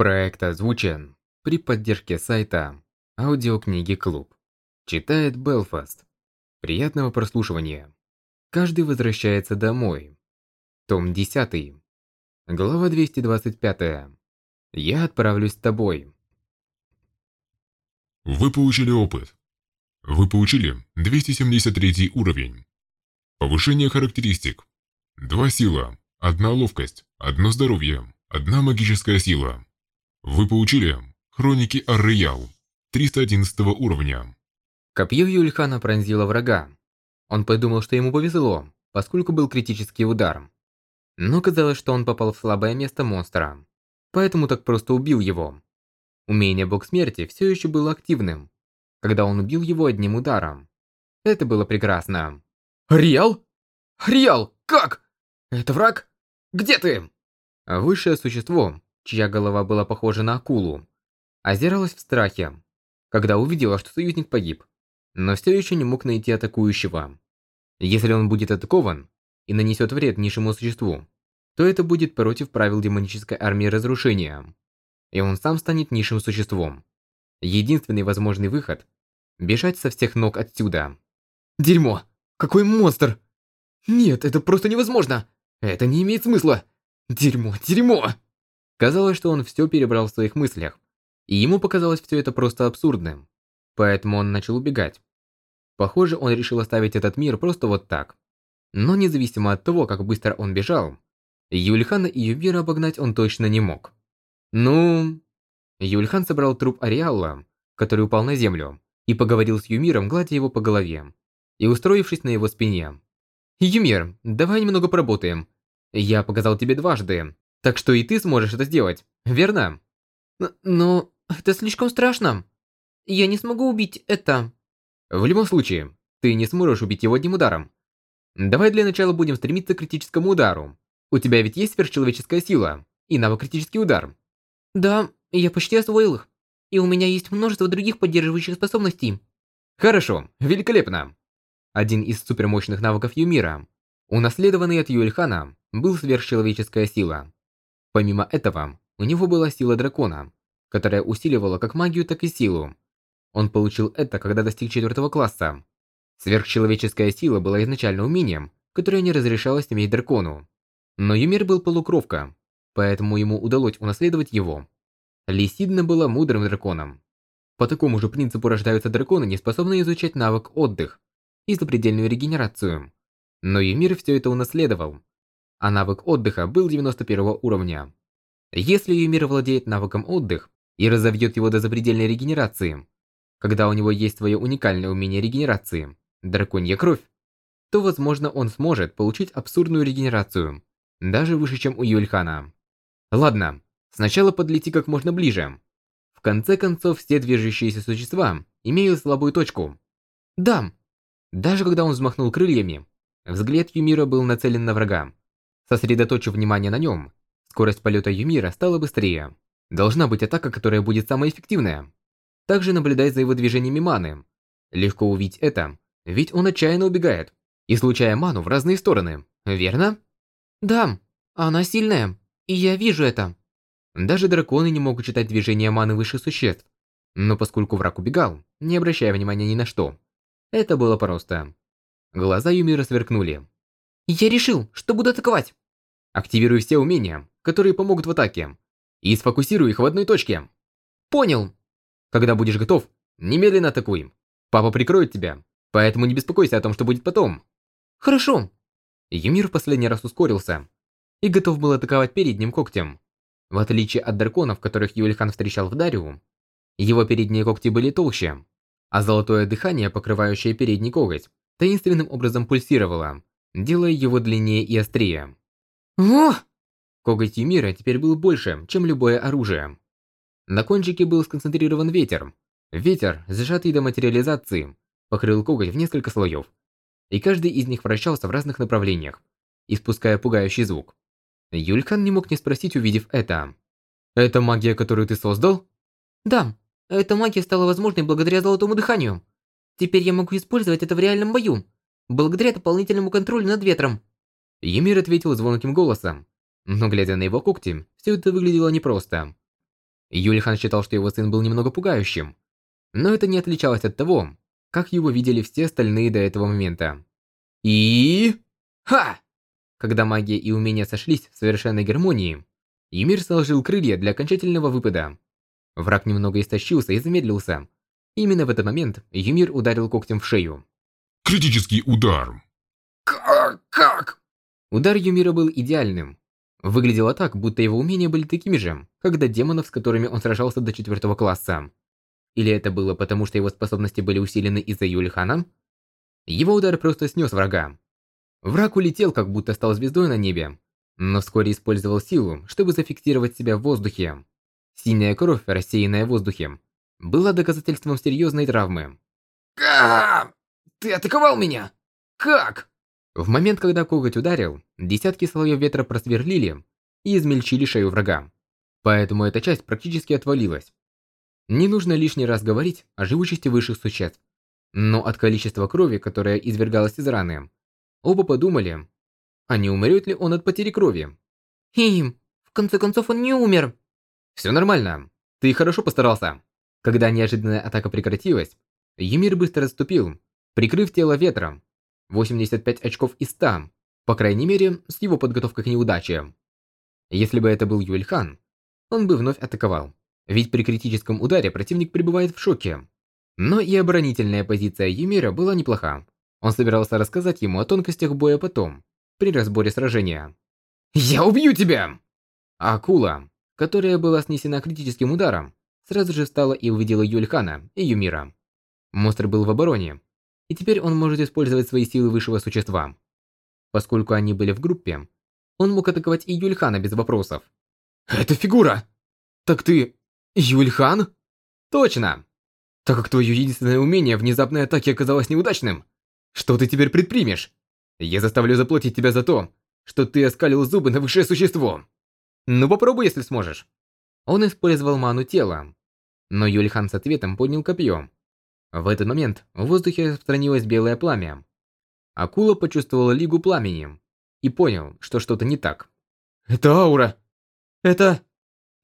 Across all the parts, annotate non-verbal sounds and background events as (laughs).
Проект озвучен при поддержке сайта Аудиокниги Клуб. Читает Белфаст. Приятного прослушивания. Каждый возвращается домой. Том 10. Глава 225. Я отправлюсь с тобой. Вы получили опыт. Вы получили 273 уровень. Повышение характеристик. Два сила, одна ловкость, одно здоровье, одна магическая сила. Вы получили Хроники Арреял 311 уровня. Копье Юльхана пронзило врага. Он подумал, что ему повезло, поскольку был критический удар. Но казалось, что он попал в слабое место монстра, поэтому так просто убил его. Умение Бог Смерти все еще было активным, когда он убил его одним ударом. Это было прекрасно. «Риал? Риал, как? Это враг? Где ты?» Высшее существо, чья голова была похожа на акулу, озиралась в страхе, когда увидела, что союзник погиб, но все еще не мог найти атакующего. Если он будет атакован и нанесет вред низшему существу, то это будет против правил демонической армии разрушения, и он сам станет низшим существом. Единственный возможный выход – бежать со всех ног отсюда. Дерьмо! Какой монстр! Нет, это просто невозможно! Это не имеет смысла! Дерьмо, дерьмо! Казалось, что он все перебрал в своих мыслях, и ему показалось все это просто абсурдным. Поэтому он начал убегать. Похоже, он решил оставить этот мир просто вот так. Но независимо от того, как быстро он бежал, Юльхана и Юбира обогнать он точно не мог. Ну... Юльхан собрал труп Ариалла, который упал на землю, и поговорил с Юмиром, гладя его по голове, и устроившись на его спине. «Юмир, давай немного поработаем. Я показал тебе дважды, так что и ты сможешь это сделать, верно? Но это слишком страшно. Я не смогу убить это. В любом случае, ты не сможешь убить его одним ударом. Давай для начала будем стремиться к критическому удару. У тебя ведь есть сверхчеловеческая сила и навык критический удар. Да, я почти освоил их. И у меня есть множество других поддерживающих способностей. Хорошо, великолепно. Один из супермощных навыков Юмира, унаследованный от Юэльхана, был сверхчеловеческая сила. Помимо этого, у него была сила дракона, которая усиливала как магию, так и силу. Он получил это, когда достиг четвертого класса. Сверхчеловеческая сила была изначально умением, которое не разрешалось иметь дракону. Но Юмир был полукровка, поэтому ему удалось унаследовать его. Лисидна была мудрым драконом. По такому же принципу рождаются драконы, не способные изучать навык отдых и запредельную регенерацию. Но Юмир все это унаследовал, а навык отдыха был 91 уровня. Если Юмир владеет навыком отдых и разовьет его до запредельной регенерации, когда у него есть свое уникальное умение регенерации – драконья кровь, то, возможно, он сможет получить абсурдную регенерацию, даже выше, чем у Юльхана. Ладно, сначала подлети как можно ближе. В конце концов, все движущиеся существа имеют слабую точку. Да, даже когда он взмахнул крыльями, взгляд Юмира был нацелен на врага. Сосредоточив внимание на нем, скорость полета Юмира стала быстрее. Должна быть атака, которая будет самая эффективная. Также наблюдай за его движениями маны. Легко увидеть это, ведь он отчаянно убегает, излучая ману в разные стороны, верно? Да, она сильная, и я вижу это. Даже драконы не могут читать движения маны высших существ. Но поскольку враг убегал, не обращая внимания ни на что, это было просто. Глаза Юмира сверкнули. Я решил, что буду атаковать. Активируй все умения, которые помогут в атаке, и сфокусируй их в одной точке. Понял. Когда будешь готов, немедленно атакуй. Папа прикроет тебя, поэтому не беспокойся о том, что будет потом. Хорошо. Юмир в последний раз ускорился и готов был атаковать передним когтем. В отличие от драконов, которых Юльхан встречал в Дариу, его передние когти были толще, а золотое дыхание, покрывающее передний коготь, таинственным образом пульсировало, делая его длиннее и острее. О! Коготь Юмира теперь был больше, чем любое оружие. На кончике был сконцентрирован ветер. Ветер, сжатый до материализации, покрыл коготь в несколько слоев. И каждый из них вращался в разных направлениях, испуская пугающий звук. Юлькан не мог не спросить, увидев это. «Это магия, которую ты создал?» «Да, эта магия стала возможной благодаря золотому дыханию. Теперь я могу использовать это в реальном бою, благодаря дополнительному контролю над ветром». Емир ответил звонким голосом, но глядя на его когти, все это выглядело непросто. Юльхан считал, что его сын был немного пугающим, но это не отличалось от того, как его видели все остальные до этого момента. И... Ха! Когда магия и умения сошлись в совершенной гармонии, Юмир сложил крылья для окончательного выпада. Враг немного истощился и замедлился. Именно в этот момент Юмир ударил когтем в шею. Критический удар. Удар Юмира был идеальным. Выглядело так, будто его умения были такими же, как до демонов, с которыми он сражался до четвертого класса. Или это было потому, что его способности были усилены из-за Юлихана? Его удар просто снес врага. Враг улетел, как будто стал звездой на небе, но вскоре использовал силу, чтобы зафиксировать себя в воздухе. Синяя кровь, рассеянная в воздухе, была доказательством серьезной травмы. Ка! Ты атаковал меня? Как? В момент, когда коготь ударил, десятки слоев ветра просверлили и измельчили шею врага. Поэтому эта часть практически отвалилась. Не нужно лишний раз говорить о живучести высших существ. Но от количества крови, которая извергалась из раны, оба подумали, а не умрет ли он от потери крови. Хим, в конце концов он не умер. Все нормально. Ты хорошо постарался. Когда неожиданная атака прекратилась, Емир быстро отступил, прикрыв тело ветром. 85 очков из 100, по крайней мере, с его подготовкой к неудаче. Если бы это был Юэльхан, он бы вновь атаковал. Ведь при критическом ударе противник пребывает в шоке. Но и оборонительная позиция Юмира была неплоха. Он собирался рассказать ему о тонкостях боя потом, при разборе сражения. «Я убью тебя!» А акула, которая была снесена критическим ударом, сразу же встала и увидела Юльхана и Юмира. Монстр был в обороне, и теперь он может использовать свои силы высшего существа. Поскольку они были в группе, он мог атаковать и Юльхана без вопросов. «Это фигура! Так ты... Юльхан?» «Точно!» «Так как твое единственное умение внезапной атаки оказалось неудачным, что ты теперь предпримешь? Я заставлю заплатить тебя за то, что ты оскалил зубы на высшее существо!» «Ну попробуй, если сможешь!» Он использовал ману тела, но Юльхан с ответом поднял копье. В этот момент в воздухе распространилось белое пламя. Акула почувствовала лигу пламени и понял, что что-то не так. «Это аура! Это...»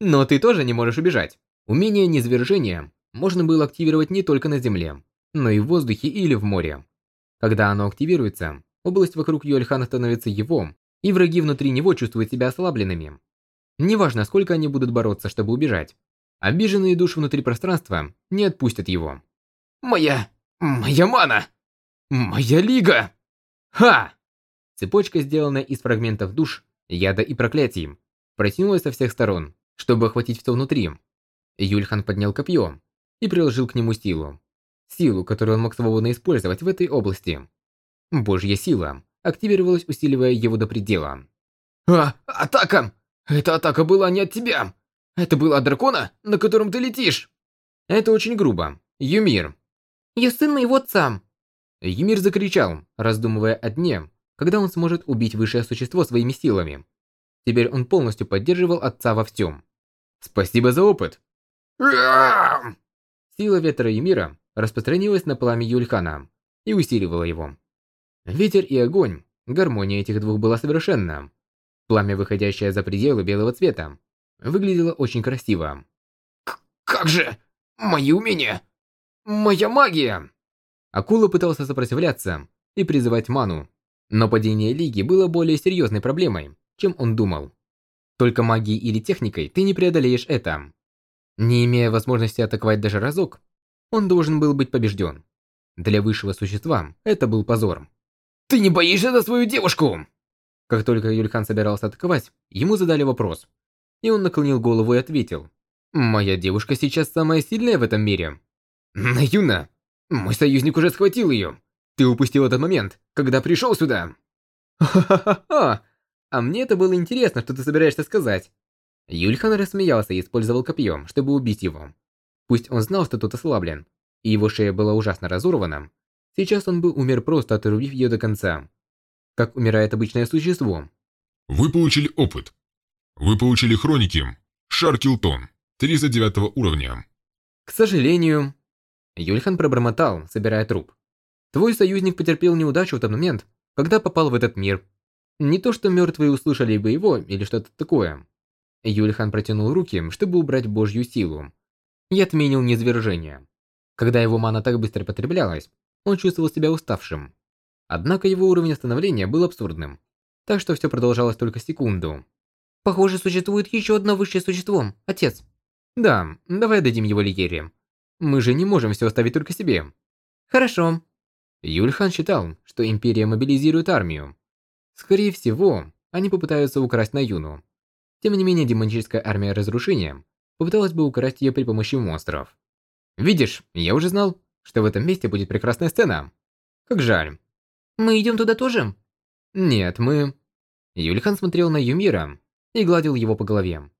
«Но ты тоже не можешь убежать!» Умение низвержения можно было активировать не только на земле, но и в воздухе или в море. Когда оно активируется, область вокруг Юальхана становится его, и враги внутри него чувствуют себя ослабленными. Неважно, сколько они будут бороться, чтобы убежать. Обиженные души внутри пространства не отпустят его. «Моя... моя мана! Моя лига! Ха!» Цепочка, сделанная из фрагментов душ, яда и проклятий, протянулась со всех сторон, чтобы охватить все внутри. Юльхан поднял копье и приложил к нему силу. Силу, которую он мог свободно использовать в этой области. Божья сила активировалась, усиливая его до предела. «А, атака! Эта атака была не от тебя! Это было от дракона, на котором ты летишь!» Это очень грубо. Юмир. Я сын моего отца. Юмир закричал, раздумывая о дне, когда он сможет убить высшее существо своими силами. Теперь он полностью поддерживал отца во всем. Спасибо за опыт. Сила ветра Юмира распространилась на пламя Юльхана и усиливала его. Ветер и огонь, гармония этих двух была совершенна. Пламя, выходящее за пределы белого цвета, выглядело очень красиво. «Как же? Мои умения! Моя магия!» Акула пытался сопротивляться и призывать ману, но падение Лиги было более серьезной проблемой, чем он думал. Только магией или техникой ты не преодолеешь это. Не имея возможности атаковать даже разок, он должен был быть побежден. Для высшего существа это был позор. «Ты не боишься за свою девушку?» Как только Юльхан собирался атаковать, ему задали вопрос. И он наклонил голову и ответил. «Моя девушка сейчас самая сильная в этом мире». «Наюна, мой союзник уже схватил ее. Ты упустил этот момент, когда пришел сюда». «Ха-ха-ха! А мне это было интересно, что ты собираешься сказать». Юльхан рассмеялся и использовал копье, чтобы убить его. Пусть он знал, что тот ослаблен, и его шея была ужасно разорвана, сейчас он бы умер просто отрубив ее до конца. Как умирает обычное существо. Вы получили опыт. Вы получили хроники. Шар Килтон. 39 уровня. К сожалению... Юльхан пробормотал, собирая труп. Твой союзник потерпел неудачу в тот момент, когда попал в этот мир. Не то, что мертвые услышали бы его или что-то такое. Юльхан протянул руки, чтобы убрать божью силу. И отменил низвержение. Когда его мана так быстро потреблялась, он чувствовал себя уставшим. Однако его уровень остановления был абсурдным, так что все продолжалось только секунду. Похоже, существует еще одно высшее существо, отец. Да, давай дадим его Лиере. Мы же не можем все оставить только себе. Хорошо. Юльхан считал, что Империя мобилизирует армию. Скорее всего, они попытаются украсть Наюну. Тем не менее, демоническая армия разрушения попыталась бы украсть ее при помощи монстров. Видишь, я уже знал, что в этом месте будет прекрасная сцена. Как жаль. Мы идем туда тоже? Нет, мы... Юльхан смотрел на Юмира и гладил его по голове.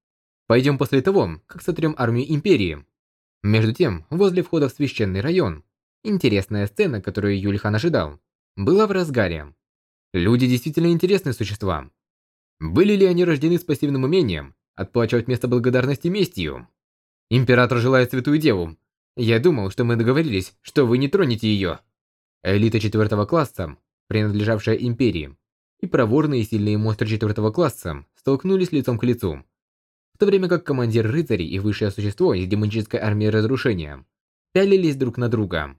Пойдем после того, как сотрем армию Империи. Между тем, возле входа в священный район, интересная сцена, которую Юльхан ожидал, была в разгаре. Люди действительно интересные существа. Были ли они рождены с пассивным умением отплачивать вместо благодарности местью? Император желает Святую Деву. Я думал, что мы договорились, что вы не тронете ее. Элита четвертого класса, принадлежавшая Империи, и проворные и сильные монстры четвертого класса столкнулись лицом к лицу. В то время как командир рыцарей и высшее существо из демонической армии разрушения пялились друг на друга.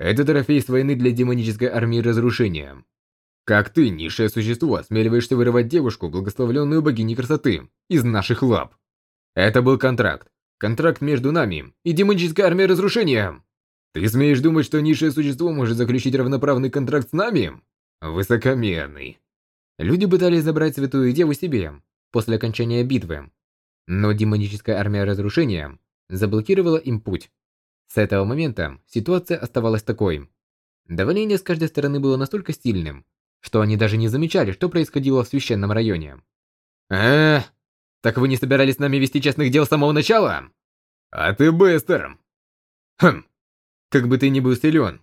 Это трофей с войны для демонической армии разрушения. Как ты, низшее существо, осмеливаешься вырывать девушку, благословленную богиней красоты, из наших лап? Это был контракт. Контракт между нами и демонической армией разрушения. Ты смеешь думать, что низшее существо может заключить равноправный контракт с нами? Высокомерный. Люди пытались забрать Святую Деву себе после окончания битвы, но демоническая армия разрушения заблокировала им путь. С этого момента ситуация оставалась такой. Давление с каждой стороны было настолько сильным, что они даже не замечали, что происходило в священном районе. э так вы не собирались с нами вести честных дел с самого начала? А ты быстр. Хм, как бы ты ни был силен,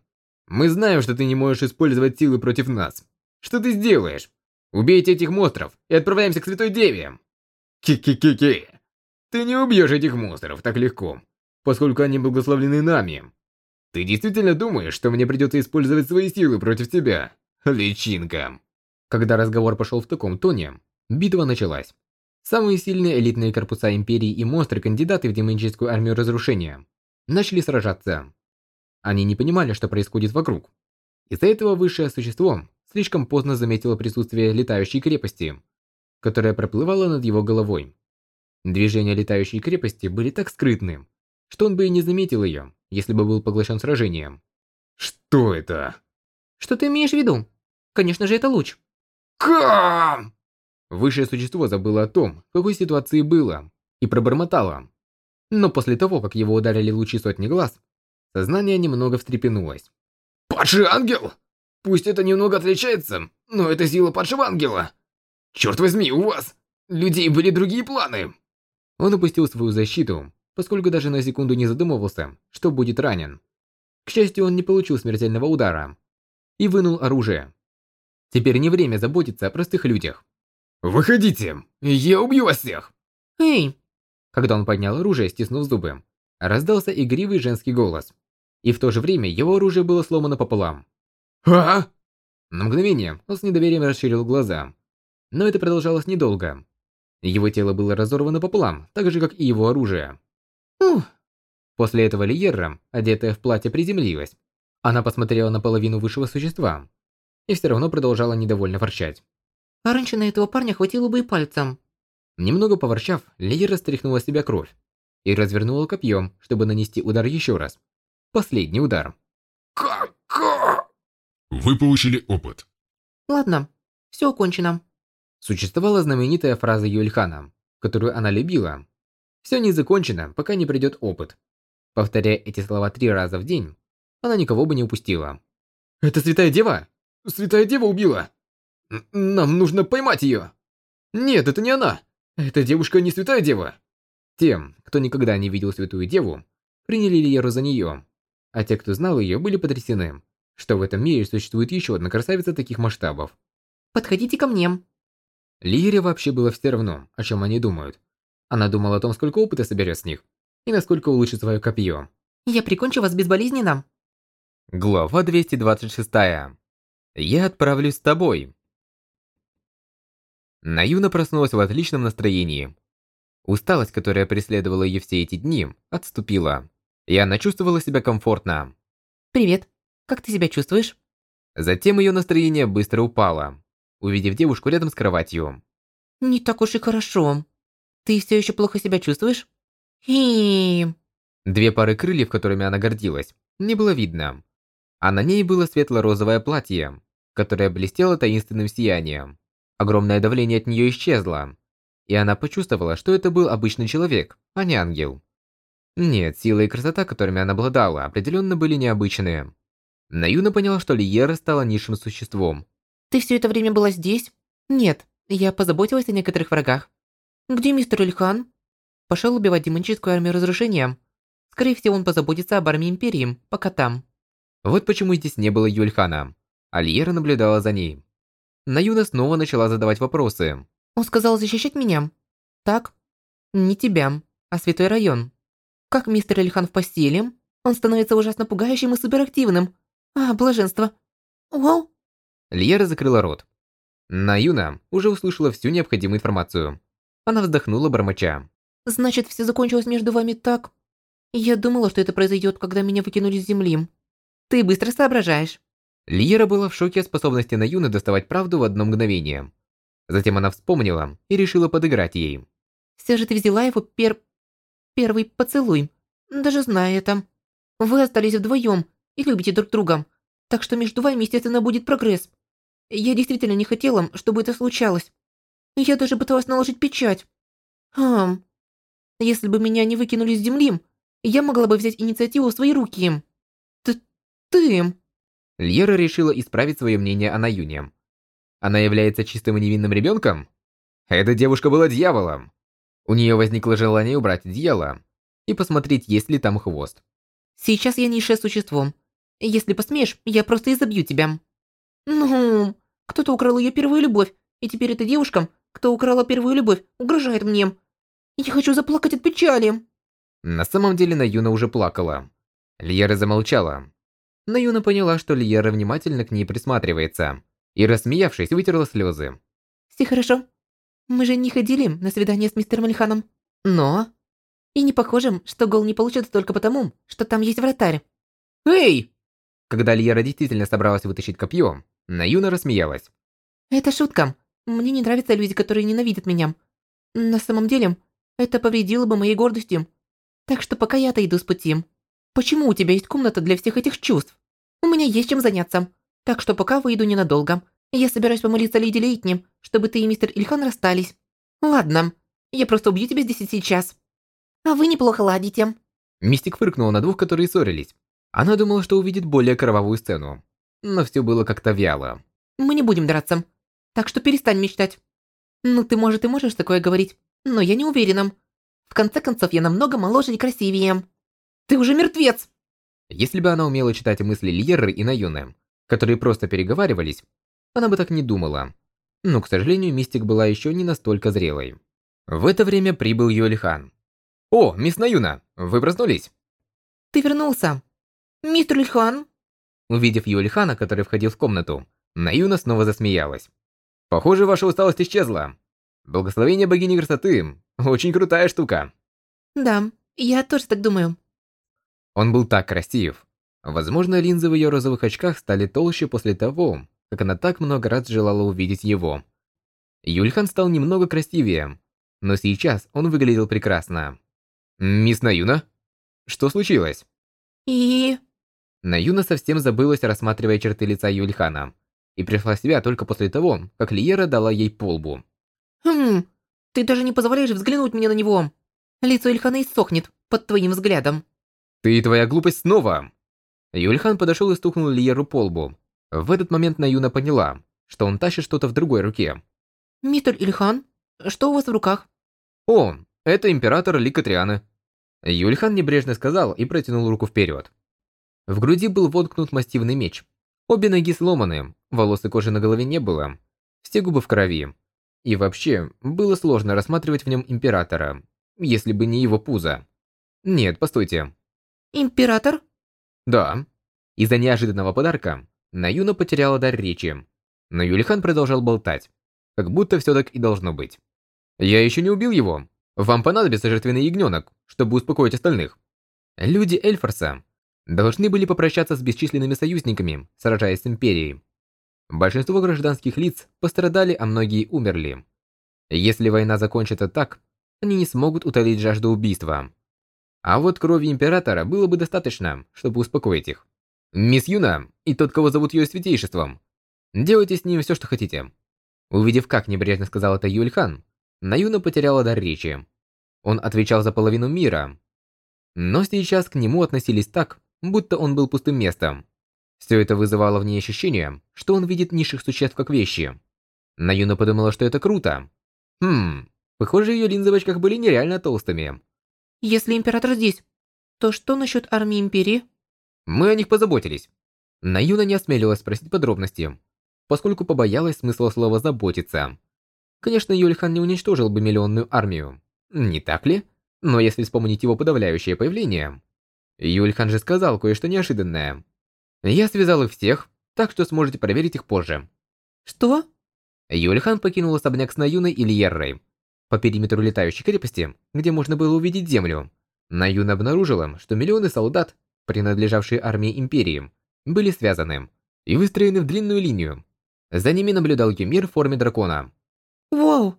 мы знаем, что ты не можешь использовать силы против нас. Что ты сделаешь? Убейте этих монстров и отправляемся к Святой Деве. Ки-ки-ки-ки. Ты не убьешь этих монстров так легко, поскольку они благословлены нами. Ты действительно думаешь, что мне придется использовать свои силы против тебя? Личинка. Когда разговор пошел в таком тоне, битва началась. Самые сильные элитные корпуса Империи и монстры-кандидаты в демоническую армию разрушения начали сражаться. Они не понимали, что происходит вокруг. Из-за этого высшее существо слишком поздно заметило присутствие летающей крепости, которая проплывала над его головой. Движения летающей крепости были так скрытны, что он бы и не заметил ее, если бы был поглощен сражением. Что это? Что ты имеешь в виду? Конечно же, это луч. Кам! Высшее существо забыло о том, в какой ситуации было, и пробормотало. Но после того, как его ударили лучи сотни глаз, сознание немного встрепенулось. «Падший ангел? Пусть это немного отличается, но это сила падшего ангела. Черт возьми, у вас, людей были другие планы!» Он опустил свою защиту, поскольку даже на секунду не задумывался, что будет ранен. К счастью, он не получил смертельного удара. И вынул оружие. Теперь не время заботиться о простых людях. «Выходите! Я убью вас всех!» «Эй!» Когда он поднял оружие, стиснув зубы, раздался игривый женский голос. И в то же время его оружие было сломано пополам. «А?» На мгновение он с недоверием расширил глаза. Но это продолжалось недолго. Его тело было разорвано пополам, так же, как и его оружие. Ух. После этого Лиерра, одетая в платье, приземлилась. Она посмотрела на половину высшего существа и все равно продолжала недовольно ворчать. А раньше на этого парня хватило бы и пальцем. Немного поворчав, Лиера стряхнула с себя кровь и развернула копьем, чтобы нанести удар еще раз. Последний удар. Ка-ка! Вы получили опыт. Ладно, все окончено. Существовала знаменитая фраза Юльхана, которую она любила. Все не закончено, пока не придет опыт. Повторяя эти слова три раза в день, она никого бы не упустила. «Это Святая Дева? Святая Дева убила!» Нам нужно поймать ее. Нет, это не она. Эта девушка не святая дева. Тем, кто никогда не видел святую деву, приняли Лиеру за нее. А те, кто знал ее, были потрясены, что в этом мире существует еще одна красавица таких масштабов. Подходите ко мне. Лиере вообще было все равно, о чем они думают. Она думала о том, сколько опыта соберет с них, и насколько улучшит свое копье. Я прикончу вас безболезненно. Глава 226. Я отправлюсь с тобой. Наюна проснулась в отличном настроении. Усталость, которая преследовала ее все эти дни, отступила, и она чувствовала себя комфортно. «Привет. Как ты себя чувствуешь?» Затем ее настроение быстро упало, увидев девушку рядом с кроватью. «Не так уж и хорошо. Ты все еще плохо себя чувствуешь?» «Хи...» Две пары крыльев, которыми она гордилась, не было видно. А на ней было светло-розовое платье, которое блестело таинственным сиянием. Огромное давление от нее исчезло, и она почувствовала, что это был обычный человек, а не ангел. Нет, сила и красота, которыми она обладала, определенно были необычные. Наюна поняла, что Лиера стала низшим существом. «Ты все это время была здесь?» «Нет, я позаботилась о некоторых врагах». «Где мистер Ильхан?» «Пошел убивать демоническую армию разрушения. Скорее всего, он позаботится об армии Империи, пока там». Вот почему здесь не было Юльхана. А Лиера наблюдала за ней. Наюна снова начала задавать вопросы. Он сказал защищать меня. Так? Не тебя, а святой район. Как мистер Ильхан в постели, он становится ужасно пугающим и суперактивным. А, блаженство. Вау. Льера закрыла рот. Наюна уже услышала всю необходимую информацию. Она вздохнула, бормоча. Значит, все закончилось между вами так? Я думала, что это произойдет, когда меня выкинули с земли. Ты быстро соображаешь. Лиера была в шоке от способности Наюны доставать правду в одно мгновение. Затем она вспомнила и решила подыграть ей. «Все же ты взяла его пер... первый поцелуй, даже зная это. Вы остались вдвоем и любите друг друга, так что между вами, естественно, будет прогресс. Я действительно не хотела, чтобы это случалось. Я даже пыталась наложить печать. Хм... Если бы меня не выкинули с земли, я могла бы взять инициативу в свои руки. Т... ты...» Льера решила исправить свое мнение о Наюне. Она является чистым и невинным ребенком? Эта девушка была дьяволом. У нее возникло желание убрать одеяло и посмотреть, есть ли там хвост. Сейчас я низшее существо. Если посмеешь, я просто изобью тебя. Ну, кто-то украл ее первую любовь, и теперь эта девушка, кто украла первую любовь, угрожает мне. Я хочу заплакать от печали. На самом деле Наюна уже плакала. Льера замолчала. Наюна поняла, что Льера внимательно к ней присматривается и, рассмеявшись, вытерла слезы. «Все хорошо. Мы же не ходили на свидание с мистером Ильханом. Но... И не похоже, что гол не получится только потому, что там есть вратарь». «Эй!» Когда Льера действительно собралась вытащить копье, Наюна рассмеялась. «Это шутка. Мне не нравятся люди, которые ненавидят меня. На самом деле, это повредило бы моей гордости. Так что пока я отойду с пути. Почему у тебя есть комната для всех этих чувств? У меня есть чем заняться. Так что пока выйду ненадолго. Я собираюсь помолиться Леди Лейтни, чтобы ты и мистер Ильхан расстались. Ладно, я просто убью тебя здесь и сейчас. А вы неплохо ладите. Мистик фыркнула на двух, которые ссорились. Она думала, что увидит более кровавую сцену. Но все было как-то вяло. Мы не будем драться. Так что перестань мечтать. Ну, ты, может, и можешь такое говорить, но я не уверена. В конце концов, я намного моложе и красивее. Ты уже мертвец! Если бы она умела читать мысли Льерры и Наюны, которые просто переговаривались, она бы так не думала. Но, к сожалению, Мистик была еще не настолько зрелой. В это время прибыл Юэльхан. «О, мисс Наюна, вы проснулись?» «Ты вернулся. Мистер Ильхан?» Увидев Юэльхана, который входил в комнату, Наюна снова засмеялась. «Похоже, ваша усталость исчезла. Благословение богини красоты. Очень крутая штука». «Да, я тоже так думаю». Он был так красив, Возможно, линзы в ее розовых очках стали толще после того, как она так много раз желала увидеть его. Юльхан стал немного красивее, но сейчас он выглядел прекрасно. «Мисс Наюна? Что случилось?» «И...» Наюна совсем забылась, рассматривая черты лица Юльхана, и пришла в себя только после того, как Лиера дала ей полбу. «Хм, ты даже не позволяешь взглянуть мне на него. Лицо Ильхана иссохнет под твоим взглядом». «Ты и твоя глупость снова!» Юльхан подошел и стукнул Лиеру по лбу. В этот момент Наюна поняла, что он тащит что-то в другой руке. «Мистер Ильхан, что у вас в руках?» «О, это император Ликатрианы». Юльхан небрежно сказал и протянул руку вперед. В груди был воткнут массивный меч. Обе ноги сломаны, волос и кожи на голове не было, все губы в крови. И вообще, было сложно рассматривать в нем императора, если бы не его пузо. Нет, постойте. «Император?» Да. Из-за неожиданного подарка Наюна потеряла дар речи. Но Юлихан продолжал болтать, как будто все так и должно быть. Я еще не убил его. Вам понадобится жертвенный ягненок, чтобы успокоить остальных. Люди Эльфорса должны были попрощаться с бесчисленными союзниками, сражаясь с Империей. Большинство гражданских лиц пострадали, а многие умерли. Если война закончится так, они не смогут утолить жажду убийства. А вот крови Императора было бы достаточно, чтобы успокоить их. Мисс Юна и тот, кого зовут ее святейшеством, делайте с ним все, что хотите. Увидев, как небрежно сказал это Юльхан, Наюна потеряла дар речи. Он отвечал за половину мира. Но сейчас к нему относились так, будто он был пустым местом. Все это вызывало в ней ощущение, что он видит низших существ как вещи. Наюна подумала, что это круто. Хм, похоже, ее линзы в очках были нереально толстыми. Если император здесь, то что насчет армии империи? Мы о них позаботились. Наюна не осмелилась спросить подробности, поскольку побоялась смысла слова «заботиться». Конечно, Юльхан не уничтожил бы миллионную армию. Не так ли? Но если вспомнить его подавляющее появление... Юльхан же сказал кое-что неожиданное. Я связал их всех, так что сможете проверить их позже. Что? Юльхан покинул особняк с Наюной и Льеррой. По периметру летающей крепости, где можно было увидеть землю, Наюна обнаружила, что миллионы солдат, принадлежавшие армии Империи, были связаны и выстроены в длинную линию. За ними наблюдал Юмир в форме дракона. Вау!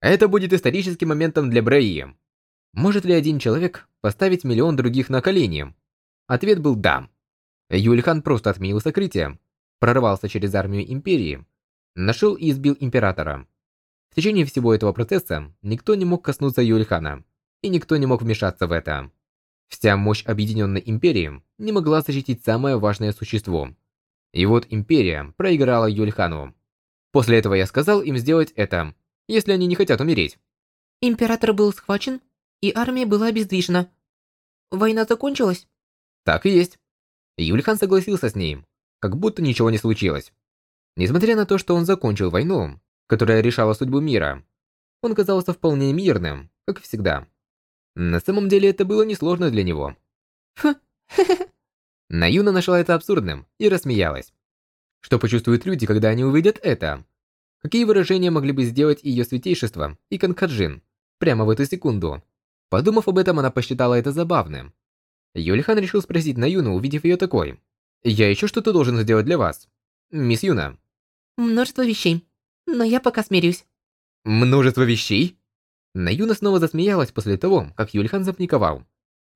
Это будет историческим моментом для Браи. Может ли один человек поставить миллион других на колени? Ответ был «да». Юльхан просто отменил сокрытие, прорвался через армию Империи, нашел и избил Императора. В течение всего этого процесса никто не мог коснуться Юльхана, и никто не мог вмешаться в это. Вся мощь Объединенной Империи не могла защитить самое важное существо. И вот Империя проиграла Юльхану. После этого я сказал им сделать это, если они не хотят умереть. Император был схвачен, и армия была обездвижена. Война закончилась? Так и есть. Юльхан согласился с ней, как будто ничего не случилось. Несмотря на то, что он закончил войну, которая решала судьбу мира, он казался вполне мирным, как всегда. На самом деле это было несложно для него. (laughs) Наюна нашла это абсурдным и рассмеялась. Что почувствуют люди, когда они увидят это? Какие выражения могли бы сделать ее святейшество и Канкаджин прямо в эту секунду? Подумав об этом, она посчитала это забавным. Юлихан решил спросить Наюну, увидев ее такой. «Я еще что-то должен сделать для вас, мисс Юна?» Множество вещей. Но я пока смирюсь. Множество вещей? Наюна снова засмеялась после того, как Юльхан запниковал.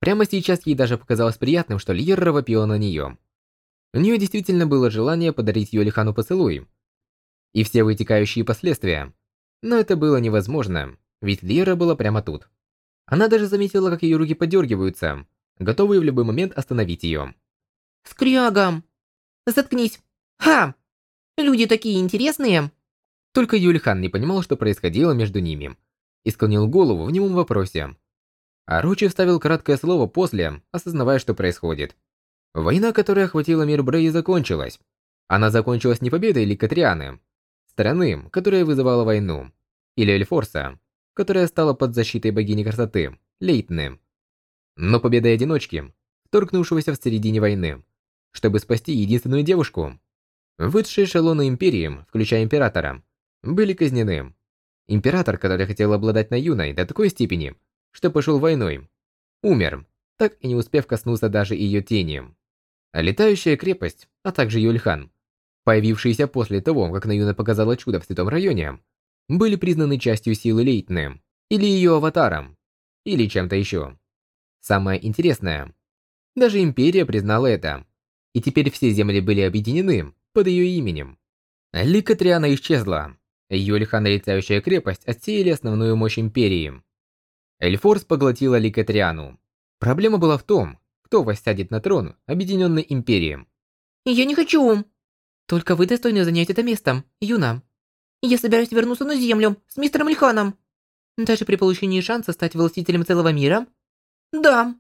Прямо сейчас ей даже показалось приятным, что Льерра вопила на нее. У нее действительно было желание подарить Юлихану поцелуй. И все вытекающие последствия. Но это было невозможно, ведь Льерра была прямо тут. Она даже заметила, как ее руки подергиваются, готовые в любой момент остановить ее. Скрягам! Заткнись! Ха! Люди такие интересные!» Только Юльхан не понимал, что происходило между ними, и склонил голову в немом вопросе. А Ручи вставил краткое слово после, осознавая, что происходит. Война, которая охватила мир Брей, закончилась. Она закончилась не победой Ликатрианы, страны, которая вызывала войну, или Эльфорса, которая стала под защитой богини красоты, Лейтны. Но победой одиночки, вторгнувшегося в середине войны, чтобы спасти единственную девушку, Высшие эшелоны Империи, включая Императора, были казнены. Император, который хотел обладать Наюной до такой степени, что пошел войной, умер, так и не успев коснуться даже ее тени. Летающая крепость, а также Юльхан, появившиеся после того, как Наюна показала чудо в Святом районе, были признаны частью силы Лейтны, или ее аватаром, или чем-то еще. Самое интересное, даже Империя признала это, и теперь все земли были объединены под ее именем. Лика Триана исчезла. Юльхан и Летающая крепость отсеяли основную мощь Империи. Эльфорс поглотила Лика Триану. Проблема была в том, кто воссядет на трон Объединенной Империи. «Я не хочу!» «Только вы достойны занять это место, Юна. Я собираюсь вернуться на Землю с мистером Ильханом. Даже при получении шанса стать властителем целого мира?» «Да».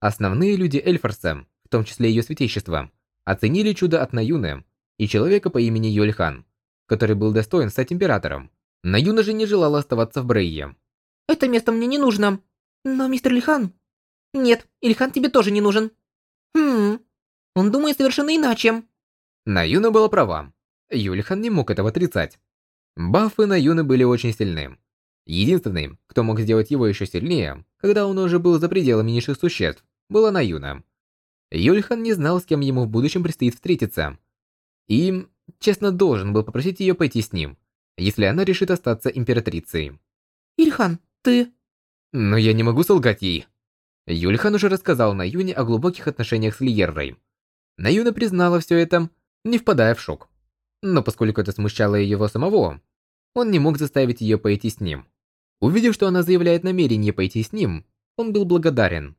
Основные люди Эльфорса, в том числе ее святейшество, оценили чудо от Наюны и человека по имени Юльхан, который был достоин стать императором. Наюна же не желала оставаться в Брейе. «Это место мне не нужно. Но мистер Ильхан...» «Нет, Ильхан тебе тоже не нужен». «Хм... Он думает совершенно иначе». Наюна была права. Юльхан не мог этого отрицать. Бафы Наюны были очень сильны. Единственным, кто мог сделать его еще сильнее, когда он уже был за пределами низших существ, была Наюна. Юльхан не знал, с кем ему в будущем предстоит встретиться. И, честно, должен был попросить ее пойти с ним, если она решит остаться императрицей. Ильхан, ты... Но я не могу солгать ей. Юльхан уже рассказал Наюне о глубоких отношениях с Лиеррой. Наюна признала все это, не впадая в шок. Но поскольку это смущало его самого, он не мог заставить ее пойти с ним. Увидев, что она заявляет намерение пойти с ним, он был благодарен.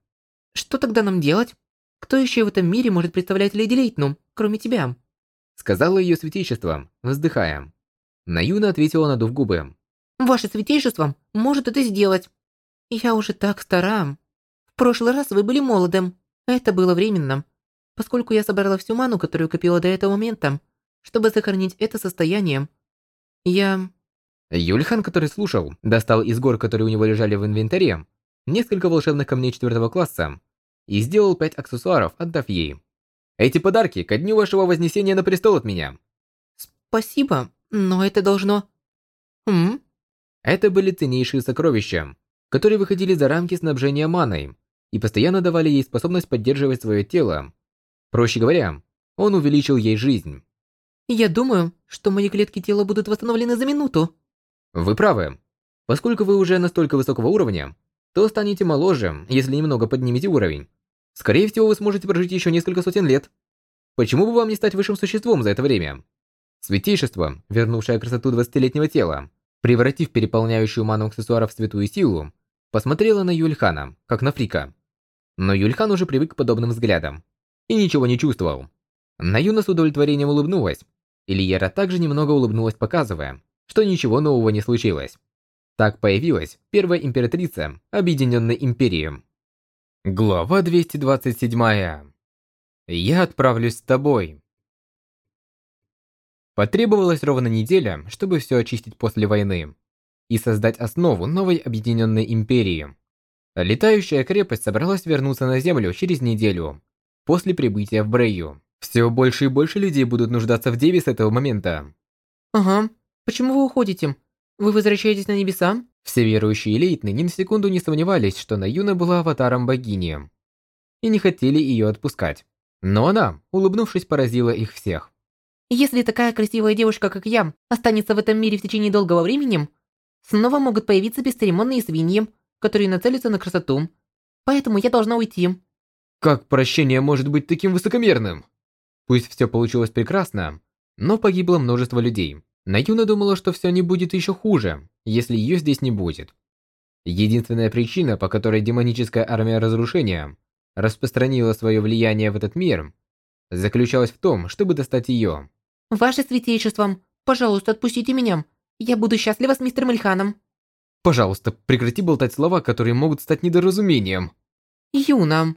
Что тогда нам делать? Кто еще в этом мире может представлять Леди Лейтнум, кроме тебя? Сказала ее святейшество, вздыхая. Наюна ответила, надув губы. Ваше святейшество может это сделать. Я уже так стара. В прошлый раз вы были молодым. Это было временно. Поскольку я собрала всю ману, которую копила до этого момента, чтобы сохранить это состояние, я... Юльхан, который слушал, достал из гор, которые у него лежали в инвентаре, несколько волшебных камней четвертого класса и сделал пять аксессуаров, отдав ей. Эти подарки ко дню вашего вознесения на престол от меня. Спасибо, но это должно... Хм? Это были ценнейшие сокровища, которые выходили за рамки снабжения маной и постоянно давали ей способность поддерживать свое тело. Проще говоря, он увеличил ей жизнь. Я думаю, что мои клетки тела будут восстановлены за минуту. Вы правы. Поскольку вы уже настолько высокого уровня, то станете моложе, если немного поднимете уровень. Скорее всего, вы сможете прожить еще несколько сотен лет. Почему бы вам не стать высшим существом за это время? Святейшество, вернувшее красоту двадцатилетнего тела, превратив переполняющую ману аксессуаров в святую силу, посмотрела на Юльхана, как на фрика. Но Юльхан уже привык к подобным взглядам и ничего не чувствовал. Наюна с удовлетворением улыбнулась, Ильера также немного улыбнулась, показывая, что ничего нового не случилось. Так появилась первая императрица Объединенной Империи. Глава 227. Я отправлюсь с тобой. Потребовалась ровно неделя, чтобы все очистить после войны и создать основу новой Объединенной Империи. Летающая крепость собралась вернуться на Землю через неделю, после прибытия в Брейю. Все больше и больше людей будут нуждаться в Деве с этого момента. Ага. Почему вы уходите? Вы возвращаетесь на небеса? Все верующие Лейтны ни на секунду не сомневались, что Наюна была аватаром богини. И не хотели ее отпускать. Но она, улыбнувшись, поразила их всех. Если такая красивая девушка, как я, останется в этом мире в течение долгого времени, снова могут появиться бесцеремонные свиньи, которые нацелятся на красоту. Поэтому я должна уйти. Как прощение может быть таким высокомерным? Пусть все получилось прекрасно, но погибло множество людей. Наюна думала, что все не будет еще хуже, если ее здесь не будет. Единственная причина, по которой демоническая армия разрушения распространила свое влияние в этот мир, заключалась в том, чтобы достать ее. «Ваше святейшество, пожалуйста, отпустите меня. Я буду счастлива с мистером Ильханом». Пожалуйста, прекрати болтать слова, которые могут стать недоразумением. Юна.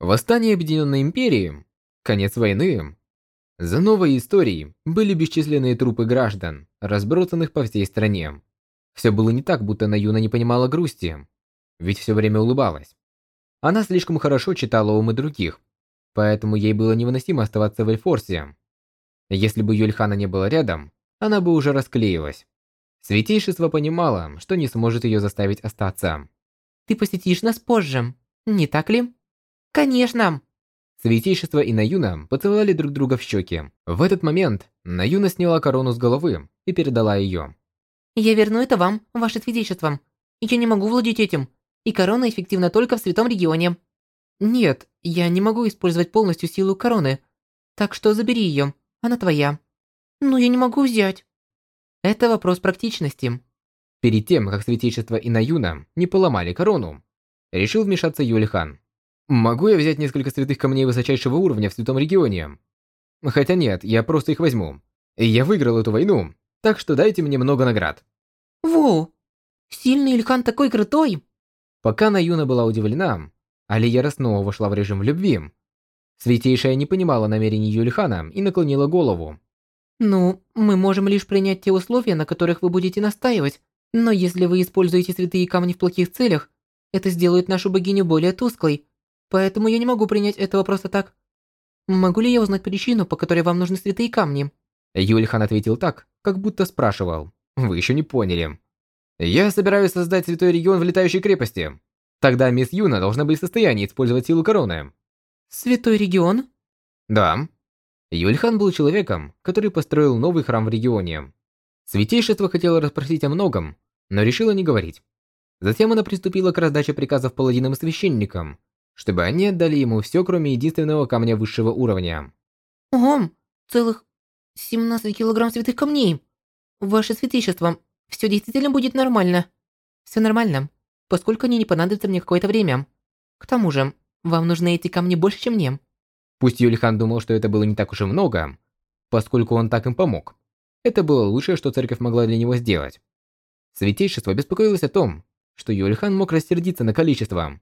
Восстание Объединенной Империи Конец войны. За новой историей были бесчисленные трупы граждан, разбросанных по всей стране. Все было не так, будто Наюна не понимала грусти, ведь все время улыбалась. Она слишком хорошо читала умы других, поэтому ей было невыносимо оставаться в Эльфорсе. Если бы Юльхана не было рядом, она бы уже расклеилась. Святейшество понимало, что не сможет ее заставить остаться. «Ты посетишь нас позже, не так ли?» «Конечно!» Святейшество и Наюна поцеловали друг друга в щеки. В этот момент Наюна сняла корону с головы и передала ее. «Я верну это вам, ваше святейшество. Я не могу владеть этим, и корона эффективна только в святом регионе». «Нет, я не могу использовать полностью силу короны, так что забери ее, она твоя». «Но я не могу взять». Это вопрос практичности. Перед тем, как святейшество и Наюна не поломали корону, решил вмешаться Юльхан. Могу я взять несколько святых камней высочайшего уровня в святом регионе? Хотя нет, я просто их возьму. Я выиграл эту войну, так что дайте мне много наград. Воу! Сильный Ильхан такой крутой! Пока Наюна была удивлена, Алияра снова вошла в режим любви. Святейшая не понимала намерений Юльхана и наклонила голову. «Ну, мы можем лишь принять те условия, на которых вы будете настаивать. Но если вы используете святые камни в плохих целях, это сделает нашу богиню более тусклой, Поэтому я не могу принять этого просто так. Могу ли я узнать причину, по которой вам нужны святые камни? Юльхан ответил так, как будто спрашивал. Вы еще не поняли. Я собираюсь создать святой регион в летающей крепости. Тогда мисс Юна должна быть в состоянии использовать силу короны. Святой регион? Да. Юльхан был человеком, который построил новый храм в регионе. Святейшество хотело расспросить о многом, но решило не говорить. Затем она приступила к раздаче приказов паладинам и священникам, чтобы они отдали ему все, кроме единственного камня высшего уровня. Ого, целых 17 килограмм святых камней. Ваше святейшество, все действительно будет нормально. Все нормально, поскольку они не понадобятся мне какое-то время. К тому же, вам нужны эти камни больше, чем мне. Пусть Юльхан думал, что это было не так уж и много, поскольку он так им помог. Это было лучшее, что церковь могла для него сделать. Святейшество беспокоилось о том, что Юльхан мог рассердиться на количество,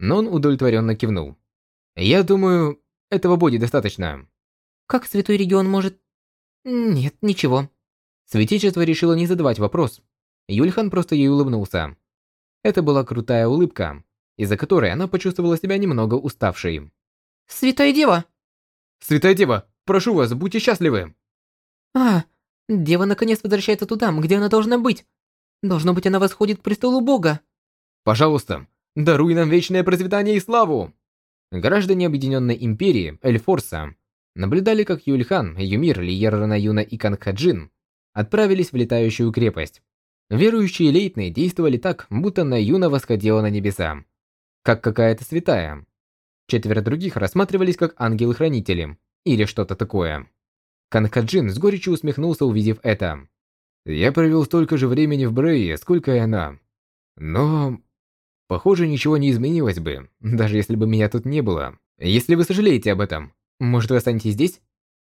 но он удовлетворенно кивнул. «Я думаю, этого будет достаточно». «Как Святой Регион может...» «Нет, ничего». Святейшество решило не задавать вопрос. Юльхан просто ей улыбнулся. Это была крутая улыбка, из-за которой она почувствовала себя немного уставшей. «Святая Дева!» «Святая Дева, прошу вас, будьте счастливы!» «А, Дева наконец возвращается туда, где она должна быть. Должно быть, она восходит к престолу Бога». «Пожалуйста, даруй нам вечное процветание и славу!» Граждане Объединенной Империи, Эльфорса, наблюдали, как Юльхан, Юмир, Лиер Ранаюна и Кангхаджин отправились в летающую крепость. Верующие лейтные действовали так, будто Наюна восходила на небеса, как какая-то святая. Четверо других рассматривались как ангелы-хранители или что-то такое. Канкаджин с горечью усмехнулся, увидев это. «Я провел столько же времени в Брее, сколько и она. Но... Похоже, ничего не изменилось бы, даже если бы меня тут не было. Если вы сожалеете об этом, может вы останетесь здесь?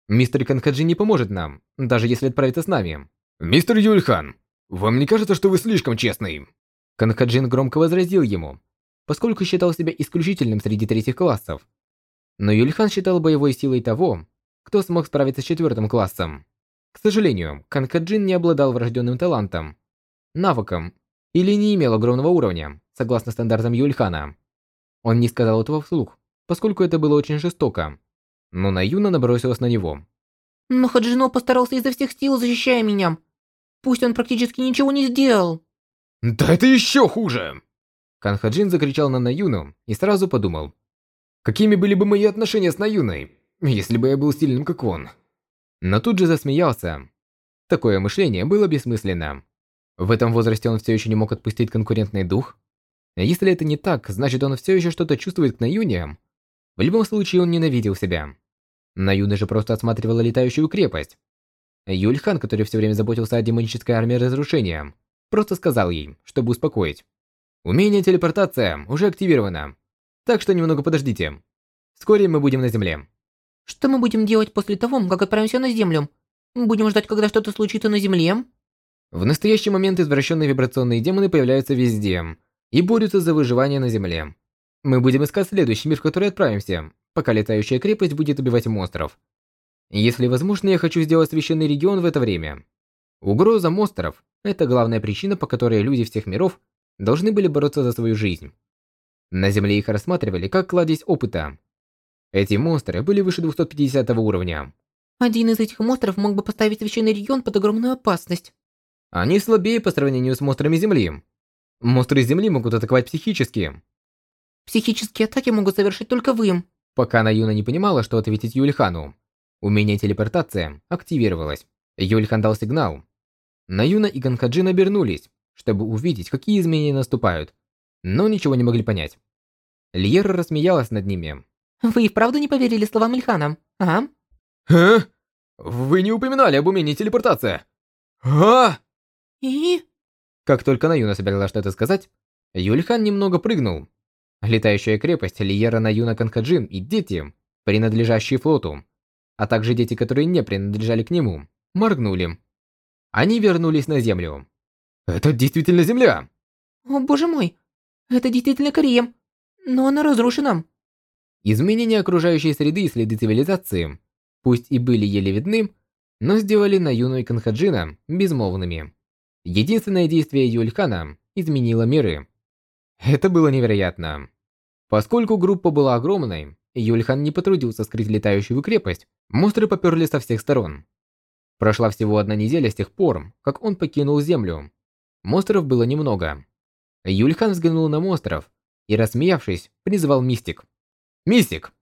Мистер Канкаджин не поможет нам, даже если отправится с нами. Мистер Юльхан, вам не кажется, что вы слишком честный? Канкаджин громко возразил ему, поскольку считал себя исключительным среди третьих классов. Но Юльхан считал боевой силой того, кто смог справиться с четвертым классом. К сожалению, Канкаджин не обладал врожденным талантом, навыком или не имел огромного уровня, согласно стандартам Юльхана. Он не сказал этого вслух, поскольку это было очень жестоко. Но Наюна набросилась на него. «Но Хаджино постарался изо всех сил, защищая меня. Пусть он практически ничего не сделал». «Да это еще хуже!» Канхаджин закричал на Наюну и сразу подумал. Какими были бы мои отношения с Наюной, если бы я был сильным, как он? Но тут же засмеялся. Такое мышление было бессмысленно. В этом возрасте он все еще не мог отпустить конкурентный дух. Если это не так, значит он все еще что-то чувствует к Наюне. В любом случае он ненавидел себя. Наюна же просто осматривала летающую крепость. Юльхан, который все время заботился о демонической армии разрушения, просто сказал ей, чтобы успокоить. Умение телепортация уже активировано. Так что немного подождите. Вскоре мы будем на земле. Что мы будем делать после того, как отправимся на землю? Будем ждать, когда что-то случится на земле? В настоящий момент извращенные вибрационные демоны появляются везде и борются за выживание на земле. Мы будем искать следующий мир, в который отправимся, пока летающая крепость будет убивать монстров. Если возможно, я хочу сделать священный регион в это время. Угроза монстров – это главная причина, по которой люди всех миров должны были бороться за свою жизнь. На Земле их рассматривали как кладезь опыта. Эти монстры были выше 250 уровня. Один из этих монстров мог бы поставить священный регион под огромную опасность. Они слабее по сравнению с монстрами Земли. Монстры Земли могут атаковать психически. Психические атаки могут совершить только вы. Пока Наюна не понимала, что ответить Юльхану, умение телепортация активировалось. Юльхан дал сигнал. Наюна и Ганкаджин обернулись, чтобы увидеть, какие изменения наступают, но ничего не могли понять. Льера рассмеялась над ними. «Вы и вправду не поверили словам Ильхана, а?» «А? Вы не упоминали об умении телепортация!» «А?» «И?» Как только Наюна собиралась что-то сказать, Юльхан немного прыгнул. Летающая крепость Лиера Наюна Канкаджин и дети, принадлежащие флоту, а также дети, которые не принадлежали к нему, моргнули. Они вернулись на Землю. Это действительно Земля! О боже мой, это действительно Корея, но она разрушена. Изменения окружающей среды и следы цивилизации, пусть и были еле видны, но сделали Наюну и Канхаджина безмолвными. Единственное действие Юльхана изменило миры. Это было невероятно. Поскольку группа была огромной, Юльхан не потрудился скрыть летающую крепость, монстры поперли со всех сторон. Прошла всего одна неделя с тех пор, как он покинул Землю, Монстров было немного. Юльхан взглянул на монстров и, рассмеявшись, призвал Мистик. «Мистик!»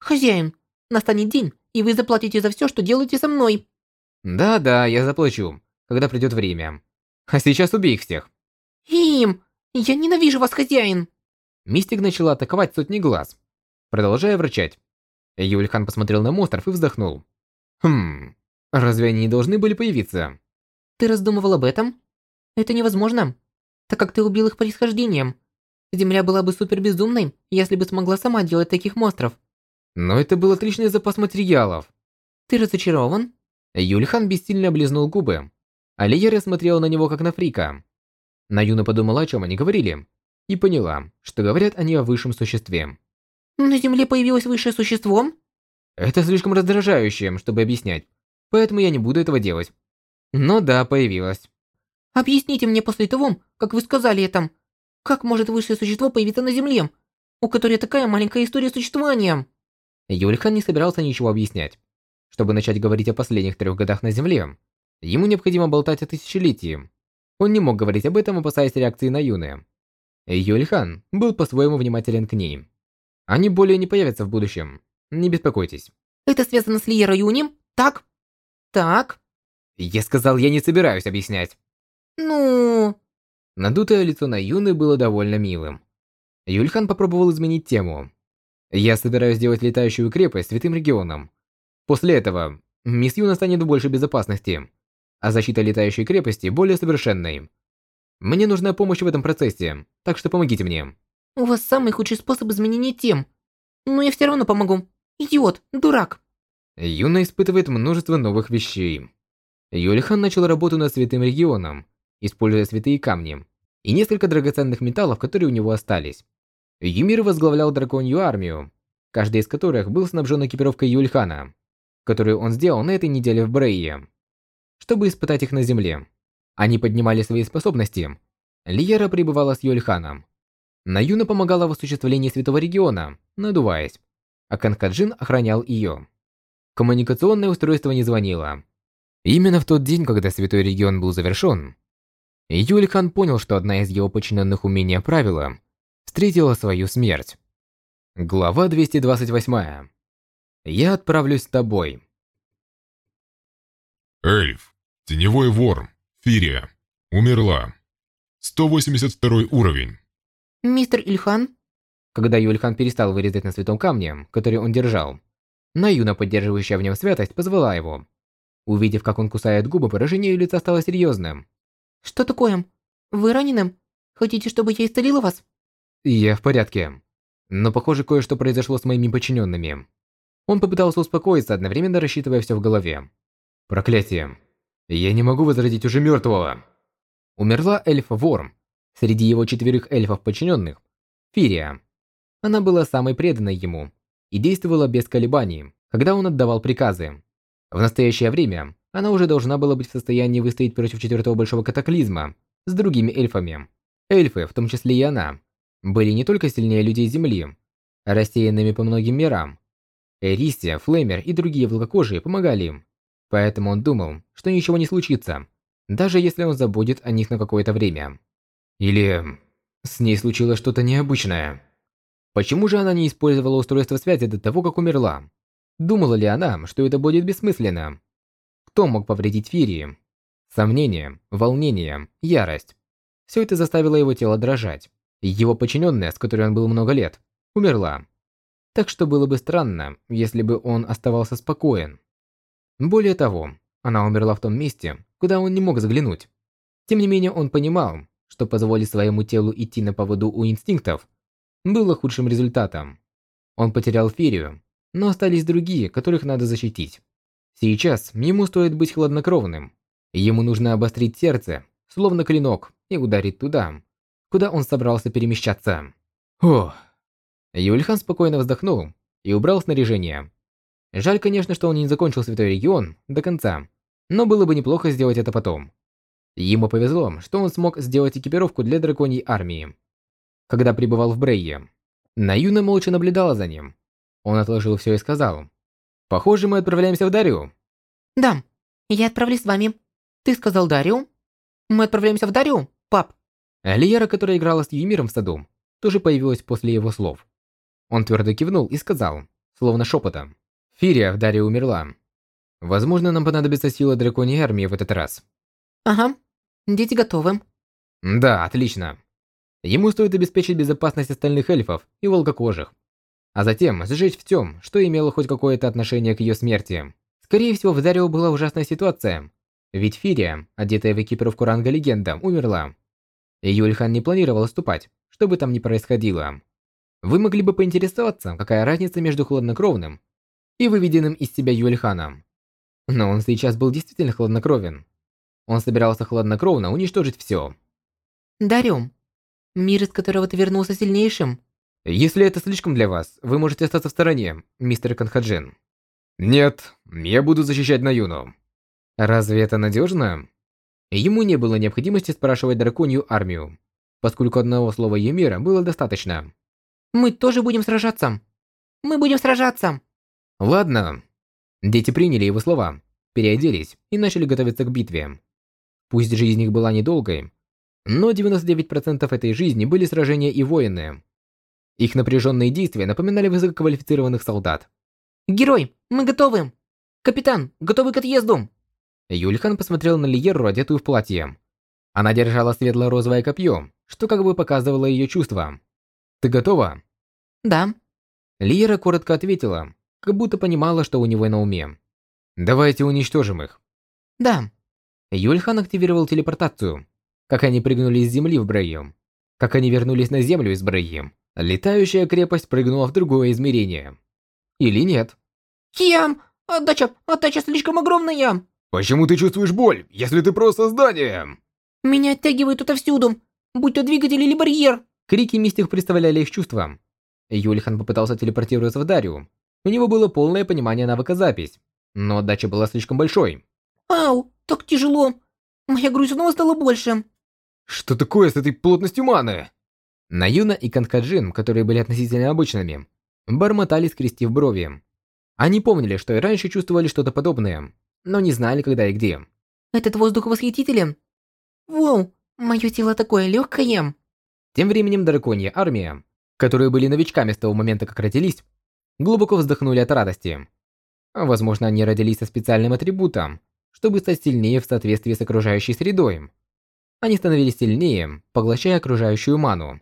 «Хозяин, настанет день, и вы заплатите за все, что делаете со мной». «Да-да, я заплачу, когда придет время. А сейчас убей их всех». «Им! Я ненавижу вас, хозяин!» Мистик начала атаковать сотни глаз, продолжая врачать. Юльхан посмотрел на монстров и вздохнул. «Хм, разве они не должны были появиться?» «Ты раздумывал об этом? Это невозможно, так как ты убил их происхождением. Земля была бы супер безумной, если бы смогла сама делать таких монстров. Но это был отличный запас материалов. Ты разочарован? Юльхан бессильно облизнул губы. Алия смотрела на него как на фрика. Наюна подумала, о чем они говорили, и поняла, что говорят они о высшем существе. На Земле появилось высшее существо? Это слишком раздражающе, чтобы объяснять, поэтому я не буду этого делать. Но да, появилось. Объясните мне после того, как вы сказали это. Как может высшее существо появиться на Земле, у которой такая маленькая история существования? Юльхан не собирался ничего объяснять. Чтобы начать говорить о последних трех годах на Земле, ему необходимо болтать о тысячелетии. Он не мог говорить об этом, опасаясь реакции на Юны. Юльхан был по-своему внимателен к ней. Они более не появятся в будущем. Не беспокойтесь. Это связано с Лиерой Юни? Так? Так? Я сказал, я не собираюсь объяснять. Ну... Надутое лицо на Юны было довольно милым. Юльхан попробовал изменить тему. Я собираюсь сделать летающую крепость святым регионом. После этого мисс Юна станет в большей безопасности, а защита летающей крепости более совершенной. Мне нужна помощь в этом процессе, так что помогите мне. У вас самый худший способ изменения тем. Но я все равно помогу. Идиот, дурак. Юна испытывает множество новых вещей. Юлихан начал работу над святым регионом, используя святые камни и несколько драгоценных металлов, которые у него остались. Юмир возглавлял драконью армию, каждый из которых был снабжен экипировкой Юльхана, которую он сделал на этой неделе в Брейе, чтобы испытать их на земле. Они поднимали свои способности. Лиера пребывала с Юльханом. Наюна помогала в осуществлении святого региона, надуваясь, а Канкаджин охранял ее. Коммуникационное устройство не звонило. Именно в тот день, когда святой регион был завершен, Юльхан понял, что одна из его подчиненных умения правила встретила свою смерть. Глава 228. Я отправлюсь с тобой. Эльф. Теневой вор. Фирия. Умерла. 182 уровень. Мистер Ильхан? Когда Юльхан перестал вырезать на святом камне, который он держал, Наюна, поддерживающая в нем святость, позвала его. Увидев, как он кусает губы, выражение ее лица стало серьезным. Что такое? Вы ранены? Хотите, чтобы я исцелила вас? Я в порядке. Но похоже, кое-что произошло с моими подчиненными. Он попытался успокоиться, одновременно рассчитывая все в голове. Проклятие. Я не могу возродить уже мертвого. Умерла эльф-ворм. Среди его четверых эльфов-подчиненных – Фирия. Она была самой преданной ему и действовала без колебаний, когда он отдавал приказы. В настоящее время она уже должна была быть в состоянии выстоять против четвертого большого катаклизма с другими эльфами. Эльфы, в том числе и она, были не только сильнее людей Земли, а рассеянными по многим мирам. Эрисия, Флеймер и другие волкокожие помогали им, поэтому он думал, что ничего не случится, даже если он забудет о них на какое-то время. Или с ней случилось что-то необычное. Почему же она не использовала устройство связи до того, как умерла? Думала ли она, что это будет бессмысленно? Кто мог повредить Фирии? Сомнение, волнение, ярость. Все это заставило его тело дрожать. Его подчиненная, с которой он был много лет, умерла. Так что было бы странно, если бы он оставался спокоен. Более того, она умерла в том месте, куда он не мог заглянуть. Тем не менее, он понимал, что позволить своему телу идти на поводу у инстинктов было худшим результатом. Он потерял Ферию, но остались другие, которых надо защитить. Сейчас ему стоит быть хладнокровным. Ему нужно обострить сердце, словно клинок, и ударить туда, куда он собрался перемещаться. Ох. Юльхан спокойно вздохнул и убрал снаряжение. Жаль, конечно, что он не закончил Святой Регион до конца, но было бы неплохо сделать это потом. Ему повезло, что он смог сделать экипировку для драконьей армии. Когда пребывал в Брейе, Наюна молча наблюдала за ним. Он отложил все и сказал. «Похоже, мы отправляемся в Дарью». «Да, я отправлюсь с вами. Ты сказал Дарью?» «Мы отправляемся в Дарью?» пап. Лиера, которая играла с Юмиром в саду, тоже появилась после его слов. Он твердо кивнул и сказал, словно шепотом. Фирия в Даре умерла. Возможно, нам понадобится сила драконьей армии в этот раз. Ага, дети готовы. Да, отлично. Ему стоит обеспечить безопасность остальных эльфов и волкокожих, а затем сжечь в тем, что имело хоть какое-то отношение к ее смерти. Скорее всего, в Дарио была ужасная ситуация, ведь Фирия, одетая в экипировку ранга легенда, умерла. И Юльхан не планировал отступать, что бы там ни происходило. Вы могли бы поинтересоваться, какая разница между хладнокровным и выведенным из себя Юльханом. Но он сейчас был действительно хладнокровен. Он собирался хладнокровно уничтожить все. Дарем. Мир, из которого ты вернулся сильнейшим. Если это слишком для вас, вы можете остаться в стороне, мистер Канхаджин. Нет, я буду защищать Наюну. Разве это надежно? Ему не было необходимости спрашивать драконью армию, поскольку одного слова Юмира было достаточно. Мы тоже будем сражаться. Мы будем сражаться. Ладно. Дети приняли его слова, переоделись и начали готовиться к битве. Пусть жизнь их была недолгой, но 99% этой жизни были сражения и воины. Их напряженные действия напоминали высококвалифицированных солдат. Герой, мы готовы. Капитан, готовы к отъезду. Юльхан посмотрел на Лиерру, одетую в платье. Она держала светло-розовое копье, что как бы показывало ее чувства. «Ты готова?» Да. Лиера коротко ответила, как будто понимала, что у него на уме. «Давайте уничтожим их». Да. Юльхан активировал телепортацию. Как они прыгнули из земли в Брейю. Как они вернулись на землю из Брейи. Летающая крепость прыгнула в другое измерение. Или нет? Киам, отдача, отдача слишком огромная. Почему ты чувствуешь боль, если ты просто здание? Меня оттягивают отовсюду, будь то двигатель или барьер. Крики мистик представляли их чувства. Юлихан попытался телепортироваться в Дарью. У него было полное понимание навыка запись, но отдача была слишком большой. Ау, так тяжело. Моя грудь снова стала больше. Что такое с этой плотностью маны? Наюна и Канхаджин, которые были относительно обычными, бормотали, скрестив брови. Они помнили, что и раньше чувствовали что-то подобное, но не знали, когда и где. Этот воздух восхитителен. Воу, мое тело такое легкое. Тем временем драконья армия, которые были новичками с того момента, как родились, глубоко вздохнули от радости. Возможно, они родились со специальным атрибутом, чтобы стать сильнее в соответствии с окружающей средой. Они становились сильнее, поглощая окружающую ману.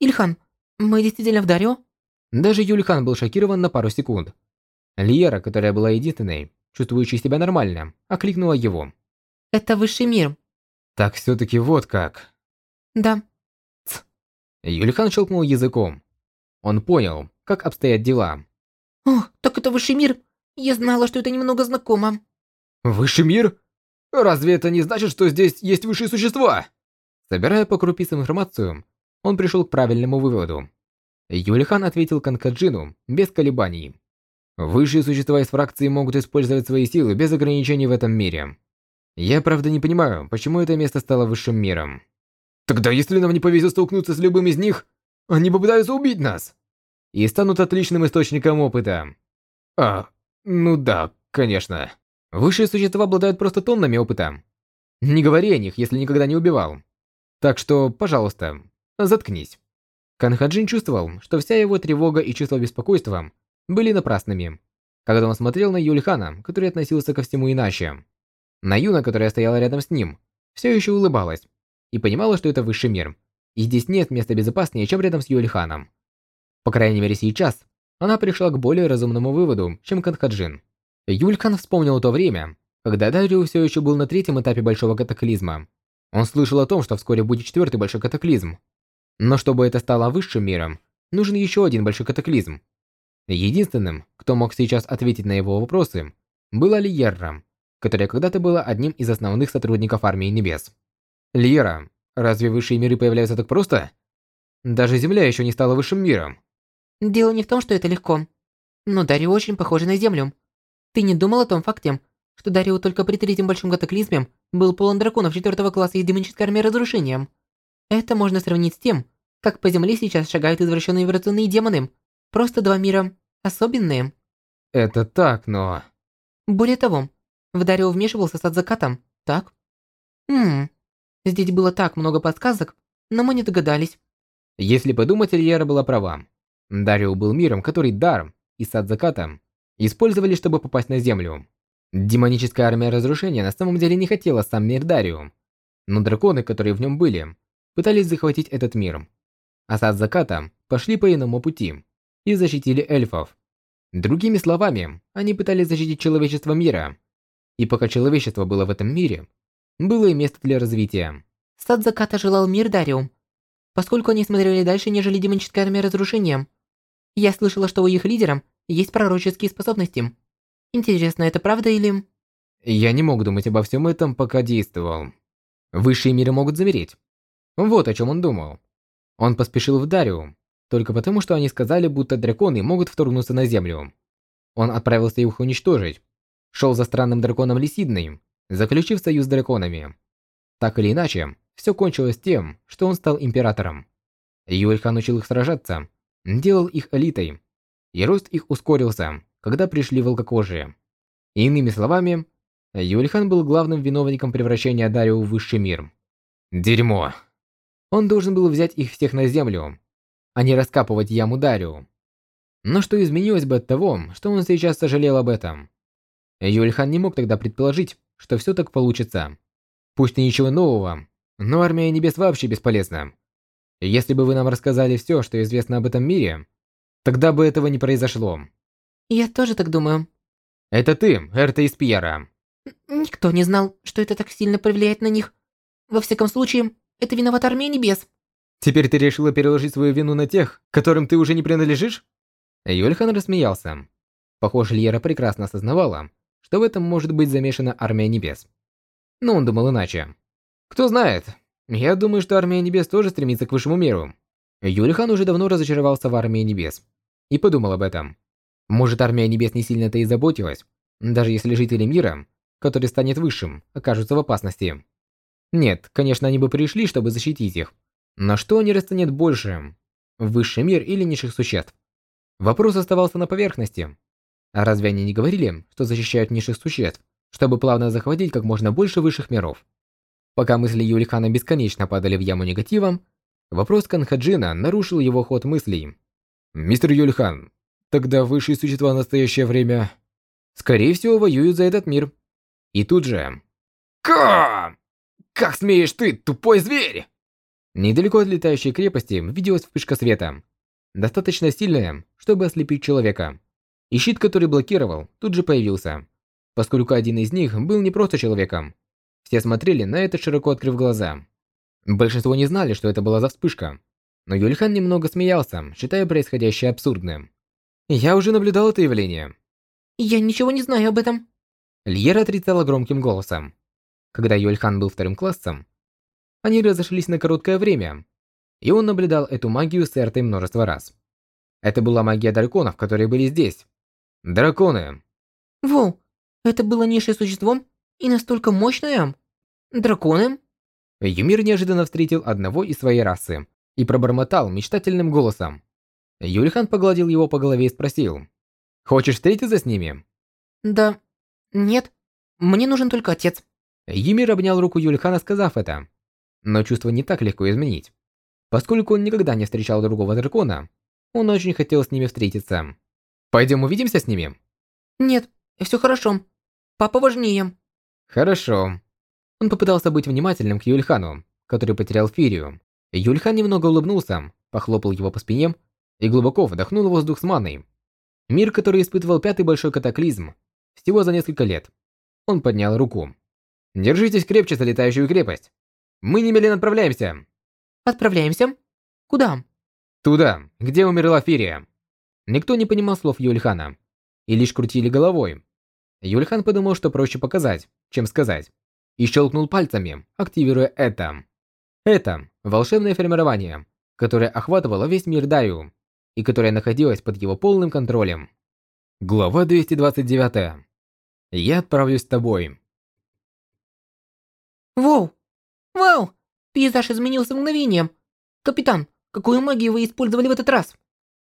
Ильхан, мы действительно в Дарё? Даже Юльхан был шокирован на пару секунд. Лиера, которая была единственной, чувствующей себя нормально, окликнула его. Это высший мир. Так все-таки вот как. Да. Ц. Юльхан щелкнул языком. Он понял, как обстоят дела. О, так это высший мир. Я знала, что это немного знакомо. Высший мир? Разве это не значит, что здесь есть высшие существа? Собирая по крупицам информацию, он пришел к правильному выводу. Юлихан ответил Канкаджину без колебаний. Высшие существа из фракции могут использовать свои силы без ограничений в этом мире. Я правда не понимаю, почему это место стало высшим миром. Тогда если нам не повезет столкнуться с любым из них, они попытаются убить нас. И станут отличным источником опыта. А, ну да, конечно. Высшие существа обладают просто тоннами опыта. Не говори о них, если никогда не убивал. Так что, пожалуйста, заткнись. Канхаджин чувствовал, что вся его тревога и чувство беспокойства были напрасными, когда он смотрел на Юльхана, который относился ко всему иначе. На Юна, которая стояла рядом с ним, все еще улыбалась и понимала, что это высший мир, и здесь нет места безопаснее, чем рядом с Юльханом. По крайней мере сейчас, она пришла к более разумному выводу, чем Канхаджин. Юлькан вспомнил то время, когда Дарио все еще был на третьем этапе большого катаклизма. Он слышал о том, что вскоре будет четвертый большой катаклизм. Но чтобы это стало высшим миром, нужен еще один большой катаклизм. Единственным, кто мог сейчас ответить на его вопросы, была Лиерра, которая когда-то была одним из основных сотрудников Армии Небес. Лиера, разве высшие миры появляются так просто? Даже Земля еще не стала высшим миром. Дело не в том, что это легко. Но Дарио очень похожа на Землю. Ты не думал о том факте, что Дарио только при третьем большом катаклизме был полон драконов четвертого класса и демонической армии разрушения? Это можно сравнить с тем, как по земле сейчас шагают извращенные вибрационные демоны. Просто два мира особенные. Это так, но... Более того, в Дарио вмешивался сад закатом, так? Хм. Здесь было так много подсказок, но мы не догадались. Если подумать, Ильяра была права. Дарио был миром, который Дар и Сад Заката использовали, чтобы попасть на Землю. Демоническая армия разрушения на самом деле не хотела сам мир Дарио, но драконы, которые в нем были, пытались захватить этот мир. А Сад Заката пошли по иному пути и защитили эльфов. Другими словами, они пытались защитить человечество мира. И пока человечество было в этом мире, было и место для развития. Сад заката желал мир Дариум, поскольку они смотрели дальше, нежели демоническая армия разрушения. Я слышала, что у их лидера есть пророческие способности. Интересно, это правда или... Я не мог думать обо всем этом, пока действовал. Высшие миры могут замереть. Вот о чем он думал. Он поспешил в Дариум, только потому, что они сказали, будто драконы могут вторгнуться на Землю. Он отправился их уничтожить. Шел за странным драконом Лисидной, заключив союз с драконами. Так или иначе, все кончилось тем, что он стал императором. Юэльхан учил их сражаться, делал их элитой, и рост их ускорился, когда пришли волкокожие. Иными словами, Юэльхан был главным виновником превращения Дарио в высший мир. Дерьмо. Он должен был взять их всех на землю, а не раскапывать яму Дарио. Но что изменилось бы от того, что он сейчас сожалел об этом? Юэльхан не мог тогда предположить, что все так получится. Пусть и ничего нового, но армия небес вообще бесполезна. Если бы вы нам рассказали все, что известно об этом мире, тогда бы этого не произошло. Я тоже так думаю. Это ты, Эрта из Пьера. Никто не знал, что это так сильно повлияет на них. Во всяком случае, это виноват армия небес. Теперь ты решила переложить свою вину на тех, которым ты уже не принадлежишь? Юльхан рассмеялся. Похоже, Льера прекрасно осознавала, что в этом может быть замешана армия небес. Но он думал иначе. Кто знает, я думаю, что армия небес тоже стремится к высшему миру. Юлихан уже давно разочаровался в армии небес. И подумал об этом. Может, армия небес не сильно-то и заботилась, даже если жители мира, который станет высшим, окажутся в опасности. Нет, конечно, они бы пришли, чтобы защитить их. Но что они расценят больше? Высший мир или низших существ? Вопрос оставался на поверхности. А разве они не говорили, что защищают низших существ, чтобы плавно захватить как можно больше высших миров? Пока мысли Юлихана бесконечно падали в яму негатива, вопрос Канхаджина нарушил его ход мыслей. «Мистер Юлихан, тогда высшие существа в настоящее время, скорее всего, воюют за этот мир». И тут же... «Ка! Как смеешь ты, тупой зверь!» Недалеко от летающей крепости виделась вспышка света. Достаточно сильная, чтобы ослепить человека. И щит, который блокировал, тут же появился. Поскольку один из них был не просто человеком, все смотрели на это, широко открыв глаза. Большинство не знали, что это была за вспышка. Но Юльхан немного смеялся, считая происходящее абсурдным. «Я уже наблюдал это явление». «Я ничего не знаю об этом». Льера отрицала громким голосом. Когда Юльхан был вторым классом, они разошлись на короткое время, и он наблюдал эту магию с Эртой множество раз. Это была магия драконов, которые были здесь. Драконы. Воу, это было низшее существо? И настолько мощная? Драконы? Юмир неожиданно встретил одного из своей расы и пробормотал мечтательным голосом. Юльхан погладил его по голове и спросил. «Хочешь встретиться с ними?» «Да. Нет. Мне нужен только отец». Юмир обнял руку Юльхана, сказав это. Но чувство не так легко изменить. Поскольку он никогда не встречал другого дракона, он очень хотел с ними встретиться. «Пойдем увидимся с ними?» «Нет, все хорошо. Папа важнее». Хорошо. Он попытался быть внимательным к Юльхану, который потерял Фирию. Юльхан немного улыбнулся, похлопал его по спине и глубоко вдохнул воздух с маной. Мир, который испытывал пятый большой катаклизм, всего за несколько лет. Он поднял руку. «Держитесь крепче за летающую крепость. Мы немедленно отправляемся». «Отправляемся? Куда?» «Туда, где умерла Фирия». Никто не понимал слов Юльхана и лишь крутили головой, Юльхан подумал, что проще показать, чем сказать, и щелкнул пальцами, активируя это. Это – волшебное формирование, которое охватывало весь мир Даю, и которое находилось под его полным контролем. Глава 229. Я отправлюсь с тобой. Воу! Вау! Пейзаж изменился мгновением. Капитан, какую магию вы использовали в этот раз?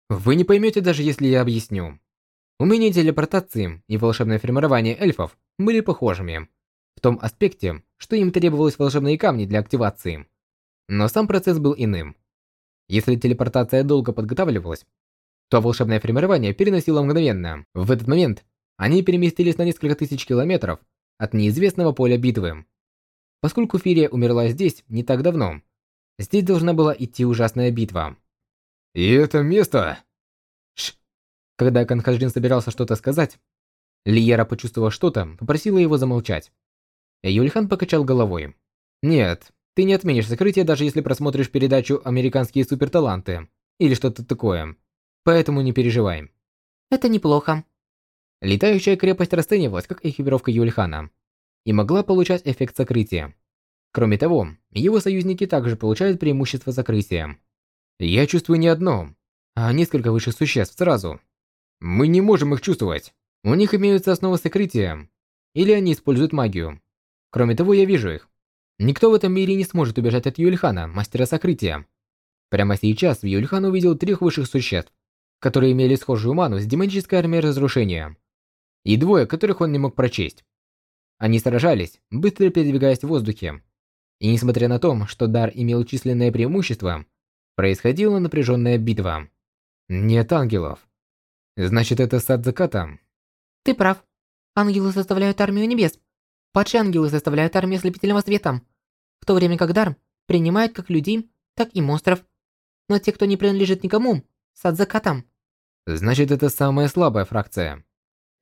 Вы не поймете, даже если я объясню. Умения телепортации и волшебное формирование эльфов были похожими, в том аспекте, что им требовалось волшебные камни для активации. Но сам процесс был иным. Если телепортация долго подготавливалась, то волшебное формирование переносило мгновенно. В этот момент они переместились на несколько тысяч километров от неизвестного поля битвы. Поскольку Фирия умерла здесь не так давно, здесь должна была идти ужасная битва. И это место... Когда Канхаджин собирался что-то сказать, Лиера, почувствовав что-то, попросила его замолчать. Юльхан покачал головой. «Нет, ты не отменишь закрытие, даже если просмотришь передачу «Американские суперталанты» или что-то такое. Поэтому не переживай». Это неплохо. Летающая крепость расценивалась как экипировка Юльхана и могла получать эффект закрытия. Кроме того, его союзники также получают преимущество закрытия. Я чувствую не одно, а несколько высших существ сразу. Мы не можем их чувствовать. У них имеются основы сокрытия, или они используют магию. Кроме того, я вижу их. Никто в этом мире не сможет убежать от Юльхана, мастера сокрытия. Прямо сейчас Юльхан увидел трех высших существ, которые имели схожую ману с демонической армией разрушения, и двое, которых он не мог прочесть. Они сражались, быстро передвигаясь в воздухе. И несмотря на то, что дар имел численное преимущество, происходила напряженная битва. Нет ангелов. Значит, это сад заката? Ты прав. Ангелы составляют армию небес. Падшие ангелы составляют армию ослепительного света. В то время как дар принимает как людей, так и монстров. Но те, кто не принадлежит никому, сад заката. Значит, это самая слабая фракция.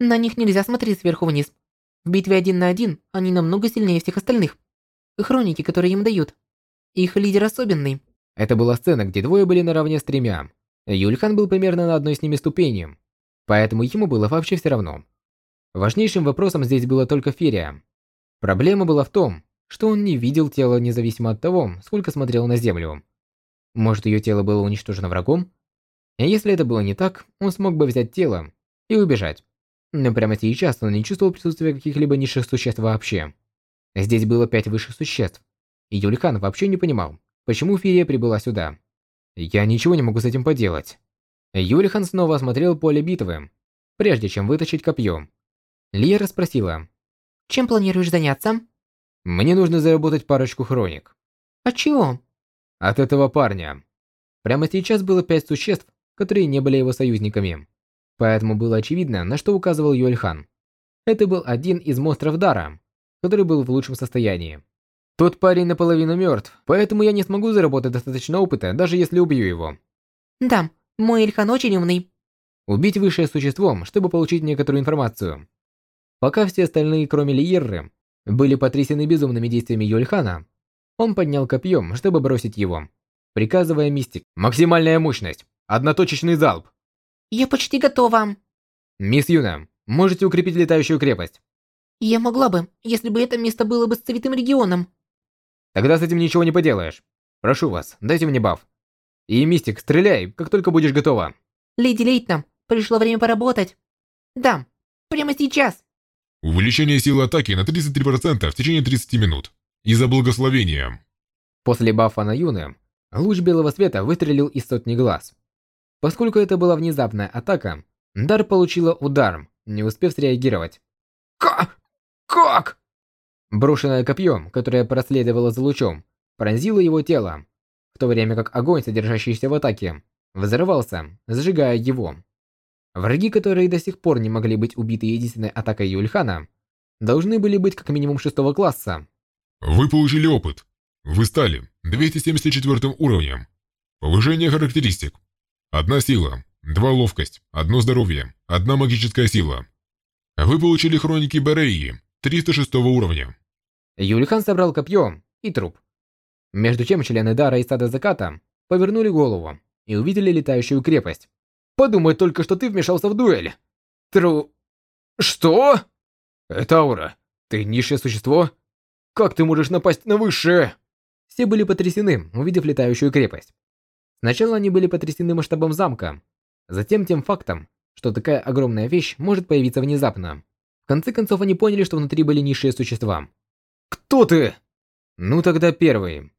На них нельзя смотреть сверху вниз. В битве один на один они намного сильнее всех остальных. Хроники, которые им дают. Их лидер особенный. Это была сцена, где двое были наравне с тремя. Юльхан был примерно на одной с ними ступени, поэтому ему было вообще все равно. Важнейшим вопросом здесь было только Ферия. Проблема была в том, что он не видел тело независимо от того, сколько смотрел на Землю. Может, ее тело было уничтожено врагом? И если это было не так, он смог бы взять тело и убежать. Но прямо сейчас он не чувствовал присутствия каких-либо низших существ вообще. Здесь было пять высших существ. И Юликан вообще не понимал, почему Фирия прибыла сюда. Я ничего не могу с этим поделать. Юлихан снова осмотрел поле битвы, прежде чем вытащить копье. Лера спросила. «Чем планируешь заняться?» «Мне нужно заработать парочку хроник». «От «А чего?» «От этого парня». Прямо сейчас было пять существ, которые не были его союзниками. Поэтому было очевидно, на что указывал Юэльхан. Это был один из монстров Дара, который был в лучшем состоянии. Тот парень наполовину мертв, поэтому я не смогу заработать достаточно опыта, даже если убью его. Да, мой Ильхан очень умный. Убить высшее существо, чтобы получить некоторую информацию. Пока все остальные, кроме Лиерры, были потрясены безумными действиями Юльхана, он поднял копьем, чтобы бросить его, приказывая мистик. Максимальная мощность. Одноточечный залп. Я почти готова. Мисс Юна, можете укрепить летающую крепость? Я могла бы, если бы это место было бы сцветым регионом. Тогда с этим ничего не поделаешь. Прошу вас, дайте мне баф. И, Мистик, стреляй, как только будешь готова. Леди Лейтнам, пришло время поработать. Да, прямо сейчас. Увеличение силы атаки на 33% в течение 30 минут. Из-за благословения. После бафа на Юны, луч белого света выстрелил из сотни глаз. Поскольку это была внезапная атака, Дар получила удар, не успев среагировать. Как? Как? Брошенное копье, которое проследовало за лучом, пронзило его тело, в то время как огонь, содержащийся в атаке, взорвался, сжигая его. Враги, которые до сих пор не могли быть убиты единственной атакой Юльхана, должны были быть как минимум шестого класса. Вы получили опыт. Вы стали 274 уровнем. Повышение характеристик. Одна сила, два ловкость, одно здоровье, одна магическая сила. Вы получили хроники Береи, 306 уровня. Юлихан собрал копье и труп. Между чем члены Дара и Сада Заката повернули голову и увидели летающую крепость. Подумай только, что ты вмешался в дуэль. Тру... Что? Это аура. Ты низшее существо? Как ты можешь напасть на высшее? Все были потрясены, увидев летающую крепость. Сначала они были потрясены масштабом замка, затем тем фактом, что такая огромная вещь может появиться внезапно. В конце концов они поняли, что внутри были низшие существа. «Кто ты?» Ну тогда первый.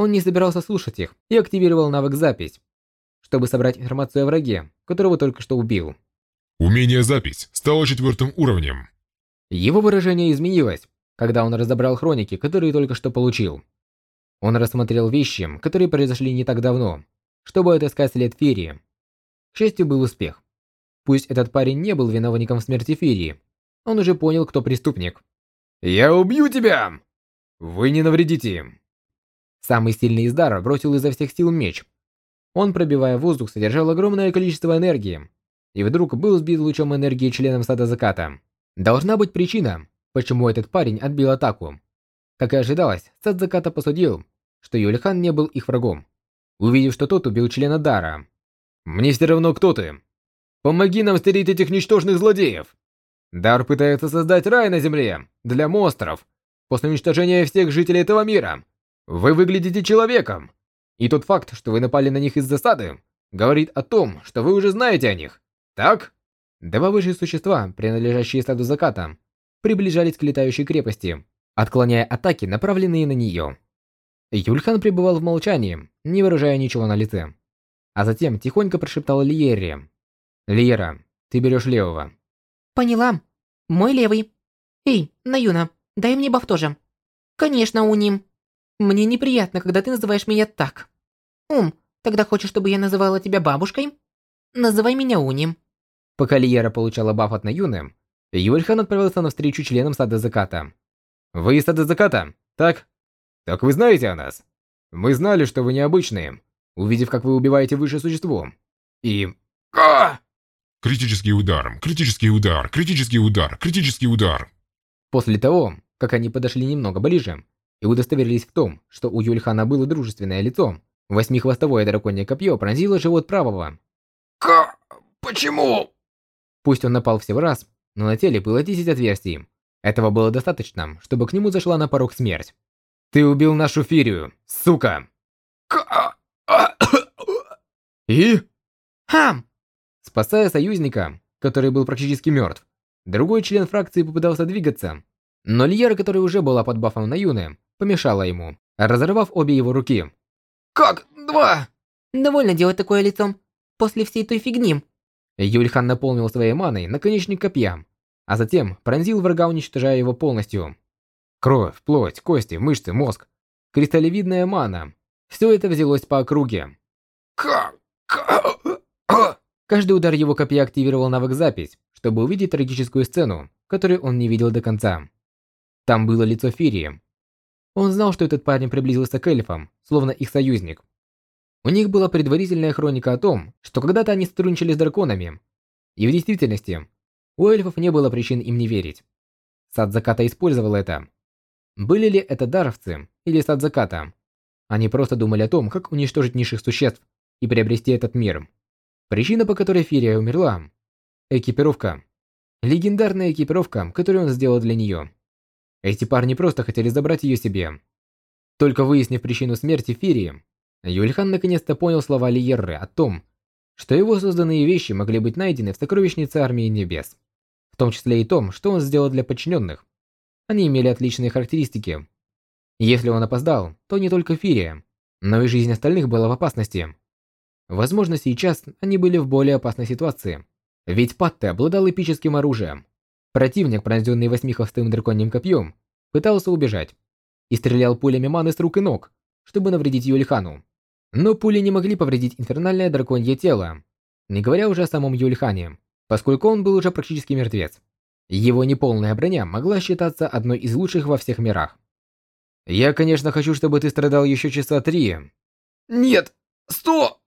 Он не собирался слушать их и активировал навык запись, чтобы собрать информацию о враге, которого только что убил. Умение запись стало четвертым уровнем. Его выражение изменилось, когда он разобрал хроники, которые только что получил. Он рассмотрел вещи, которые произошли не так давно, чтобы отыскать след Ферии. К счастью, был успех. Пусть этот парень не был виновником в смерти Ферии, он уже понял, кто преступник. «Я убью тебя! Вы не навредите им!» Самый сильный из дара бросил изо всех сил меч. Он, пробивая воздух, содержал огромное количество энергии, и вдруг был сбит лучом энергии членом сада заката. Должна быть причина, почему этот парень отбил атаку. Как и ожидалось, сад заката посудил, что Юльхан не был их врагом, увидев, что тот убил члена Дара. «Мне все равно, кто ты. Помоги нам стереть этих ничтожных злодеев!» Дар пытается создать рай на земле для монстров после уничтожения всех жителей этого мира. Вы выглядите человеком. И тот факт, что вы напали на них из засады, говорит о том, что вы уже знаете о них. Так? Два высшие существа, принадлежащие стаду заката, приближались к летающей крепости, отклоняя атаки, направленные на нее. Юльхан пребывал в молчании, не выражая ничего на лице. А затем тихонько прошептал Лиере. «Лиера, ты берешь левого». Поняла. Мой левый. Эй, Наюна, дай мне баф тоже. Конечно, Уним. Мне неприятно, когда ты называешь меня так. Ум, тогда хочешь, чтобы я называла тебя бабушкой? Называй меня Уним. Пока Лиера получала баф от Наюны, Юльхан отправился на встречу членам Сада Заката. «Вы из Сада Заката, так? Так вы знаете о нас? Мы знали, что вы необычные, увидев, как вы убиваете высшее существо. И... Ка! Критический удар, критический удар, критический удар, критический удар. После того, как они подошли немного ближе и удостоверились в том, что у Юльхана было дружественное лицо, восьмихвостовое драконье копье пронзило живот правого. Ка... Почему? Пусть он напал всего раз, но на теле было 10 отверстий. Этого было достаточно, чтобы к нему зашла на порог смерть. «Ты убил нашу Фирию, сука!» Ка... «И?» Хам! Спасая союзника, который был практически мертв, другой член фракции попытался двигаться, но Льера, которая уже была под бафом на Юны, помешала ему, разорвав обе его руки. «Как два?» Довольно делать такое лицо. После всей той фигни. Юльхан наполнил своей маной наконечник копья, а затем пронзил врага, уничтожая его полностью. Кровь, плоть, кости, мышцы, мозг, кристаллевидная мана – все это взялось по округе. Ка... Ка... Каждый удар его копья активировал навык запись, чтобы увидеть трагическую сцену, которую он не видел до конца. Там было лицо Фирии. Он знал, что этот парень приблизился к эльфам, словно их союзник. У них была предварительная хроника о том, что когда-то они сотрудничали с драконами. И в действительности, у эльфов не было причин им не верить. Сад Заката использовал это. Были ли это даровцы или Сад Заката? Они просто думали о том, как уничтожить низших существ и приобрести этот мир. Причина, по которой Фирия умерла – экипировка. Легендарная экипировка, которую он сделал для нее. Эти парни просто хотели забрать ее себе. Только выяснив причину смерти Фирии, Юльхан наконец-то понял слова Лиерры о том, что его созданные вещи могли быть найдены в сокровищнице Армии Небес. В том числе и том, что он сделал для подчиненных. Они имели отличные характеристики. Если он опоздал, то не только Фирия, но и жизнь остальных была в опасности. Возможно, сейчас они были в более опасной ситуации. Ведь Патте обладал эпическим оружием. Противник, пронзенный восьмихвостым драконьим копьем, пытался убежать и стрелял пулями маны с рук и ног, чтобы навредить Юльхану. Но пули не могли повредить инфернальное драконье тело, не говоря уже о самом Юльхане, поскольку он был уже практически мертвец. Его неполная броня могла считаться одной из лучших во всех мирах. «Я, конечно, хочу, чтобы ты страдал еще часа три». «Нет! Сто!»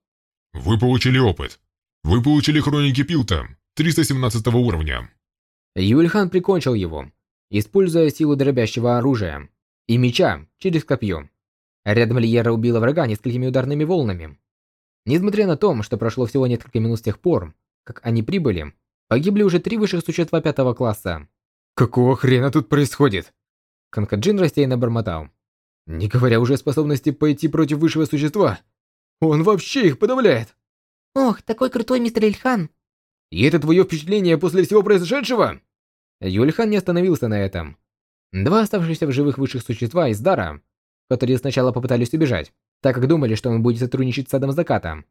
Вы получили опыт. Вы получили хроники Пилта 317 уровня. Юльхан прикончил его, используя силу дробящего оружия и меча через копье. Рядом Лиера убила врага несколькими ударными волнами. Несмотря на то, что прошло всего несколько минут с тех пор, как они прибыли, погибли уже три высших существа пятого класса. Какого хрена тут происходит? Канкаджин рассеянно бормотал. Не говоря уже о способности пойти против высшего существа. Он вообще их подавляет. Ох, такой крутой мистер Ильхан. И это твое впечатление после всего произошедшего? Юльхан не остановился на этом. Два оставшихся в живых высших существа из Дара, которые сначала попытались убежать, так как думали, что он будет сотрудничать с Садом Заката,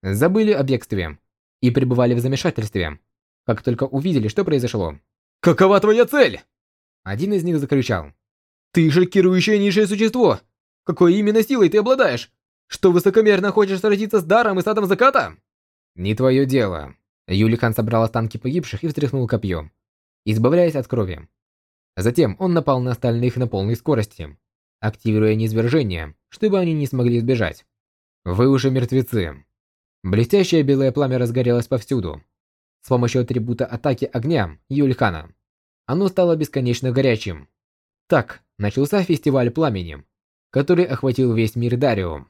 забыли о бегстве и пребывали в замешательстве, как только увидели, что произошло. «Какова твоя цель?» Один из них закричал. «Ты шокирующее низшее существо! Какой именно силой ты обладаешь? Что высокомерно хочешь сразиться с даром и садом заката?» «Не твое дело». Юлихан собрал останки погибших и встряхнул копьем, избавляясь от крови. Затем он напал на остальных на полной скорости, активируя низвержение, чтобы они не смогли сбежать. «Вы уже мертвецы». Блестящее белое пламя разгорелось повсюду. С помощью атрибута атаки огня Юльхана оно стало бесконечно горячим. Так начался фестиваль пламени, который охватил весь мир Дарио.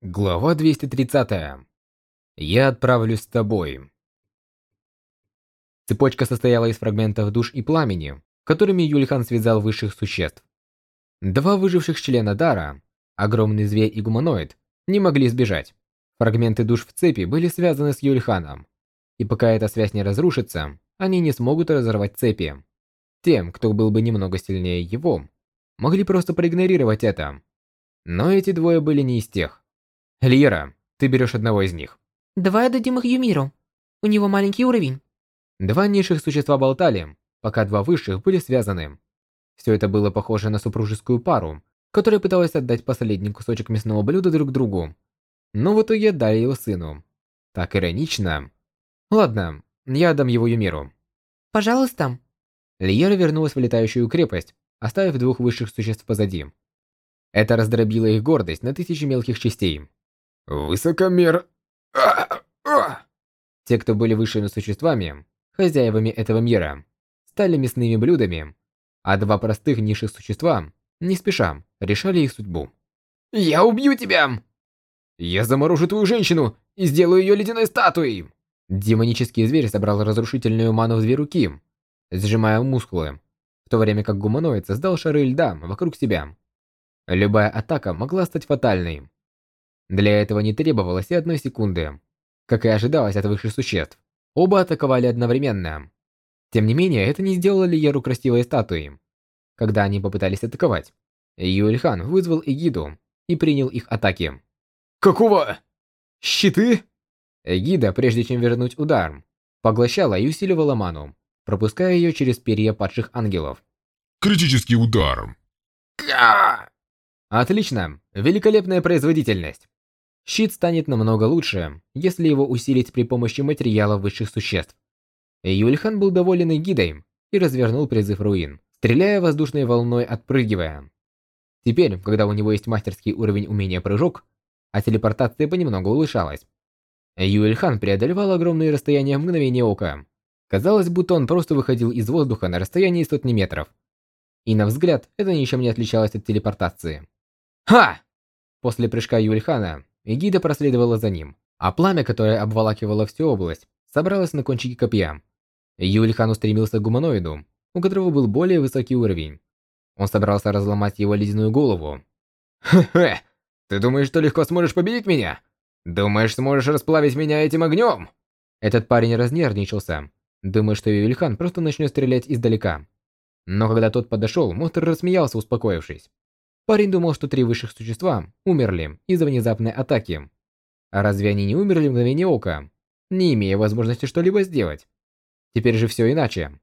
Глава 230. Я отправлюсь с тобой. Цепочка состояла из фрагментов душ и пламени, которыми Юльхан связал высших существ. Два выживших члена Дара, огромный зверь и гуманоид, не могли сбежать. Фрагменты душ в цепи были связаны с Юльханом. И пока эта связь не разрушится, они не смогут разорвать цепи. Тем, кто был бы немного сильнее его, могли просто проигнорировать это. Но эти двое были не из тех. Льера, ты берешь одного из них. Давай отдадим их Юмиру. У него маленький уровень. Два низших существа болтали, пока два высших были связаны. Все это было похоже на супружескую пару, которая пыталась отдать последний кусочек мясного блюда друг другу. Но в итоге отдали его сыну. Так иронично. Ладно, я отдам его Юмиру. Пожалуйста. Лиера вернулась в летающую крепость, оставив двух высших существ позади. Это раздробило их гордость на тысячи мелких частей. Высокомер... Те, кто были высшими существами, хозяевами этого мира, стали мясными блюдами, а два простых низших существа, не спеша, решали их судьбу. «Я убью тебя!» «Я заморожу твою женщину и сделаю ее ледяной статуей!» Демонический зверь собрал разрушительную ману в две руки, сжимая мускулы, в то время как гуманоид создал шары льда вокруг себя. Любая атака могла стать фатальной. Для этого не требовалось и одной секунды. Как и ожидалось от высших существ, оба атаковали одновременно. Тем не менее, это не сделало Лиеру красивой статуей. Когда они попытались атаковать, Юэльхан вызвал Эгиду и принял их атаки. «Какого? Щиты?» Эгида, прежде чем вернуть удар, поглощала и усиливала ману, пропуская ее через перья падших ангелов. Критический удар. Отлично, великолепная производительность. Щит станет намного лучше, если его усилить при помощи материала высших существ. Юльхан был доволен гидой и развернул призыв руин, стреляя воздушной волной, отпрыгивая. Теперь, когда у него есть мастерский уровень умения прыжок, а телепортация понемногу улучшалась, Юэльхан преодолевал огромные расстояния в мгновение ока. Казалось, будто он просто выходил из воздуха на расстоянии сотни метров. И на взгляд, это ничем не отличалось от телепортации. «Ха!» После прыжка Юльхана, Эгида проследовала за ним, а пламя, которое обволакивало всю область, собралось на кончике копья. Юльхан устремился к гуманоиду, у которого был более высокий уровень. Он собрался разломать его ледяную голову. «Хе-хе! Ты думаешь, что легко сможешь победить меня? Думаешь, сможешь расплавить меня этим огнем?» Этот парень разнервничался, думая, что Юльхан просто начнет стрелять издалека. Но когда тот подошел, монстр рассмеялся, успокоившись. Парень думал, что три высших существа умерли из-за внезапной атаки. А разве они не умерли в мгновение ока, не имея возможности что-либо сделать? Теперь же все иначе.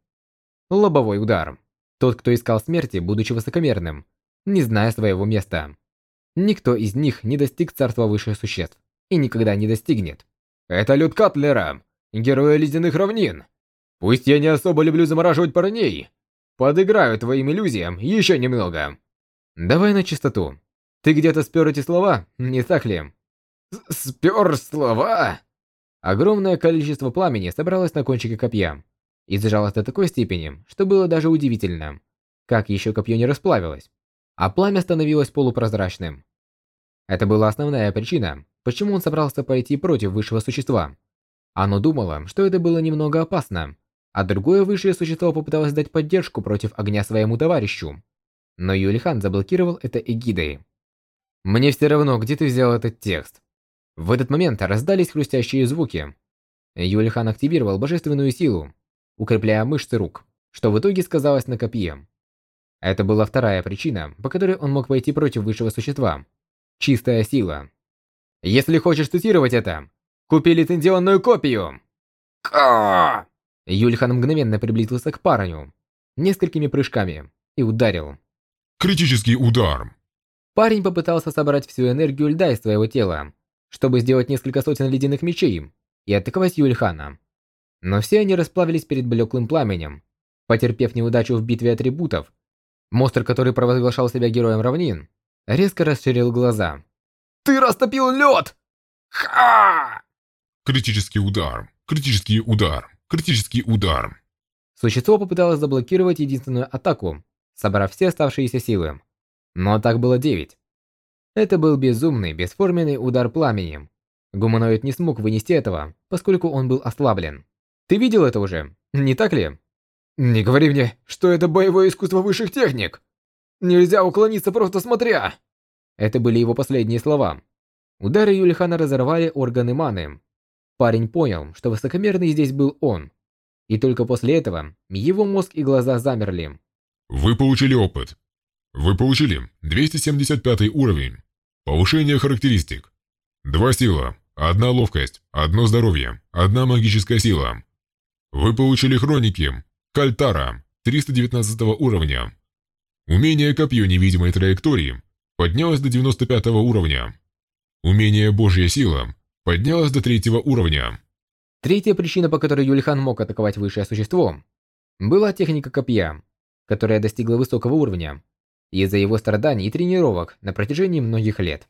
Лобовой удар. Тот, кто искал смерти, будучи высокомерным, не зная своего места. Никто из них не достиг царства высших существ и никогда не достигнет. Это Люд Катлера, героя ледяных равнин. Пусть я не особо люблю замораживать парней. Подыграю твоим иллюзиям еще немного. Давай на чистоту. Ты где-то спер эти слова, не так ли? Спер слова? Огромное количество пламени собралось на кончике копья и сжалось до такой степени, что было даже удивительно, как еще копье не расплавилось, а пламя становилось полупрозрачным. Это была основная причина, почему он собрался пойти против высшего существа. Оно думало, что это было немного опасно, а другое высшее существо попыталось дать поддержку против огня своему товарищу, но Юлихан заблокировал это эгидой. «Мне все равно, где ты взял этот текст?» В этот момент раздались хрустящие звуки. Юлихан активировал божественную силу, укрепляя мышцы рук, что в итоге сказалось на копье. Это была вторая причина, по которой он мог пойти против высшего существа. Чистая сила. Если хочешь цитировать это, купи лицензионную копию! Ка! Юльхан мгновенно приблизился к парню, несколькими прыжками и ударил. Критический удар. Парень попытался собрать всю энергию льда из своего тела, чтобы сделать несколько сотен ледяных мечей и атаковать Юльхана. Но все они расплавились перед блеклым пламенем. Потерпев неудачу в битве атрибутов, монстр, который провозглашал себя героем равнин, резко расширил глаза. «Ты растопил лед!» Ха! Критический удар. Критический удар. Критический удар. Существо попыталось заблокировать единственную атаку, собрав все оставшиеся силы. Но атак было 9. Это был безумный, бесформенный удар пламенем. Гуманоид не смог вынести этого, поскольку он был ослаблен. Ты видел это уже, не так ли? Не говори мне, что это боевое искусство высших техник. Нельзя уклониться просто смотря. Это были его последние слова. Удары Юлихана разорвали органы маны, Парень понял, что высокомерный здесь был он. И только после этого его мозг и глаза замерли. Вы получили опыт. Вы получили 275 уровень. Повышение характеристик. Два сила, одна ловкость, одно здоровье, одна магическая сила. Вы получили хроники. Кальтара, 319 уровня. Умение копье невидимой траектории поднялось до 95 уровня. Умение Божья сила поднялась до третьего уровня. Третья причина, по которой Юльхан мог атаковать высшее существо, была техника копья, которая достигла высокого уровня из-за его страданий и тренировок на протяжении многих лет.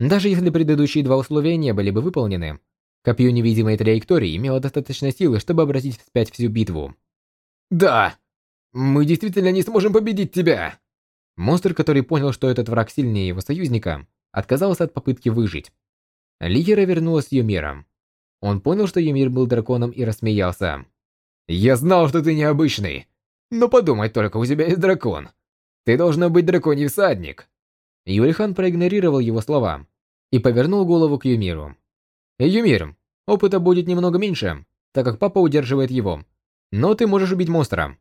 Даже если предыдущие два условия не были бы выполнены, копье невидимой траектории имело достаточно силы, чтобы обратить вспять всю битву. «Да, мы действительно не сможем победить тебя!» Монстр, который понял, что этот враг сильнее его союзника, отказался от попытки выжить. Лигера вернулась с Юмиром. Он понял, что Юмир был драконом и рассмеялся. «Я знал, что ты необычный. Но подумай только, у тебя есть дракон. Ты должен быть драконий всадник». Юлихан проигнорировал его слова и повернул голову к Юмиру. «Юмир, опыта будет немного меньше, так как папа удерживает его. Но ты можешь убить монстра».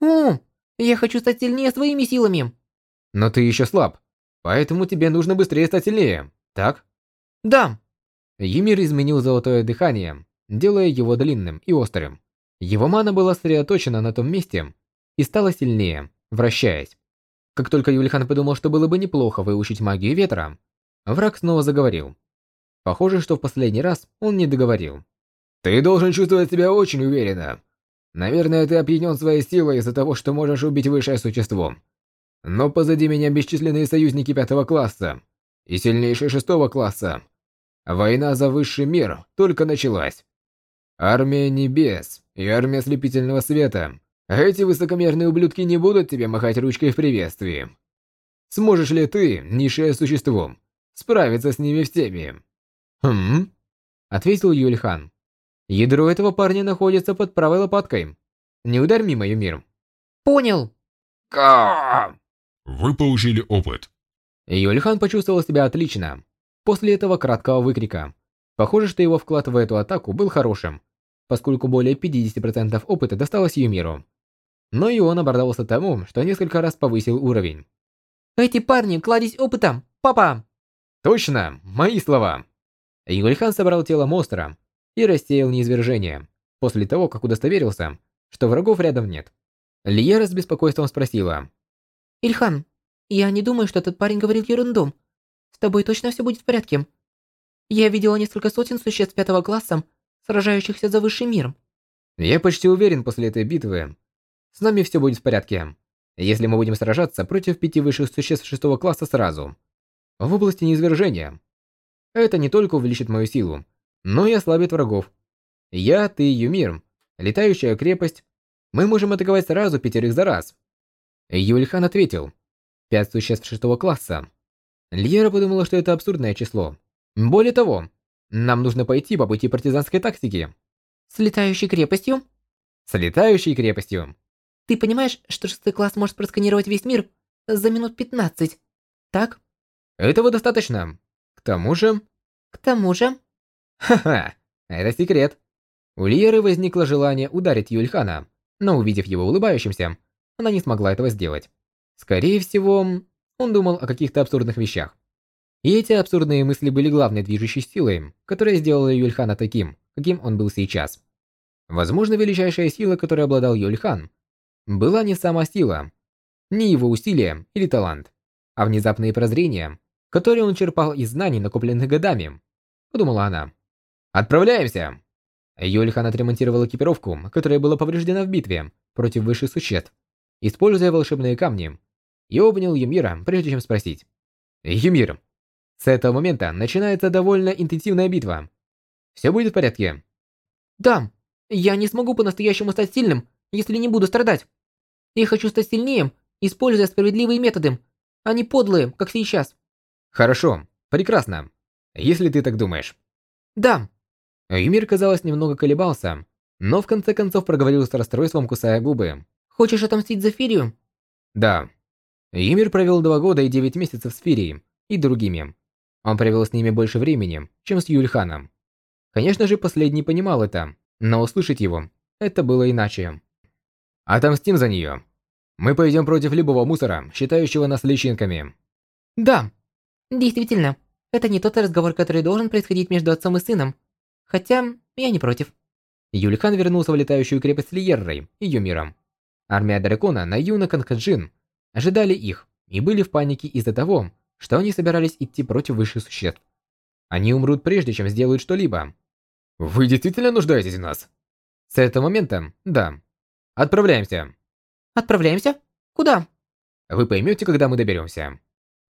«О, я хочу стать сильнее своими силами». «Но ты еще слаб, поэтому тебе нужно быстрее стать сильнее, так?» Да. Емир изменил золотое дыхание, делая его длинным и острым. Его мана была сосредоточена на том месте и стала сильнее, вращаясь. Как только Юльхан подумал, что было бы неплохо выучить магию ветра, враг снова заговорил. Похоже, что в последний раз он не договорил. «Ты должен чувствовать себя очень уверенно. Наверное, ты опьянен своей силой из-за того, что можешь убить высшее существо. Но позади меня бесчисленные союзники пятого класса и сильнейшие шестого класса. Война за высший мир только началась. Армия небес и армия слепительного света. Эти высокомерные ублюдки не будут тебе махать ручкой в приветствии. Сможешь ли ты, низшее существо, справиться с ними всеми? Хм? Ответил Юльхан. Ядро этого парня находится под правой лопаткой. Не ударь мимо, Юмир. Понял. Ка! Вы получили опыт. Юльхан почувствовал себя отлично после этого краткого выкрика. Похоже, что его вклад в эту атаку был хорошим, поскольку более 50% опыта досталось Юмиру. Но и он обрадовался тому, что несколько раз повысил уровень. «Эти парни кладись опытом, папа!» «Точно, мои слова!» Юльхан собрал тело монстра и рассеял неизвержение, после того, как удостоверился, что врагов рядом нет. Лиера с беспокойством спросила. «Ильхан, я не думаю, что этот парень говорит ерунду. С тобой точно все будет в порядке. Я видела несколько сотен существ пятого класса, сражающихся за высший мир. Я почти уверен после этой битвы. С нами все будет в порядке. Если мы будем сражаться против пяти высших существ шестого класса сразу. В области неизвержения. Это не только увеличит мою силу, но и ослабит врагов. Я, ты и Юмир, летающая крепость. Мы можем атаковать сразу пятерых за раз. Юльхан ответил. Пять существ шестого класса. Льера подумала, что это абсурдное число. Более того, нам нужно пойти по пути партизанской тактики. С летающей крепостью? С летающей крепостью. Ты понимаешь, что шестой класс может просканировать весь мир за минут 15, так? Этого достаточно. К тому же... К тому же... Ха-ха, это секрет. У Льеры возникло желание ударить Юльхана, но увидев его улыбающимся, она не смогла этого сделать. Скорее всего, он думал о каких-то абсурдных вещах. И эти абсурдные мысли были главной движущей силой, которая сделала Юльхана таким, каким он был сейчас. Возможно, величайшая сила, которой обладал Юльхан, была не сама сила, не его усилия или талант, а внезапные прозрения, которые он черпал из знаний, накопленных годами, подумала она. «Отправляемся!» Юльхан отремонтировал экипировку, которая была повреждена в битве против высших существ, используя волшебные камни, и обнял Юмира, прежде чем спросить. «Юмир, с этого момента начинается довольно интенсивная битва. Все будет в порядке?» Да, я не смогу по-настоящему стать сильным, если не буду страдать. Я хочу стать сильнее, используя справедливые методы, а не подлые, как сейчас. Хорошо, прекрасно. Если ты так думаешь. Да. Юмир, казалось, немного колебался, но в конце концов проговорил с расстройством, кусая губы. Хочешь отомстить за Фирию? Да. Юмир провел два года и девять месяцев с Фирией и другими. Он провел с ними больше времени, чем с Юльханом. Конечно же, последний понимал это, но услышать его – это было иначе. Отомстим за нее. Мы пойдем против любого мусора, считающего нас личинками. Да, действительно, это не тот разговор, который должен происходить между отцом и сыном. Хотя, я не против. Юльхан вернулся в летающую крепость Лиеррой и ее миром. Армия дракона на Юна Канхаджин ожидали их и были в панике из-за того, что они собирались идти против высших существ. Они умрут прежде, чем сделают что-либо. Вы действительно нуждаетесь в нас? С этого момента, да. Отправляемся. Отправляемся? Куда? Вы поймете, когда мы доберемся.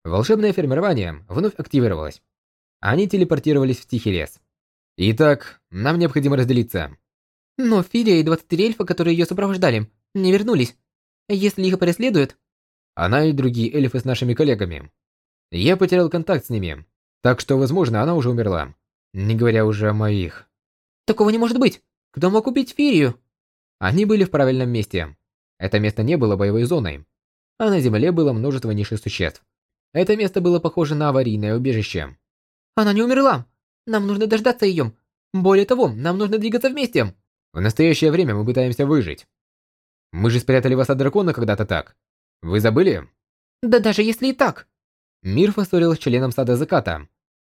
Волшебное формирование вновь активировалось. Они телепортировались в тихий лес. Итак, нам необходимо разделиться. Но Филия и 23 эльфа, которые ее сопровождали, не вернулись. Если их преследуют... Она и другие эльфы с нашими коллегами. Я потерял контакт с ними, так что, возможно, она уже умерла. Не говоря уже о моих. Такого не может быть. Кто мог убить Фирию? Они были в правильном месте. Это место не было боевой зоной. А на земле было множество низших существ. Это место было похоже на аварийное убежище. Она не умерла. Нам нужно дождаться ее. Более того, нам нужно двигаться вместе. В настоящее время мы пытаемся выжить. Мы же спрятали вас от дракона когда-то так. Вы забыли? Да даже если и так. Мир поссорил с членом сада заката,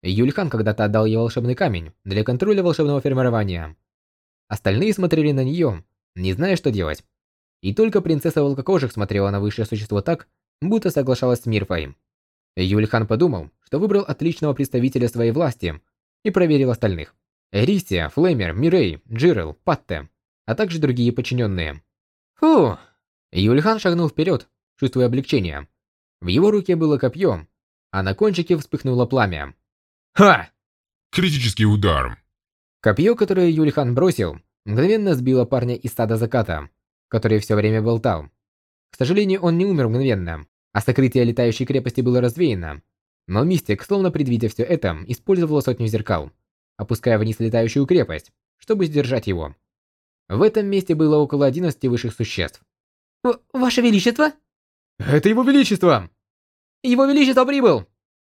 Юльхан когда-то отдал ей волшебный камень для контроля волшебного формирования. Остальные смотрели на нее, не зная, что делать. И только принцесса Волкокожих смотрела на высшее существо так, будто соглашалась с Мирфой. Юльхан подумал, что выбрал отличного представителя своей власти и проверил остальных. Эрисия, Флеймер, Мирей, Джирел, Патте, а также другие подчиненные. Фу! Юльхан шагнул вперед, чувствуя облегчение. В его руке было копье, а на кончике вспыхнуло пламя. Ха! Критический удар. Копье, которое Юльхан бросил, мгновенно сбило парня из стада заката, который все время болтал. К сожалению, он не умер мгновенно, а сокрытие летающей крепости было развеяно. Но Мистик, словно предвидя все это, использовал сотню зеркал, опуская вниз летающую крепость, чтобы сдержать его. В этом месте было около 11 высших существ. В «Ваше Величество?» «Это Его Величество!» «Его Величество прибыл!»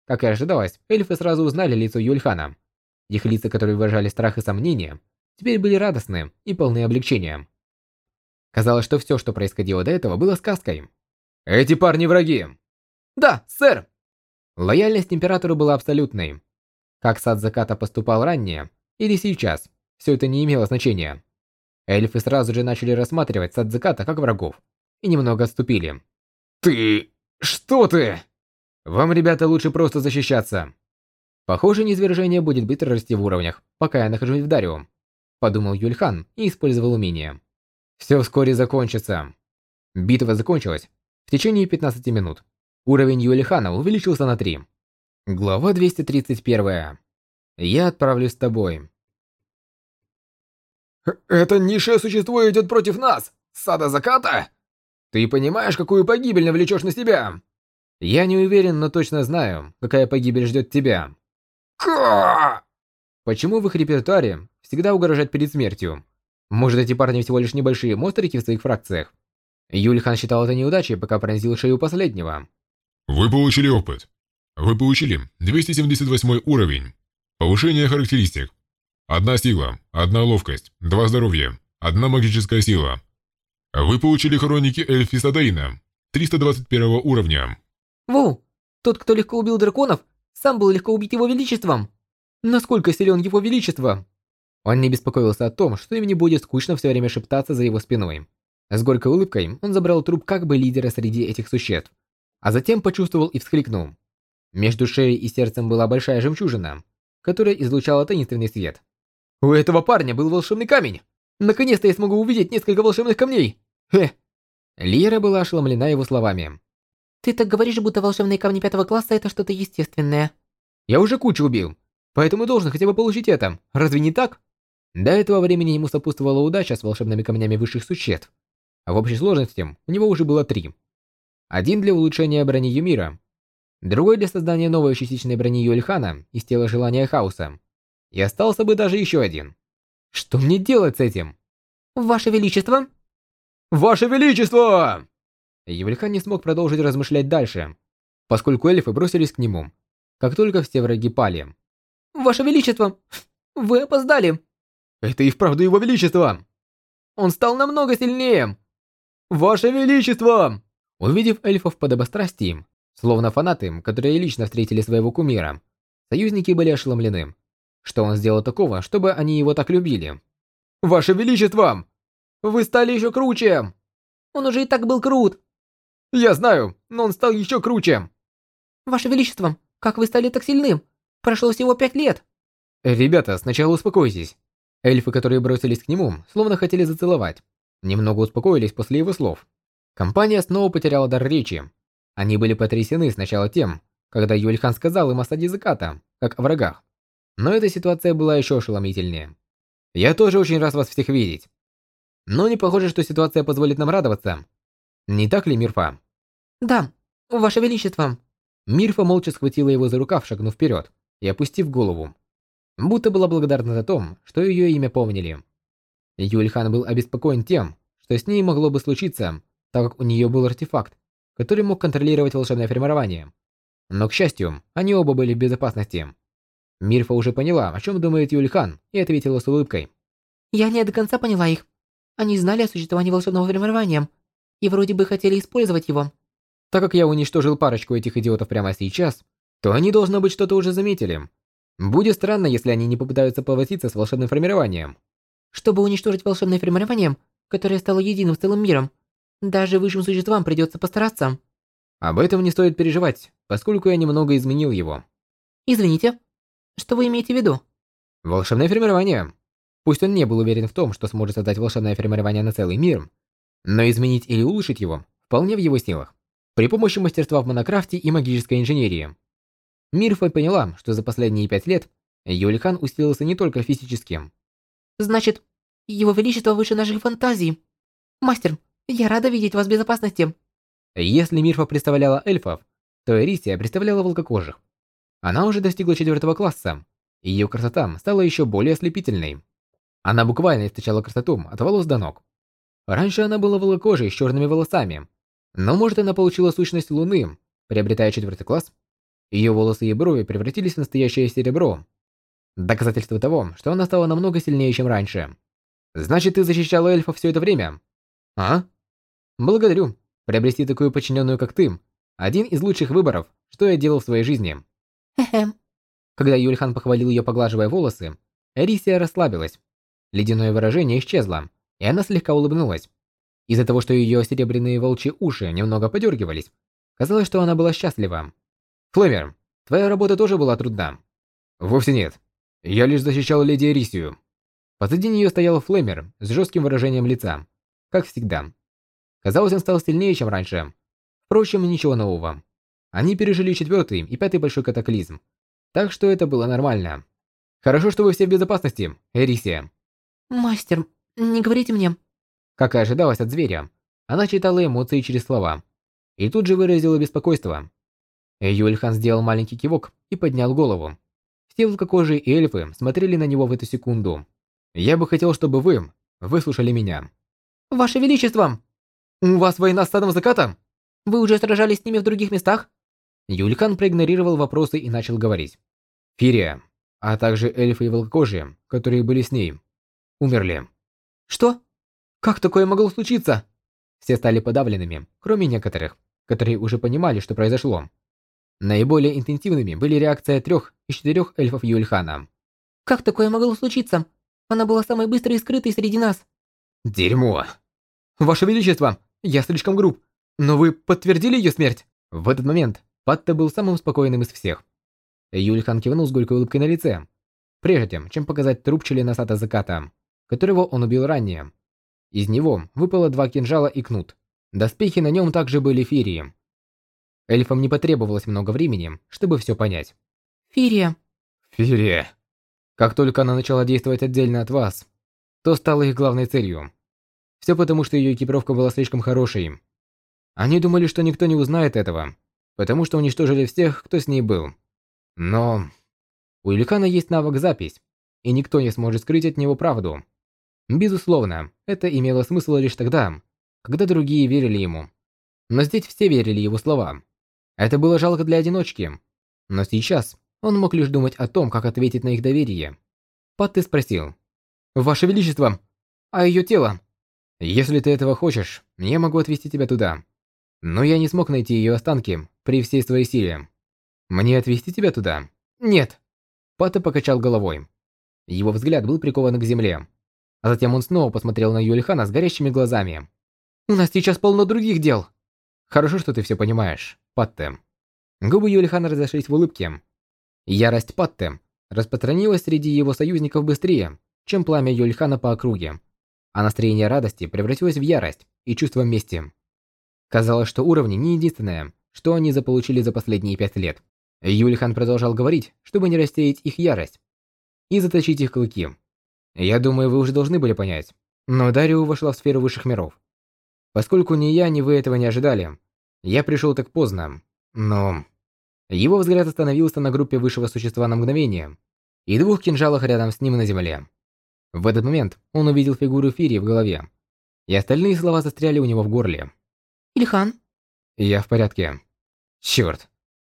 Как и ожидалось, эльфы сразу узнали лицо Юльхана. Их лица, которые выражали страх и сомнения, теперь были радостны и полны облегчения. Казалось, что все, что происходило до этого, было сказкой. «Эти парни враги!» «Да, сэр!» Лояльность императору была абсолютной. Как сад заката поступал ранее, или сейчас, все это не имело значения. Эльфы сразу же начали рассматривать сад заката как врагов и немного отступили. «Ты... что ты?» Вам, ребята, лучше просто защищаться. Похоже, низвержение будет быстро расти в уровнях, пока я нахожусь в Дарио. Подумал Юльхан и использовал умение. Все вскоре закончится. Битва закончилась в течение 15 минут. Уровень Юлихана увеличился на 3. Глава 231. Я отправлюсь с тобой. Это низшее существо идет против нас! Сада заката? Ты понимаешь, какую погибель навлечешь на себя? Я не уверен, но точно знаю, какая погибель ждет тебя. Ка! Почему в их репертуаре всегда угрожать перед смертью? Может, эти парни всего лишь небольшие монстрики в своих фракциях? Юльхан считал это неудачей, пока пронзил шею последнего. Вы получили опыт. Вы получили 278 уровень. Повышение характеристик. Одна сила, одна ловкость, два здоровья, одна магическая сила. Вы получили хроники Эльфисадейна 321 уровня. Ву, тот, кто легко убил драконов, сам был легко убит его величеством. Насколько силен его величество? Он не беспокоился о том, что им не будет скучно все время шептаться за его спиной. С горькой улыбкой он забрал труп как бы лидера среди этих существ, а затем почувствовал и всхликнул. Между шеей и сердцем была большая жемчужина, которая излучала таинственный свет. «У этого парня был волшебный камень! Наконец-то я смогу увидеть несколько волшебных камней! Хе!» Лира была ошеломлена его словами. Ты так говоришь, будто волшебные камни пятого класса это что-то естественное. Я уже кучу убил, поэтому должен хотя бы получить это. Разве не так? До этого времени ему сопутствовала удача с волшебными камнями высших существ. А в общей сложности у него уже было три. Один для улучшения брони Юмира, другой для создания новой частичной брони Юэльхана из тела желания хаоса. И остался бы даже еще один. Что мне делать с этим? Ваше Величество? Ваше Величество! Евельхан не смог продолжить размышлять дальше, поскольку эльфы бросились к нему, как только все враги пали. «Ваше Величество, вы опоздали!» «Это и вправду Его Величество! Он стал намного сильнее! Ваше Величество!» Увидев эльфов под обострастием, словно фанаты, которые лично встретили своего кумира, союзники были ошеломлены. Что он сделал такого, чтобы они его так любили? «Ваше Величество! Вы стали еще круче!» «Он уже и так был крут!» Я знаю, но он стал еще круче. Ваше Величество, как вы стали так сильным? Прошло всего пять лет. Ребята, сначала успокойтесь. Эльфы, которые бросились к нему, словно хотели зацеловать. Немного успокоились после его слов. Компания снова потеряла дар речи. Они были потрясены сначала тем, когда Юльхан сказал им о стадии заката, как о врагах. Но эта ситуация была еще ошеломительнее. Я тоже очень рад вас всех видеть. Но не похоже, что ситуация позволит нам радоваться. Не так ли, Мирфа? Да, Ваше Величество. Мирфа молча схватила его за рукав, шагнув вперед и опустив голову. Будто была благодарна за то, что ее имя помнили. Юльхан был обеспокоен тем, что с ней могло бы случиться, так как у нее был артефакт, который мог контролировать волшебное формирование. Но, к счастью, они оба были в безопасности. Мирфа уже поняла, о чем думает Юльхан, и ответила с улыбкой. «Я не до конца поняла их. Они знали о существовании волшебного формирования, и вроде бы хотели использовать его. Так как я уничтожил парочку этих идиотов прямо сейчас, то они, должно быть, что-то уже заметили. Будет странно, если они не попытаются повозиться с волшебным формированием. Чтобы уничтожить волшебное формирование, которое стало единым с целым миром, даже высшим существам придется постараться. Об этом не стоит переживать, поскольку я немного изменил его. Извините, что вы имеете в виду? Волшебное формирование. Пусть он не был уверен в том, что сможет создать волшебное формирование на целый мир, но изменить или улучшить его вполне в его силах. При помощи мастерства в монокрафте и магической инженерии. Мирфа поняла, что за последние пять лет Юлихан усилился не только физически. «Значит, его величество выше наших фантазий. Мастер, я рада видеть вас в безопасности». Если Мирфа представляла эльфов, то Эрисия представляла волкокожих. Она уже достигла четвертого класса, и ее красота стала еще более ослепительной. Она буквально источала красоту от волос до ног. Раньше она была волокожей с черными волосами, но может она получила сущность Луны, приобретая четвертый класс? Ее волосы и брови превратились в настоящее серебро. Доказательство того, что она стала намного сильнее, чем раньше. Значит, ты защищала эльфов все это время? А? Благодарю. Приобрести такую подчиненную, как ты, один из лучших выборов, что я делал в своей жизни. Хе-хе. Когда Юльхан похвалил ее, поглаживая волосы, Эрисия расслабилась. Ледяное выражение исчезло, и она слегка улыбнулась. Из-за того, что ее серебряные волчьи уши немного подергивались, казалось, что она была счастлива. «Флэмер, твоя работа тоже была трудна?» «Вовсе нет. Я лишь защищал леди Эрисию». Позади нее стоял Флэмер с жестким выражением лица, как всегда. Казалось, он стал сильнее, чем раньше. Впрочем, ничего нового. Они пережили четвертый и пятый большой катаклизм, так что это было нормально. Хорошо, что вы все в безопасности, Эрисия. Мастер, не говорите мне. Как и ожидалось от зверя, она читала эмоции через слова. И тут же выразила беспокойство. Юльхан сделал маленький кивок и поднял голову. Все и эльфы смотрели на него в эту секунду. «Я бы хотел, чтобы вы выслушали меня». «Ваше Величество!» «У вас война с стадом заката?» «Вы уже сражались с ними в других местах?» Юлькан проигнорировал вопросы и начал говорить. «Фирия, а также эльфы и волкокожие, которые были с ней, умерли. Что? Как такое могло случиться? Все стали подавленными, кроме некоторых, которые уже понимали, что произошло. Наиболее интенсивными были реакция трех из четырех эльфов Юльхана. Как такое могло случиться? Она была самой быстрой и скрытой среди нас. Дерьмо. Ваше Величество, я слишком груб, но вы подтвердили ее смерть? В этот момент Патта был самым спокойным из всех. Юльхан кивнул с горькой улыбкой на лице, прежде чем показать труп члена Сата Заката, которого он убил ранее. Из него выпало два кинжала и кнут. Доспехи на нем также были фирии. Эльфам не потребовалось много времени, чтобы все понять. Фирия. Фирия. Как только она начала действовать отдельно от вас, то стала их главной целью. Все потому, что ее экипировка была слишком хорошей. Они думали, что никто не узнает этого, потому что уничтожили всех, кто с ней был. Но у Иликана есть навык запись, и никто не сможет скрыть от него правду. Безусловно, это имело смысл лишь тогда, когда другие верили ему. Но здесь все верили его словам. Это было жалко для одиночки. Но сейчас он мог лишь думать о том, как ответить на их доверие. Патты спросил. «Ваше Величество, а ее тело?» «Если ты этого хочешь, я могу отвезти тебя туда. Но я не смог найти ее останки при всей своей силе. Мне отвезти тебя туда?» «Нет». Патты покачал головой. Его взгляд был прикован к земле. А затем он снова посмотрел на Юлихана с горящими глазами. «У нас сейчас полно других дел!» «Хорошо, что ты все понимаешь, Патте». Губы Юлихана разошлись в улыбке. Ярость Патте распространилась среди его союзников быстрее, чем пламя Юльхана по округе, а настроение радости превратилось в ярость и чувство мести. Казалось, что уровни не единственное, что они заполучили за последние пять лет. Юльхан продолжал говорить, чтобы не рассеять их ярость и заточить их клыки. Я думаю, вы уже должны были понять, но Дарио вошла в сферу высших миров. Поскольку ни я, ни вы этого не ожидали, я пришел так поздно, но... Его взгляд остановился на группе высшего существа на мгновение и двух кинжалах рядом с ним на земле. В этот момент он увидел фигуру Фири в голове, и остальные слова застряли у него в горле. Ильхан? Я в порядке. Черт.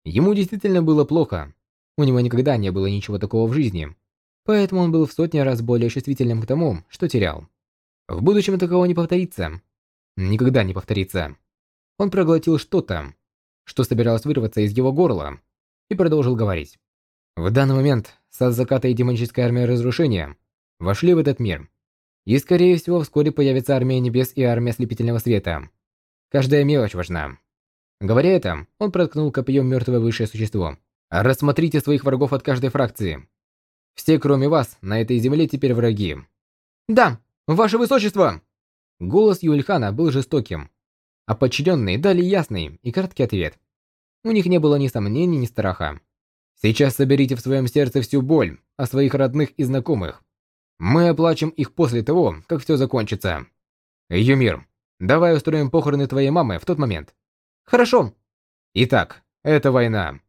Ему действительно было плохо. У него никогда не было ничего такого в жизни. Поэтому он был в сотни раз более чувствительным к тому, что терял. В будущем такого не повторится. Никогда не повторится. Он проглотил что-то, что собиралось вырваться из его горла, и продолжил говорить. В данный момент Сад Заката и Демоническая Армия Разрушения вошли в этот мир. И, скорее всего, вскоре появится Армия Небес и Армия Слепительного Света. Каждая мелочь важна. Говоря это, он проткнул копьем мертвое высшее существо. Рассмотрите своих врагов от каждой фракции. Все, кроме вас, на этой земле теперь враги. Да, ваше высочество! Голос Юльхана был жестоким, а подчиненные дали ясный и краткий ответ. У них не было ни сомнений, ни страха. Сейчас соберите в своем сердце всю боль о своих родных и знакомых. Мы оплачем их после того, как все закончится. Юмир, давай устроим похороны твоей мамы в тот момент. Хорошо. Итак, это война.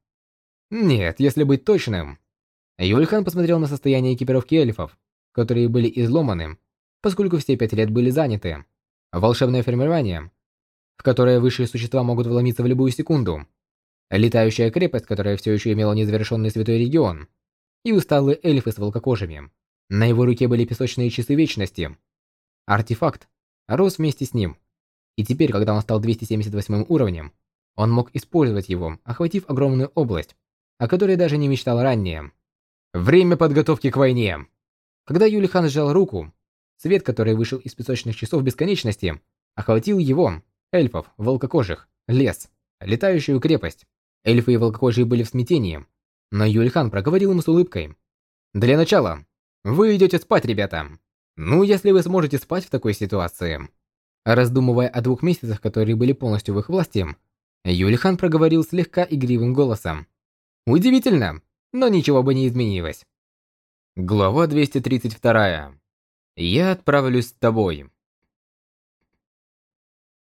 Нет, если быть точным. Юльхан посмотрел на состояние экипировки эльфов, которые были изломаны, поскольку все пять лет были заняты. Волшебное формирование, в которое высшие существа могут вломиться в любую секунду. Летающая крепость, которая все еще имела незавершенный святой регион. И усталые эльфы с волкокожими. На его руке были песочные часы вечности. Артефакт рос вместе с ним. И теперь, когда он стал 278 уровнем, он мог использовать его, охватив огромную область, о которой даже не мечтал ранее. Время подготовки к войне. Когда Юлихан сжал руку, свет, который вышел из песочных часов бесконечности, охватил его, эльфов, волкокожих, лес, летающую крепость. Эльфы и волкокожие были в смятении, но Юльхан проговорил им с улыбкой. «Для начала, вы идете спать, ребята. Ну, если вы сможете спать в такой ситуации». Раздумывая о двух месяцах, которые были полностью в их власти, Юльхан проговорил слегка игривым голосом. «Удивительно, но ничего бы не изменилось». Глава 232. «Я отправлюсь с тобой».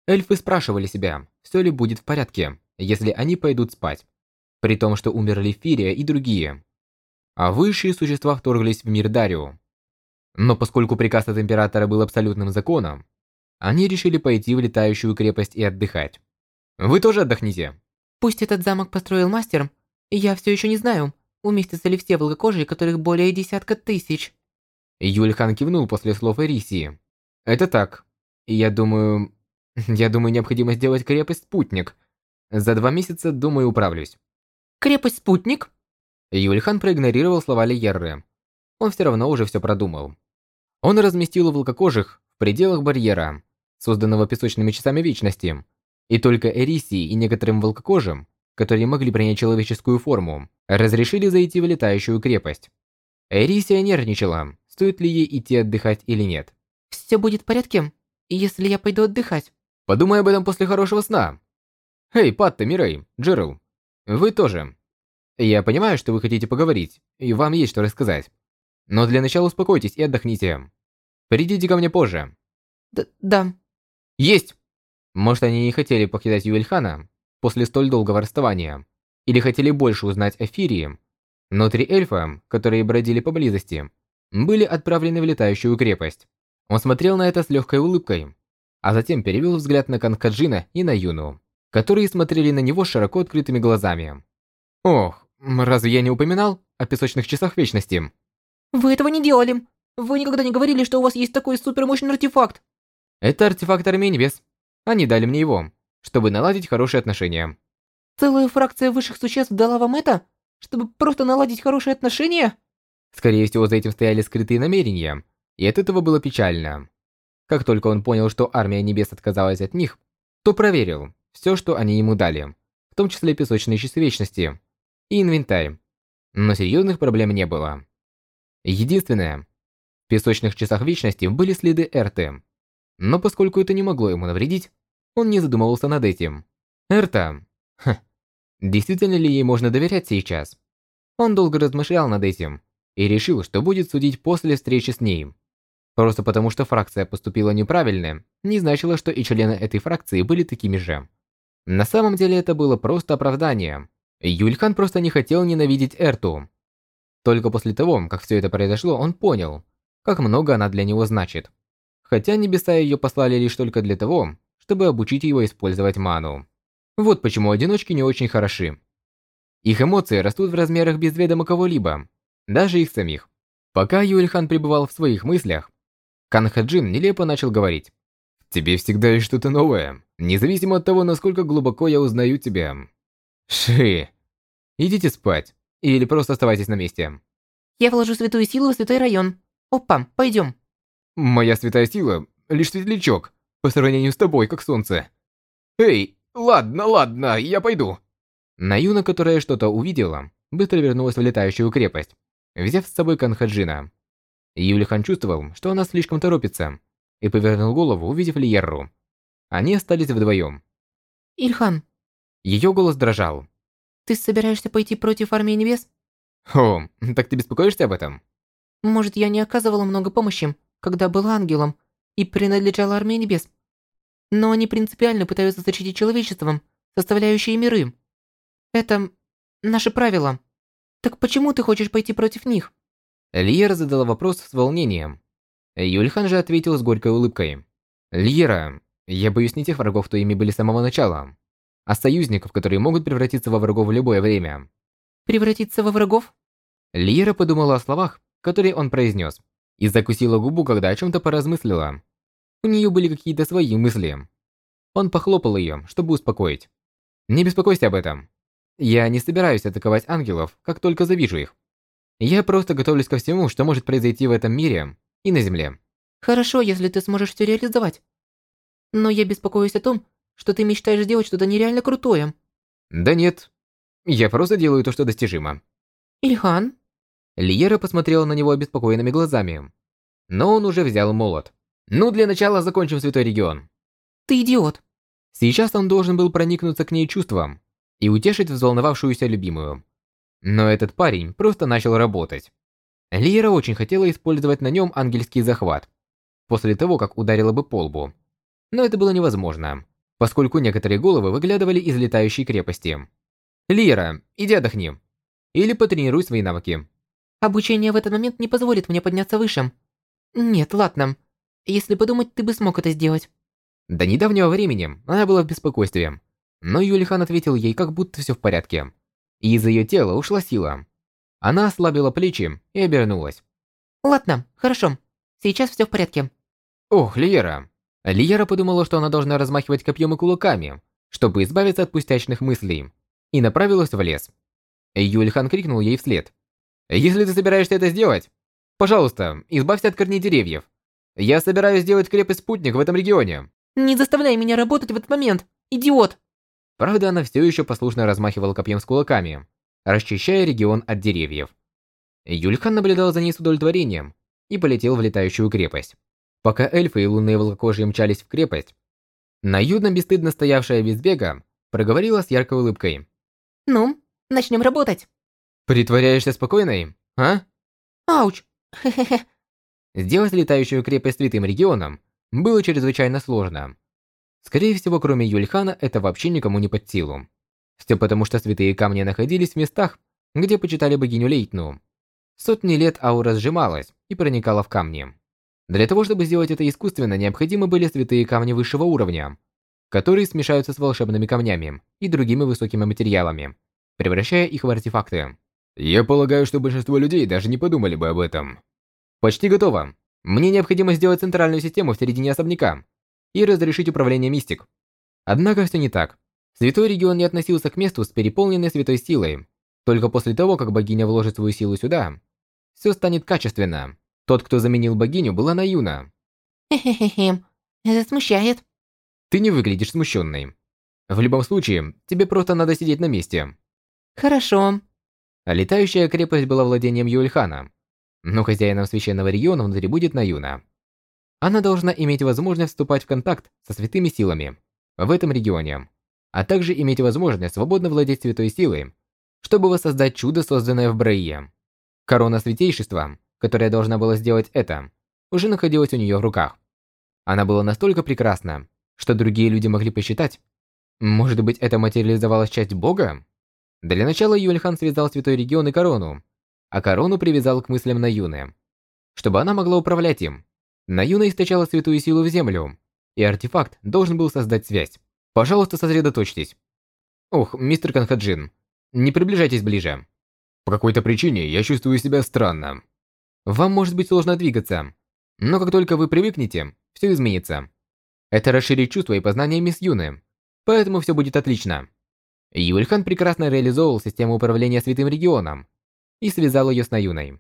Эльфы спрашивали себя, все ли будет в порядке, если они пойдут спать, при том, что умерли Фирия и другие. А высшие существа вторглись в мир Дарио. Но поскольку приказ от Императора был абсолютным законом, они решили пойти в летающую крепость и отдыхать. Вы тоже отдохните. Пусть этот замок построил мастер, я все еще не знаю, уместятся ли все волкокожие, которых более десятка тысяч. Юльхан кивнул после слов Эрисии. Это так. Я думаю, Я думаю, необходимо сделать крепость-спутник. За два месяца, думаю, управлюсь. Крепость-спутник? Юльхан проигнорировал слова Лиерры. Он все равно уже все продумал. Он разместил волкокожих в пределах барьера, созданного песочными часами вечности, и только Эрисии и некоторым волкокожим, которые могли принять человеческую форму, разрешили зайти в летающую крепость. Эрисия нервничала, стоит ли ей идти отдыхать или нет. Все будет в порядке, если я пойду отдыхать. Подумай об этом после хорошего сна. Эй, Патта, Мирей, Джерл, вы тоже. Я понимаю, что вы хотите поговорить, и вам есть что рассказать. Но для начала успокойтесь и отдохните. Придите ко мне позже. Д да. Есть! Может, они не хотели покидать Юэльхана после столь долгого расставания, или хотели больше узнать о Фирии, но три эльфа, которые бродили поблизости, были отправлены в летающую крепость. Он смотрел на это с легкой улыбкой, а затем перевел взгляд на Канкаджина и на Юну, которые смотрели на него широко открытыми глазами. «Ох, разве я не упоминал о песочных часах вечности?» Вы этого не делали. Вы никогда не говорили, что у вас есть такой супермощный артефакт. Это артефакт Армии Небес. Они дали мне его, чтобы наладить хорошие отношения. Целая фракция высших существ дала вам это, чтобы просто наладить хорошие отношения? Скорее всего, за этим стояли скрытые намерения, и от этого было печально. Как только он понял, что Армия Небес отказалась от них, то проверил все, что они ему дали, в том числе песочные часы вечности и инвентарь. Но серьезных проблем не было. Единственное, в песочных часах вечности были следы Эрты. Но поскольку это не могло ему навредить, он не задумывался над этим. Эрта... Ха. Действительно ли ей можно доверять сейчас? Он долго размышлял над этим и решил, что будет судить после встречи с ней. Просто потому, что фракция поступила неправильно, не значило, что и члены этой фракции были такими же. На самом деле это было просто оправдание. Юльхан просто не хотел ненавидеть Эрту. Только после того, как все это произошло, он понял, как много она для него значит. Хотя небеса ее послали лишь только для того, чтобы обучить его использовать ману. Вот почему одиночки не очень хороши. Их эмоции растут в размерах без ведома кого-либо, даже их самих. Пока Юльхан пребывал в своих мыслях, Кан Хаджин нелепо начал говорить. «В тебе всегда есть что-то новое, независимо от того, насколько глубоко я узнаю тебя. Ши, идите спать. Или просто оставайтесь на месте. Я вложу святую силу в святой район. Опа, пойдем. Моя святая сила — лишь светлячок, по сравнению с тобой, как солнце. Эй, ладно, ладно, я пойду. Наюна, которая что-то увидела, быстро вернулась в летающую крепость, взяв с собой Канхаджина. Юлихан чувствовал, что она слишком торопится, и повернул голову, увидев Лиерру. Они остались вдвоем. Ильхан. Ее голос дрожал. Ты собираешься пойти против Армии Небес? О, так ты беспокоишься об этом? Может, я не оказывала много помощи, когда была ангелом и принадлежала Армии Небес. Но они принципиально пытаются защитить человечеством, составляющие миры. Это наше правило. Так почему ты хочешь пойти против них? Лиера задала вопрос с волнением. Юльхан же ответил с горькой улыбкой. Лиера, я боюсь не тех врагов, кто ими были с самого начала а союзников, которые могут превратиться во врагов в любое время. Превратиться во врагов? Лира подумала о словах, которые он произнес, и закусила губу, когда о чем-то поразмыслила. У нее были какие-то свои мысли. Он похлопал ее, чтобы успокоить. «Не беспокойся об этом. Я не собираюсь атаковать ангелов, как только завижу их. Я просто готовлюсь ко всему, что может произойти в этом мире и на Земле». «Хорошо, если ты сможешь все реализовать. Но я беспокоюсь о том, что ты мечтаешь сделать что-то нереально крутое. Да нет. Я просто делаю то, что достижимо. Ильхан? Лиера посмотрела на него обеспокоенными глазами. Но он уже взял молот. Ну, для начала закончим Святой Регион. Ты идиот. Сейчас он должен был проникнуться к ней чувством и утешить взволновавшуюся любимую. Но этот парень просто начал работать. Лиера очень хотела использовать на нем ангельский захват, после того, как ударила бы по лбу. Но это было невозможно поскольку некоторые головы выглядывали из летающей крепости. «Лира, иди отдохни. Или потренируй свои навыки». «Обучение в этот момент не позволит мне подняться выше. Нет, ладно. Если подумать, ты бы смог это сделать». До недавнего времени она была в беспокойстве, но Юлихан ответил ей, как будто все в порядке. И из ее тела ушла сила. Она ослабила плечи и обернулась. «Ладно, хорошо. Сейчас все в порядке». «Ох, Лиера, Лиера подумала, что она должна размахивать копьем и кулаками, чтобы избавиться от пустячных мыслей, и направилась в лес. Юльхан крикнул ей вслед. «Если ты собираешься это сделать, пожалуйста, избавься от корней деревьев. Я собираюсь сделать крепость-спутник в этом регионе. Не заставляй меня работать в этот момент, идиот! Правда, она все еще послушно размахивала копьем с кулаками, расчищая регион от деревьев. Юльхан наблюдал за ней с удовлетворением и полетел в летающую крепость. Пока эльфы и лунные волкокожие мчались в крепость, Наюдна, бесстыдно стоявшая без бега, проговорила с яркой улыбкой. Ну, начнем работать. «Притворяешься спокойной, а?» Ауч! Хе-хе-хе. Сделать летающую крепость святым регионом было чрезвычайно сложно. Скорее всего, кроме Юльхана, это вообще никому не под силу. Все потому, что святые камни находились в местах, где почитали богиню Лейтну. Сотни лет аура сжималась и проникала в камни. Для того, чтобы сделать это искусственно, необходимы были святые камни высшего уровня, которые смешаются с волшебными камнями и другими высокими материалами, превращая их в артефакты. Я полагаю, что большинство людей даже не подумали бы об этом. Почти готово. Мне необходимо сделать центральную систему в середине особняка и разрешить управление мистик. Однако все не так. Святой регион не относился к месту с переполненной святой силой. Только после того, как богиня вложит свою силу сюда, все станет качественно. Тот, кто заменил богиню, была Наюна. Хе-хе-хе. Это смущает. Ты не выглядишь смущенной. В любом случае, тебе просто надо сидеть на месте. Хорошо. Летающая крепость была владением Юльхана, но хозяином священного региона внутри будет Наюна. Она должна иметь возможность вступать в контакт со святыми силами в этом регионе, а также иметь возможность свободно владеть святой силой, чтобы воссоздать чудо, созданное в Браие. Корона святейшества, которая должна была сделать это, уже находилась у нее в руках. Она была настолько прекрасна, что другие люди могли посчитать, может быть, это материализовалась часть Бога? Для начала Юльхан связал святой регион и корону, а корону привязал к мыслям Наюны, чтобы она могла управлять им. Наюна источала святую силу в землю, и артефакт должен был создать связь. Пожалуйста, сосредоточьтесь. Ох, мистер Канхаджин, не приближайтесь ближе. По какой-то причине я чувствую себя странно. Вам может быть сложно двигаться, но как только вы привыкнете, все изменится. Это расширит чувства и познания мисс Юны, поэтому все будет отлично. Юльхан прекрасно реализовал систему управления святым регионом, и связал ее с Наюной.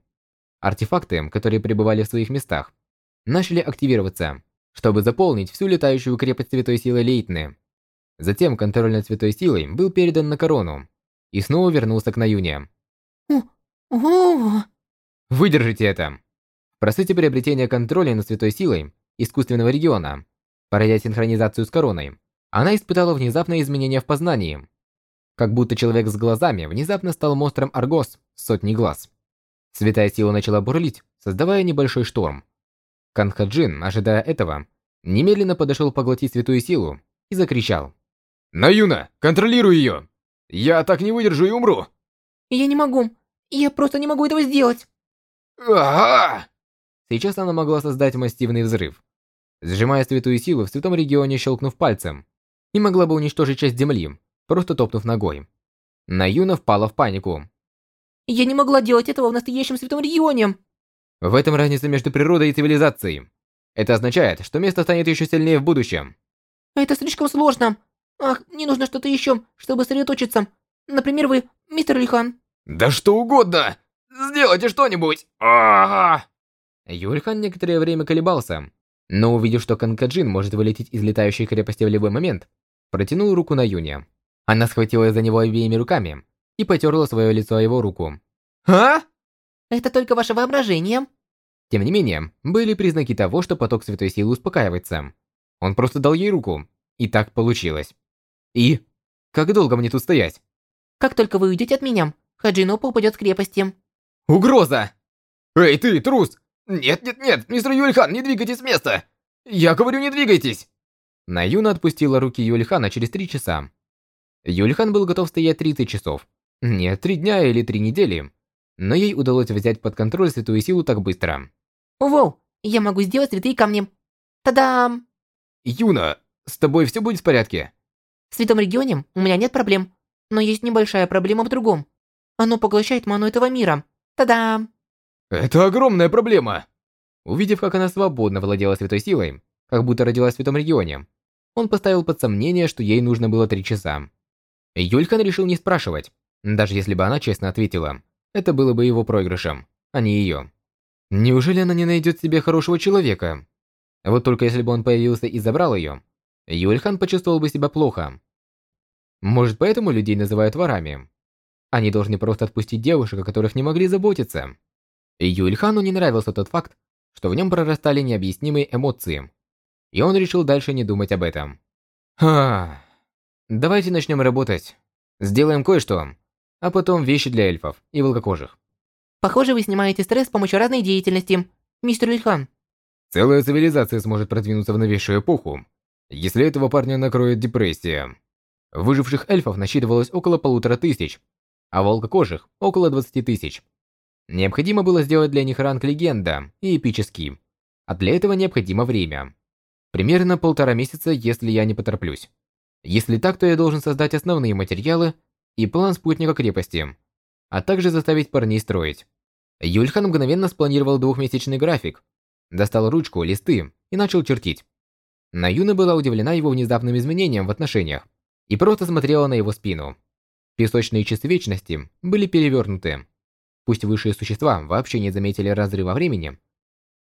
Артефакты, которые пребывали в своих местах, начали активироваться, чтобы заполнить всю летающую крепость Святой Силы Лейтны. Затем контроль над Святой Силой был передан на Корону и снова вернулся к Наюне. Выдержите это! Процессе приобретения контроля над Святой Силой искусственного региона, пройдя синхронизацию с Короной, она испытала внезапное изменение в познании, как будто человек с глазами внезапно стал монстром Аргос с сотней глаз. Святая сила начала бурлить, создавая небольшой шторм. Канхаджин, ожидая этого, немедленно подошел поглотить святую силу и закричал. «Наюна, контролируй ее! Я так не выдержу и умру!» я не могу. Я просто не могу этого сделать. Ага! Сейчас она могла создать массивный взрыв. Сжимая святую силу в святом регионе, щелкнув пальцем, и могла бы уничтожить часть земли, просто топнув ногой. Наюна впала в панику. Я не могла делать этого в настоящем святом регионе. В этом разница между природой и цивилизацией. Это означает, что место станет еще сильнее в будущем. Это слишком сложно. Ах, мне нужно что-то еще, чтобы сосредоточиться. Например, вы, мистер Лихан. Да что угодно! Сделайте что-нибудь! Ага! Юльхан некоторое время колебался, но увидев, что Канкаджин может вылететь из летающей крепости в любой момент, протянул руку на Юне. Она схватила за него обеими руками и потерла свое лицо его руку. «А?» Это только ваше воображение. Тем не менее, были признаки того, что поток святой силы успокаивается. Он просто дал ей руку, и так получилось. И? Как долго мне тут стоять? Как только вы уйдете от меня, Хаджинопа упадет с крепости. Угроза! Эй, ты, трус! Нет-нет-нет, мистер Юльхан, не двигайтесь с места! Я говорю, не двигайтесь! Наюна отпустила руки Юльхана через три часа. Юльхан был готов стоять 30 часов. Нет, три дня или три недели. Но ей удалось взять под контроль святую силу так быстро. Воу, я могу сделать святые камни. Та-дам! Юна, с тобой все будет в порядке? В святом регионе у меня нет проблем. Но есть небольшая проблема в другом. Оно поглощает ману этого мира. Та-дам! Это огромная проблема! Увидев, как она свободно владела святой силой, как будто родилась в святом регионе, он поставил под сомнение, что ей нужно было три часа. Юльхан решил не спрашивать, даже если бы она честно ответила. Это было бы его проигрышем, а не ее. Неужели она не найдет себе хорошего человека? Вот только если бы он появился и забрал ее, Юльхан почувствовал бы себя плохо. Может, поэтому людей называют ворами? Они должны просто отпустить девушек, о которых не могли заботиться. Юльхану не нравился тот факт, что в нем прорастали необъяснимые эмоции. И он решил дальше не думать об этом. Ха. Давайте начнем работать. Сделаем кое-что, а потом вещи для эльфов и волкокожих. Похоже, вы снимаете стресс с помощью разной деятельности, мистер Ильхан. Целая цивилизация сможет продвинуться в новейшую эпоху, если этого парня накроет депрессия. Выживших эльфов насчитывалось около полутора тысяч, а волкокожих – около 20 тысяч. Необходимо было сделать для них ранг легенда и эпический, а для этого необходимо время. Примерно полтора месяца, если я не потороплюсь. Если так, то я должен создать основные материалы и план спутника крепости, а также заставить парней строить. Юльхан мгновенно спланировал двухмесячный график, достал ручку, листы и начал чертить. Наюна была удивлена его внезапным изменением в отношениях и просто смотрела на его спину. Песочные часы вечности были перевернуты. Пусть высшие существа вообще не заметили разрыва времени,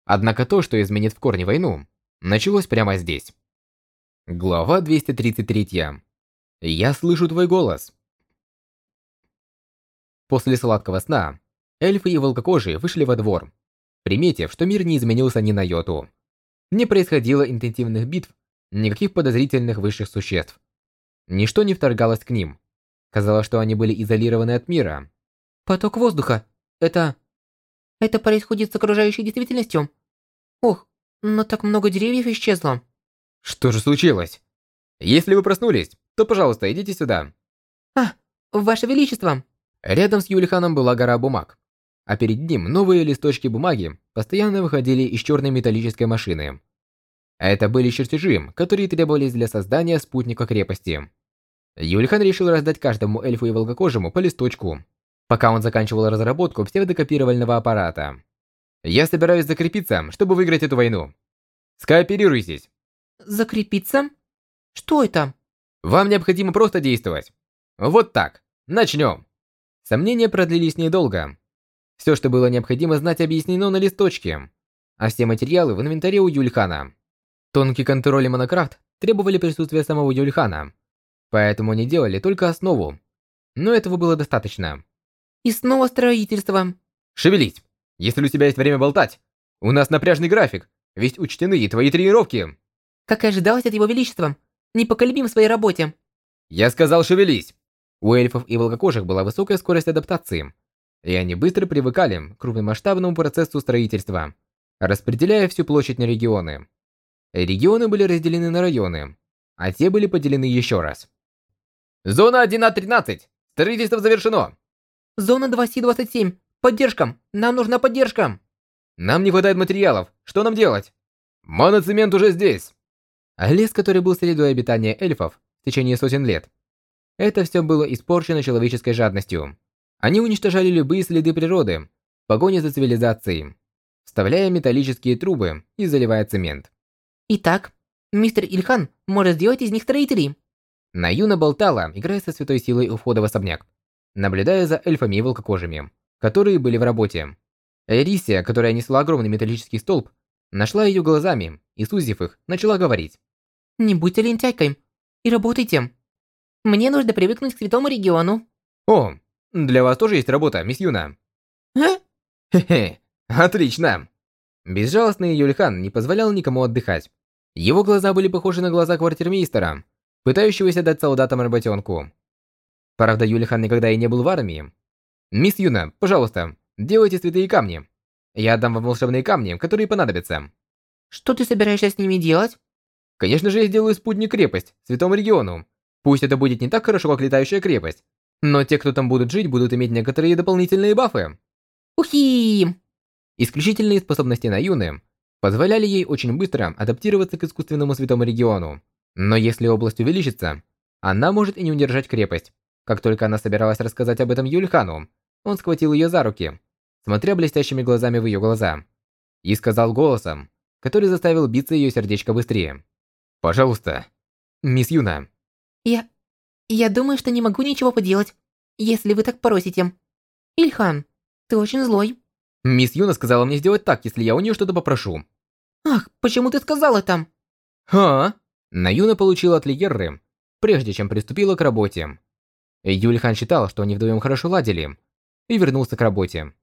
однако то, что изменит в корне войну, началось прямо здесь. Глава 233. Я слышу твой голос. После сладкого сна эльфы и волкокожие вышли во двор, приметив, что мир не изменился ни на йоту. Не происходило интенсивных битв, никаких подозрительных высших существ. Ничто не вторгалось к ним. Казалось, что они были изолированы от мира. Поток воздуха. Это... Это происходит с окружающей действительностью. Ох, но так много деревьев исчезло. Что же случилось? Если вы проснулись, то, пожалуйста, идите сюда. А, Ваше Величество. Рядом с Юлиханом была гора бумаг, а перед ним новые листочки бумаги постоянно выходили из черной металлической машины. Это были чертежи, которые требовались для создания спутника крепости. Юлихан решил раздать каждому эльфу и волкокожему по листочку, пока он заканчивал разработку псевдокопировального аппарата. Я собираюсь закрепиться, чтобы выиграть эту войну. Скооперируйтесь. Закрепиться? Что это? Вам необходимо просто действовать. Вот так. Начнем. Сомнения продлились недолго. Все, что было необходимо знать, объяснено на листочке, а все материалы в инвентаре у Юльхана. Тонкий контроль и монокрафт требовали присутствия самого Юльхана, поэтому они делали только основу. Но этого было достаточно. И снова строительство. Шевелись! Если у тебя есть время болтать, у нас напряжный график, ведь учтены и твои тренировки. Как и ожидалось от его величества, непоколебим в своей работе. Я сказал, шевелись! У эльфов и волкокожих была высокая скорость адаптации, и они быстро привыкали к крупномасштабному процессу строительства, распределяя всю площадь на регионы. Регионы были разделены на районы, а те были поделены еще раз. Зона 1А13! Строительство завершено! Зона 2С27! Поддержка! Нам нужна поддержка! Нам не хватает материалов. Что нам делать? Моноцемент уже здесь. Лес, который был средой обитания эльфов в течение сотен лет, это все было испорчено человеческой жадностью. Они уничтожали любые следы природы, в погоне за цивилизацией, вставляя металлические трубы и заливая цемент. Итак, мистер Ильхан может сделать из них строителей. Наюна болтала, играя со святой силой у входа в особняк, наблюдая за эльфами и волкокожими, которые были в работе. Эрисия, которая несла огромный металлический столб, нашла ее глазами и, сузив их, начала говорить. «Не будьте лентяйкой и работайте. Мне нужно привыкнуть к святому региону». «О, для вас тоже есть работа, мисс Юна». «А?» «Хе-хе, отлично». Безжалостный Юльхан не позволял никому отдыхать. Его глаза были похожи на глаза квартирмейстера, пытающегося дать солдатам работенку. Правда, Юлихан никогда и не был в армии. «Мисс Юна, пожалуйста, делайте святые камни. Я отдам вам волшебные камни, которые понадобятся». Что ты собираешься с ними делать? Конечно же, я сделаю спутник-крепость святому региону. Пусть это будет не так хорошо, как летающая крепость, но те, кто там будут жить, будут иметь некоторые дополнительные бафы. Ухи! Исключительные способности Наюны позволяли ей очень быстро адаптироваться к искусственному святому региону. Но если область увеличится, она может и не удержать крепость. Как только она собиралась рассказать об этом Юльхану, он схватил ее за руки, смотря блестящими глазами в ее глаза, и сказал голосом, который заставил биться ее сердечко быстрее. «Пожалуйста, мисс Юна». Я... Я думаю, что не могу ничего поделать, если вы так просите. Ильхан, ты очень злой. Мисс Юна сказала мне сделать так, если я у нее что-то попрошу. Ах, почему ты сказал это? Ха? Наюна получила от Лиерры, прежде чем приступила к работе. Юльхан считал, что они вдвоем хорошо ладили, и вернулся к работе.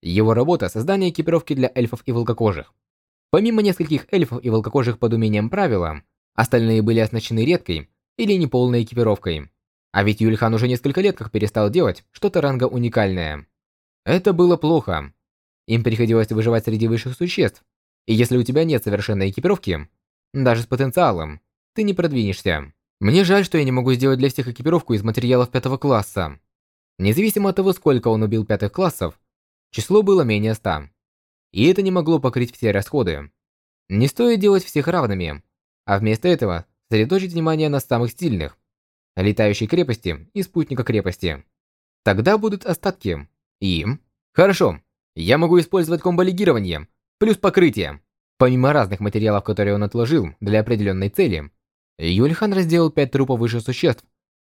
Его работа – создание экипировки для эльфов и волкокожих. Помимо нескольких эльфов и волкокожих под умением правила, остальные были оснащены редкой или неполной экипировкой. А ведь Юльхан уже несколько лет как перестал делать что-то ранга уникальное. Это было плохо. Им приходилось выживать среди высших существ, и если у тебя нет совершенной экипировки, даже с потенциалом, ты не продвинешься. Мне жаль, что я не могу сделать для всех экипировку из материалов пятого класса. Независимо от того, сколько он убил пятых классов, число было менее ста. И это не могло покрыть все расходы. Не стоит делать всех равными, а вместо этого сосредоточить внимание на самых сильных, летающей крепости и спутника крепости. Тогда будут остатки. И... Хорошо, я могу использовать комбо-легирование, плюс покрытие. Помимо разных материалов, которые он отложил для определенной цели, Юльхан разделал пять трупов высших существ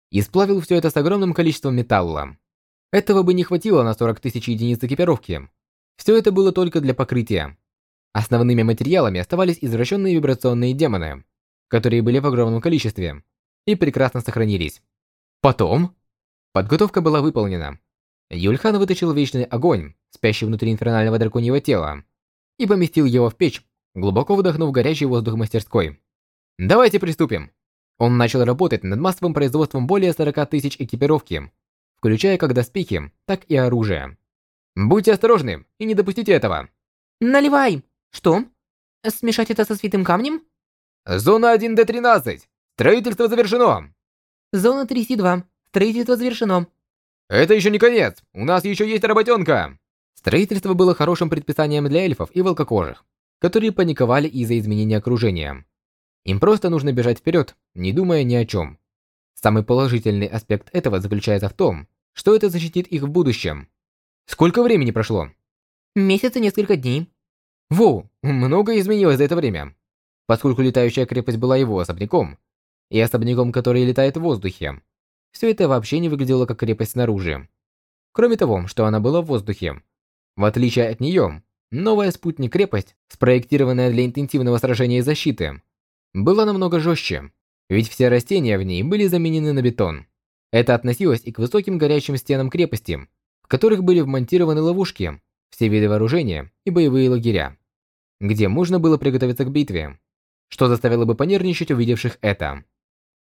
и сплавил все это с огромным количеством металла. Этого бы не хватило на 40 тысяч единиц экипировки, все это было только для покрытия. Основными материалами оставались извращенные вибрационные демоны, которые были в огромном количестве и прекрасно сохранились. Потом подготовка была выполнена. Юльхан вытащил вечный огонь, спящий внутри инфернального драконьего тела, и поместил его в печь, глубоко вдохнув горячий воздух мастерской. «Давайте приступим!» Он начал работать над массовым производством более 40 тысяч экипировки, включая как доспехи, так и оружие. Будьте осторожны и не допустите этого. Наливай. Что? Смешать это со святым камнем? Зона 1D13. Строительство завершено. Зона 3C2. Строительство завершено. Это еще не конец. У нас еще есть работенка. Строительство было хорошим предписанием для эльфов и волкокожих, которые паниковали из-за изменения окружения. Им просто нужно бежать вперед, не думая ни о чем. Самый положительный аспект этого заключается в том, что это защитит их в будущем. Сколько времени прошло? Месяц и несколько дней. Воу, много изменилось за это время. Поскольку летающая крепость была его особняком, и особняком, который летает в воздухе, все это вообще не выглядело как крепость снаружи. Кроме того, что она была в воздухе. В отличие от нее, новая спутник-крепость, спроектированная для интенсивного сражения и защиты, была намного жестче, ведь все растения в ней были заменены на бетон. Это относилось и к высоким горячим стенам крепости, в которых были вмонтированы ловушки, все виды вооружения и боевые лагеря, где можно было приготовиться к битве, что заставило бы понервничать увидевших это.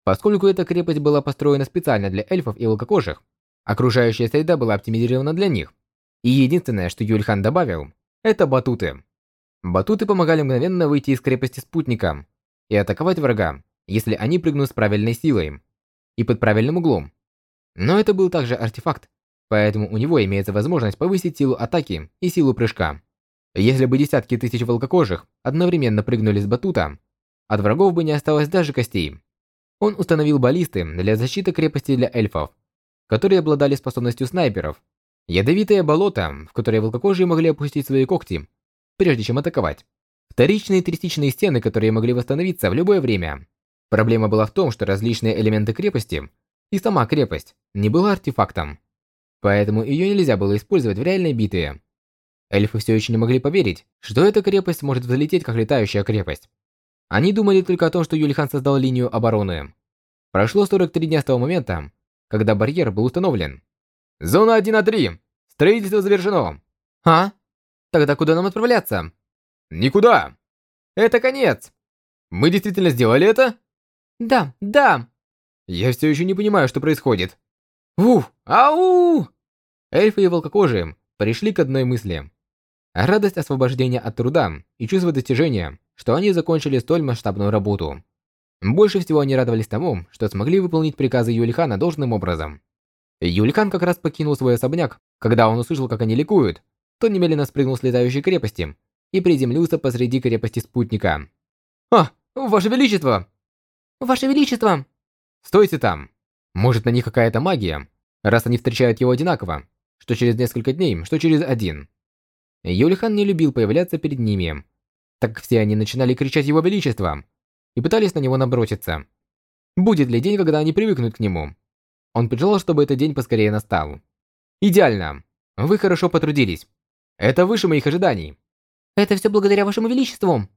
Поскольку эта крепость была построена специально для эльфов и волкокожих, окружающая среда была оптимизирована для них, и единственное, что Юльхан добавил, это батуты. Батуты помогали мгновенно выйти из крепости спутника и атаковать врага, если они прыгнут с правильной силой и под правильным углом. Но это был также артефакт, поэтому у него имеется возможность повысить силу атаки и силу прыжка. Если бы десятки тысяч волкокожих одновременно прыгнули с батута, от врагов бы не осталось даже костей. Он установил баллисты для защиты крепости для эльфов, которые обладали способностью снайперов, ядовитое болото, в которое волкокожие могли опустить свои когти, прежде чем атаковать, вторичные и третичные стены, которые могли восстановиться в любое время. Проблема была в том, что различные элементы крепости и сама крепость не была артефактом поэтому ее нельзя было использовать в реальной битве. Эльфы все еще не могли поверить, что эта крепость может взлететь как летающая крепость. Они думали только о том, что Юлихан создал линию обороны. Прошло 43 дня с того момента, когда барьер был установлен. Зона 1 на 3. Строительство завершено. А? Тогда куда нам отправляться? Никуда. Это конец. Мы действительно сделали это? Да, да. Я все еще не понимаю, что происходит. Уф, ау! Эльфы и волкокожие пришли к одной мысли. Радость освобождения от труда и чувство достижения, что они закончили столь масштабную работу. Больше всего они радовались тому, что смогли выполнить приказы Юлихана должным образом. Юлихан как раз покинул свой особняк, когда он услышал, как они ликуют, то немедленно спрыгнул с летающей крепости и приземлился посреди крепости спутника. «А, Ваше Величество!» «Ваше Величество!» «Стойте там!» Может, на них какая-то магия, раз они встречают его одинаково, что через несколько дней, что через один. Юлихан не любил появляться перед ними, так все они начинали кричать его величество и пытались на него наброситься. Будет ли день, когда они привыкнут к нему? Он пожелал, чтобы этот день поскорее настал. Идеально. Вы хорошо потрудились. Это выше моих ожиданий. Это все благодаря вашему величеству.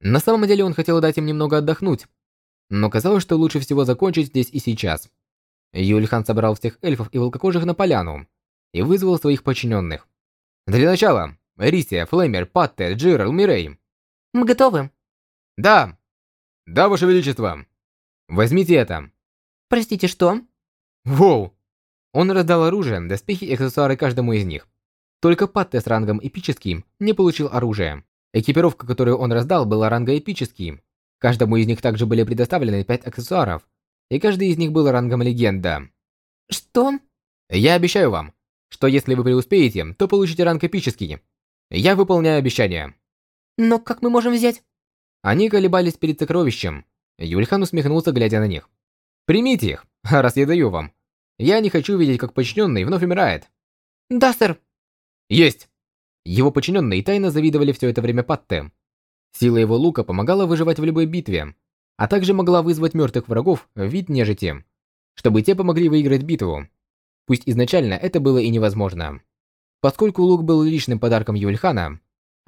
На самом деле он хотел дать им немного отдохнуть. но казалось, что лучше всего закончить здесь и сейчас. Юльхан собрал всех эльфов и волкокожих на поляну и вызвал своих подчиненных. Для начала, Рисия, Флеймер, Патте, Джирл, Мирей. Мы готовы. Да. Да, Ваше Величество. Возьмите это. Простите, что? Воу. Он раздал оружие, доспехи и аксессуары каждому из них. Только Патте с рангом эпическим не получил оружие. Экипировка, которую он раздал, была ранга эпический. Каждому из них также были предоставлены 5 аксессуаров, и каждый из них был рангом легенда. Что? Я обещаю вам, что если вы преуспеете, то получите ранг эпический. Я выполняю обещание. Но как мы можем взять? Они колебались перед сокровищем. Юльхан усмехнулся, глядя на них. Примите их, (laughs) раз я даю вам. Я не хочу видеть, как подчиненный вновь умирает. Да, сэр. Есть. Его подчиненные тайно завидовали все это время Патте. Сила его лука помогала выживать в любой битве, а также могла вызвать мертвых врагов в вид нежити, чтобы те помогли выиграть битву. Пусть изначально это было и невозможно. Поскольку лук был личным подарком Юльхана,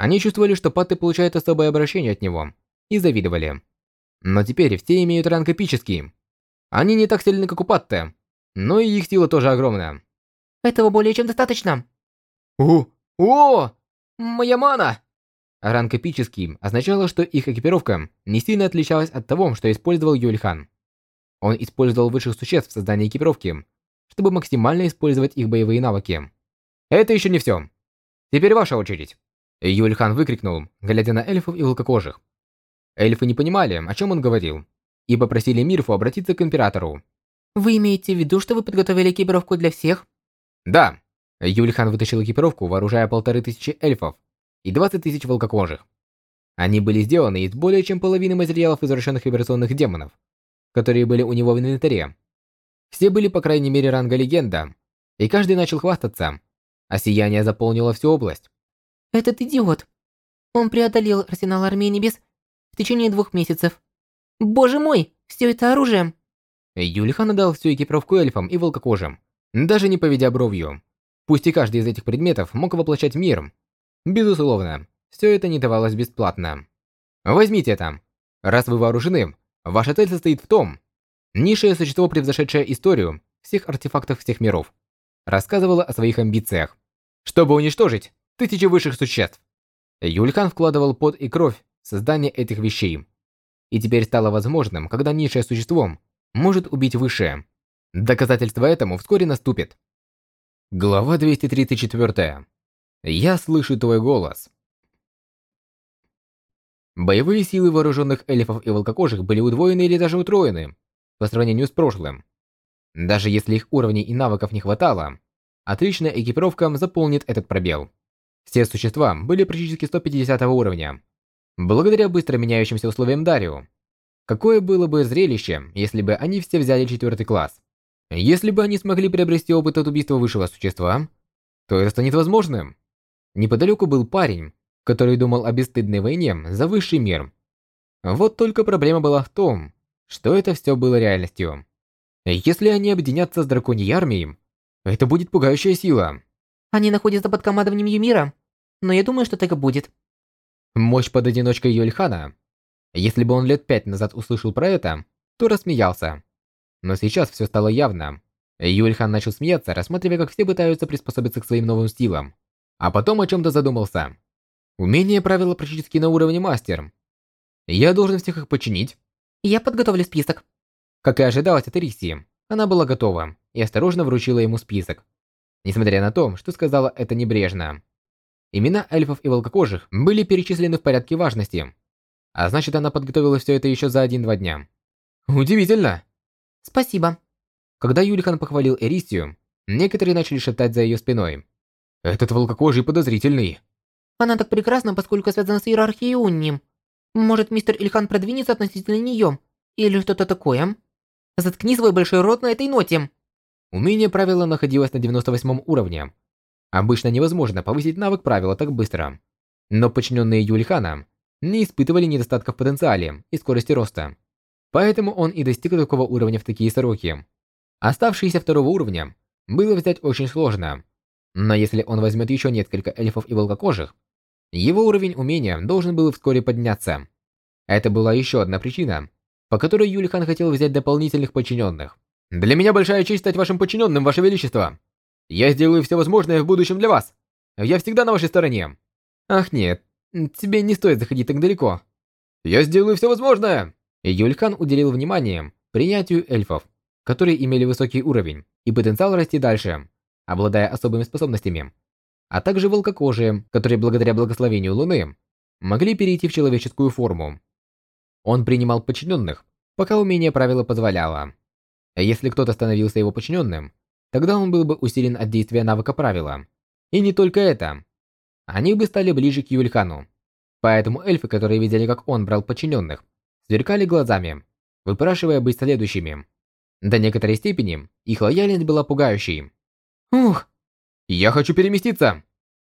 они чувствовали, что Патты получают особое обращение от него, и завидовали. Но теперь все имеют ранг эпический. Они не так сильны, как у Патте, но и их сила тоже огромна. Этого более чем достаточно. О, о, моя мана! Ранг эпический означало, что их экипировка не сильно отличалась от того, что использовал Юльхан. Он использовал высших существ в создании экипировки, чтобы максимально использовать их боевые навыки. Это еще не все. Теперь ваша очередь. Юльхан выкрикнул, глядя на эльфов и волкокожих. Эльфы не понимали, о чем он говорил, и попросили Мирфу обратиться к императору. Вы имеете в виду, что вы подготовили экипировку для всех? Да. Юльхан вытащил экипировку, вооружая полторы тысячи эльфов и двадцать тысяч волкокожих. Они были сделаны из более чем половины материалов извращенных вибрационных демонов, которые были у него в инвентаре. Все были по крайней мере ранга легенда, и каждый начал хвастаться, а сияние заполнило всю область. Этот идиот. Он преодолел арсенал Армии Небес в течение двух месяцев. Боже мой, все это оружие. Юлихан отдал всю экипировку эльфам и волкокожим, даже не поведя бровью. Пусть и каждый из этих предметов мог воплощать мир. Безусловно, все это не давалось бесплатно. Возьмите это. Раз вы вооружены, ваша цель состоит в том, Низшее существо, превзошедшее историю всех артефактов всех миров, рассказывало о своих амбициях, чтобы уничтожить тысячи высших существ. Юльхан вкладывал пот и кровь в создание этих вещей. И теперь стало возможным, когда низшее существо может убить высшее. Доказательство этому вскоре наступит. Глава 234. Я слышу твой голос. Боевые силы вооруженных эльфов и волкокожих были удвоены или даже утроены по сравнению с прошлым. Даже если их уровней и навыков не хватало, отличная экипировка заполнит этот пробел. Все существа были практически 150 уровня. Благодаря быстро меняющимся условиям Дарио. Какое было бы зрелище, если бы они все взяли четвертый класс? Если бы они смогли приобрести опыт от убийства высшего существа, то это станет возможным. Неподалеку был парень, который думал о бесстыдной войне за высший мир. Вот только проблема была в том, что это все было реальностью. Если они объединятся с драконьей армией, это будет пугающая сила. Они находятся под командованием Юмира, но я думаю, что так и будет. Мощь под одиночкой Йольхана. Если бы он лет пять назад услышал про это, то рассмеялся. Но сейчас все стало явно. Юльхан начал смеяться, рассматривая, как все пытаются приспособиться к своим новым силам. А потом о чем-то задумался. Умение правила практически на уровне мастер. Я должен всех их починить, я подготовлю список. Как и ожидалось от Рисси, она была готова и осторожно вручила ему список. Несмотря на то, что сказала это небрежно. Имена эльфов и волкокожих были перечислены в порядке важности. А значит, она подготовила все это еще за один-два дня. Удивительно. Спасибо. Когда Юлихан похвалил Эрисию, некоторые начали шептать за ее спиной. Этот волкокожий подозрительный. Она так прекрасна, поскольку связана с иерархией Унни. Может, мистер Ильхан продвинется относительно нее? Или что-то такое? Заткни свой большой рот на этой ноте. Умение правила находилось на 98 уровне. Обычно невозможно повысить навык правила так быстро. Но подчиненные Юльхана не испытывали недостатка в потенциале и скорости роста. Поэтому он и достиг такого уровня в такие сроки. Оставшиеся второго уровня было взять очень сложно. Но если он возьмет еще несколько эльфов и волкокожих, его уровень умения должен был вскоре подняться. Это была еще одна причина, по которой Юлихан хотел взять дополнительных подчиненных. «Для меня большая честь стать вашим подчиненным, ваше величество. Я сделаю все возможное в будущем для вас. Я всегда на вашей стороне». «Ах нет, тебе не стоит заходить так далеко». «Я сделаю все возможное!» Юльхан уделил внимание принятию эльфов, которые имели высокий уровень и потенциал расти дальше, обладая особыми способностями, а также волкокожие, которые благодаря благословению Луны могли перейти в человеческую форму. Он принимал подчиненных, пока умение правила позволяло. Если кто-то становился его подчиненным, тогда он был бы усилен от действия навыка правила. И не только это. Они бы стали ближе к Юльхану. Поэтому эльфы, которые видели, как он брал подчиненных, сверкали глазами, выпрашивая быть следующими. До некоторой степени их лояльность была пугающей. Ух, «Я хочу переместиться!»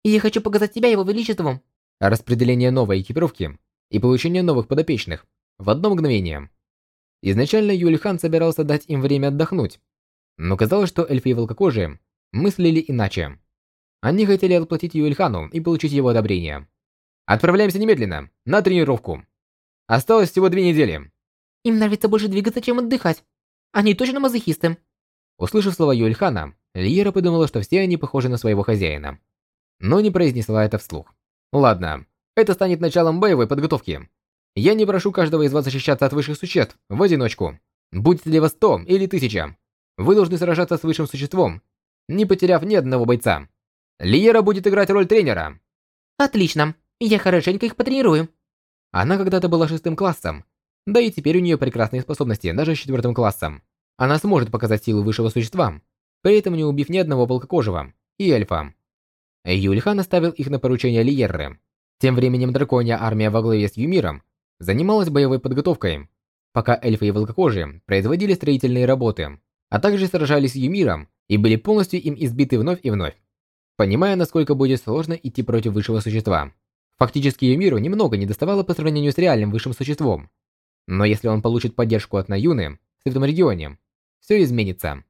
я хочу показать тебя его величеству. Распределение новой экипировки и получение новых подопечных в одно мгновение. Изначально Юльхан собирался дать им время отдохнуть, но казалось, что эльфы и волкокожие мыслили иначе. Они хотели отплатить Юльхану и получить его одобрение. Отправляемся немедленно, на тренировку. Осталось всего две недели. Им нравится больше двигаться, чем отдыхать. Они точно мазохисты. Услышав слова Юльхана, Лиера подумала, что все они похожи на своего хозяина. Но не произнесла это вслух. Ладно, это станет началом боевой подготовки. Я не прошу каждого из вас защищаться от высших существ в одиночку. Будь ли вас сто или тысяча. Вы должны сражаться с высшим существом, не потеряв ни одного бойца. Лиера будет играть роль тренера. Отлично. Я хорошенько их потренирую. Она когда-то была шестым классом, да и теперь у нее прекрасные способности даже с четвертым классом. Она сможет показать силу высшего существа, при этом не убив ни одного волкокожего и эльфа. Юльхан оставил их на поручение Лиерры. Тем временем драконья армия во главе с Юмиром занималась боевой подготовкой, пока эльфы и волкокожие производили строительные работы, а также сражались с Юмиром и были полностью им избиты вновь и вновь, понимая, насколько будет сложно идти против высшего существа. Фактически Юмиру немного не доставало по сравнению с реальным высшим существом. Но если он получит поддержку от Наюны в этом регионе, все изменится.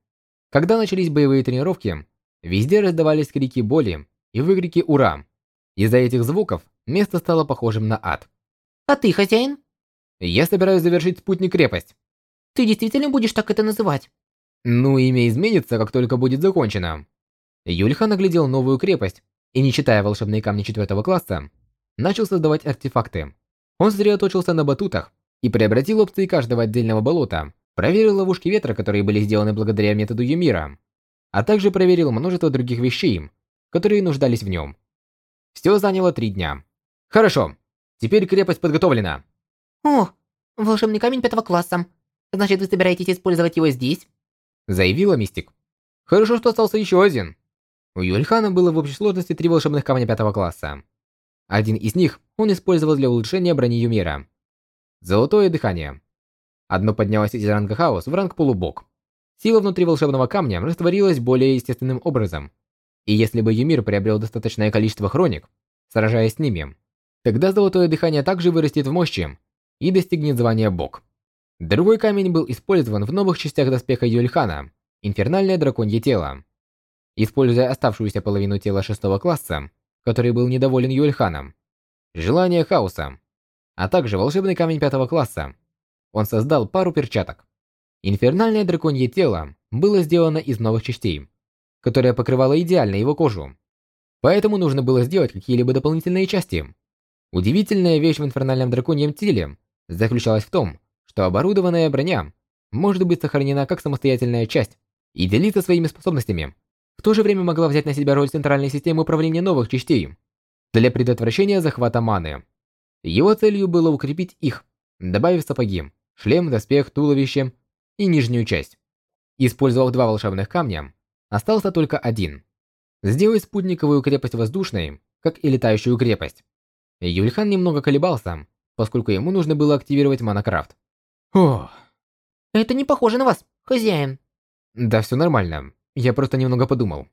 Когда начались боевые тренировки, везде раздавались крики боли и выкрики «Ура!». Из-за этих звуков место стало похожим на ад. А ты, хозяин? Я собираюсь завершить спутник-крепость. Ты действительно будешь так это называть? Ну, имя изменится, как только будет закончено. Юльхан наглядел новую крепость и, не читая волшебные камни четвертого класса, начал создавать артефакты. Он сосредоточился на батутах и преобразил опции каждого отдельного болота, проверил ловушки ветра, которые были сделаны благодаря методу Юмира, а также проверил множество других вещей, которые нуждались в нем. Все заняло три дня. Хорошо, теперь крепость подготовлена. О, волшебный камень пятого класса. Значит, вы собираетесь использовать его здесь? Заявила Мистик. Хорошо, что остался еще один. У Юльхана было в общей сложности три волшебных камня пятого класса. Один из них он использовал для улучшения брони Юмира. Золотое дыхание. Одно поднялось из ранга хаос в ранг полубог. Сила внутри волшебного камня растворилась более естественным образом. И если бы Юмир приобрел достаточное количество хроник, сражаясь с ними, тогда золотое дыхание также вырастет в мощи и достигнет звания бог. Другой камень был использован в новых частях доспеха Юльхана – инфернальное драконье тело. Используя оставшуюся половину тела шестого класса, который был недоволен Юльханом, желание хаоса, а также волшебный камень пятого класса, он создал пару перчаток. Инфернальное драконье тело было сделано из новых частей, которая покрывала идеально его кожу. Поэтому нужно было сделать какие-либо дополнительные части. Удивительная вещь в инфернальном драконьем теле заключалась в том, что оборудованная броня может быть сохранена как самостоятельная часть и делиться своими способностями. В то же время могла взять на себя роль центральной системы управления новых частей для предотвращения захвата маны. Его целью было укрепить их, добавив сапоги, шлем, доспех, туловище и нижнюю часть. Использовав два волшебных камня, остался только один. Сделать спутниковую крепость воздушной, как и летающую крепость. Юльхан немного колебался, поскольку ему нужно было активировать Манакрафт. О, Это не похоже на вас, хозяин. да все нормально. Я просто немного подумал.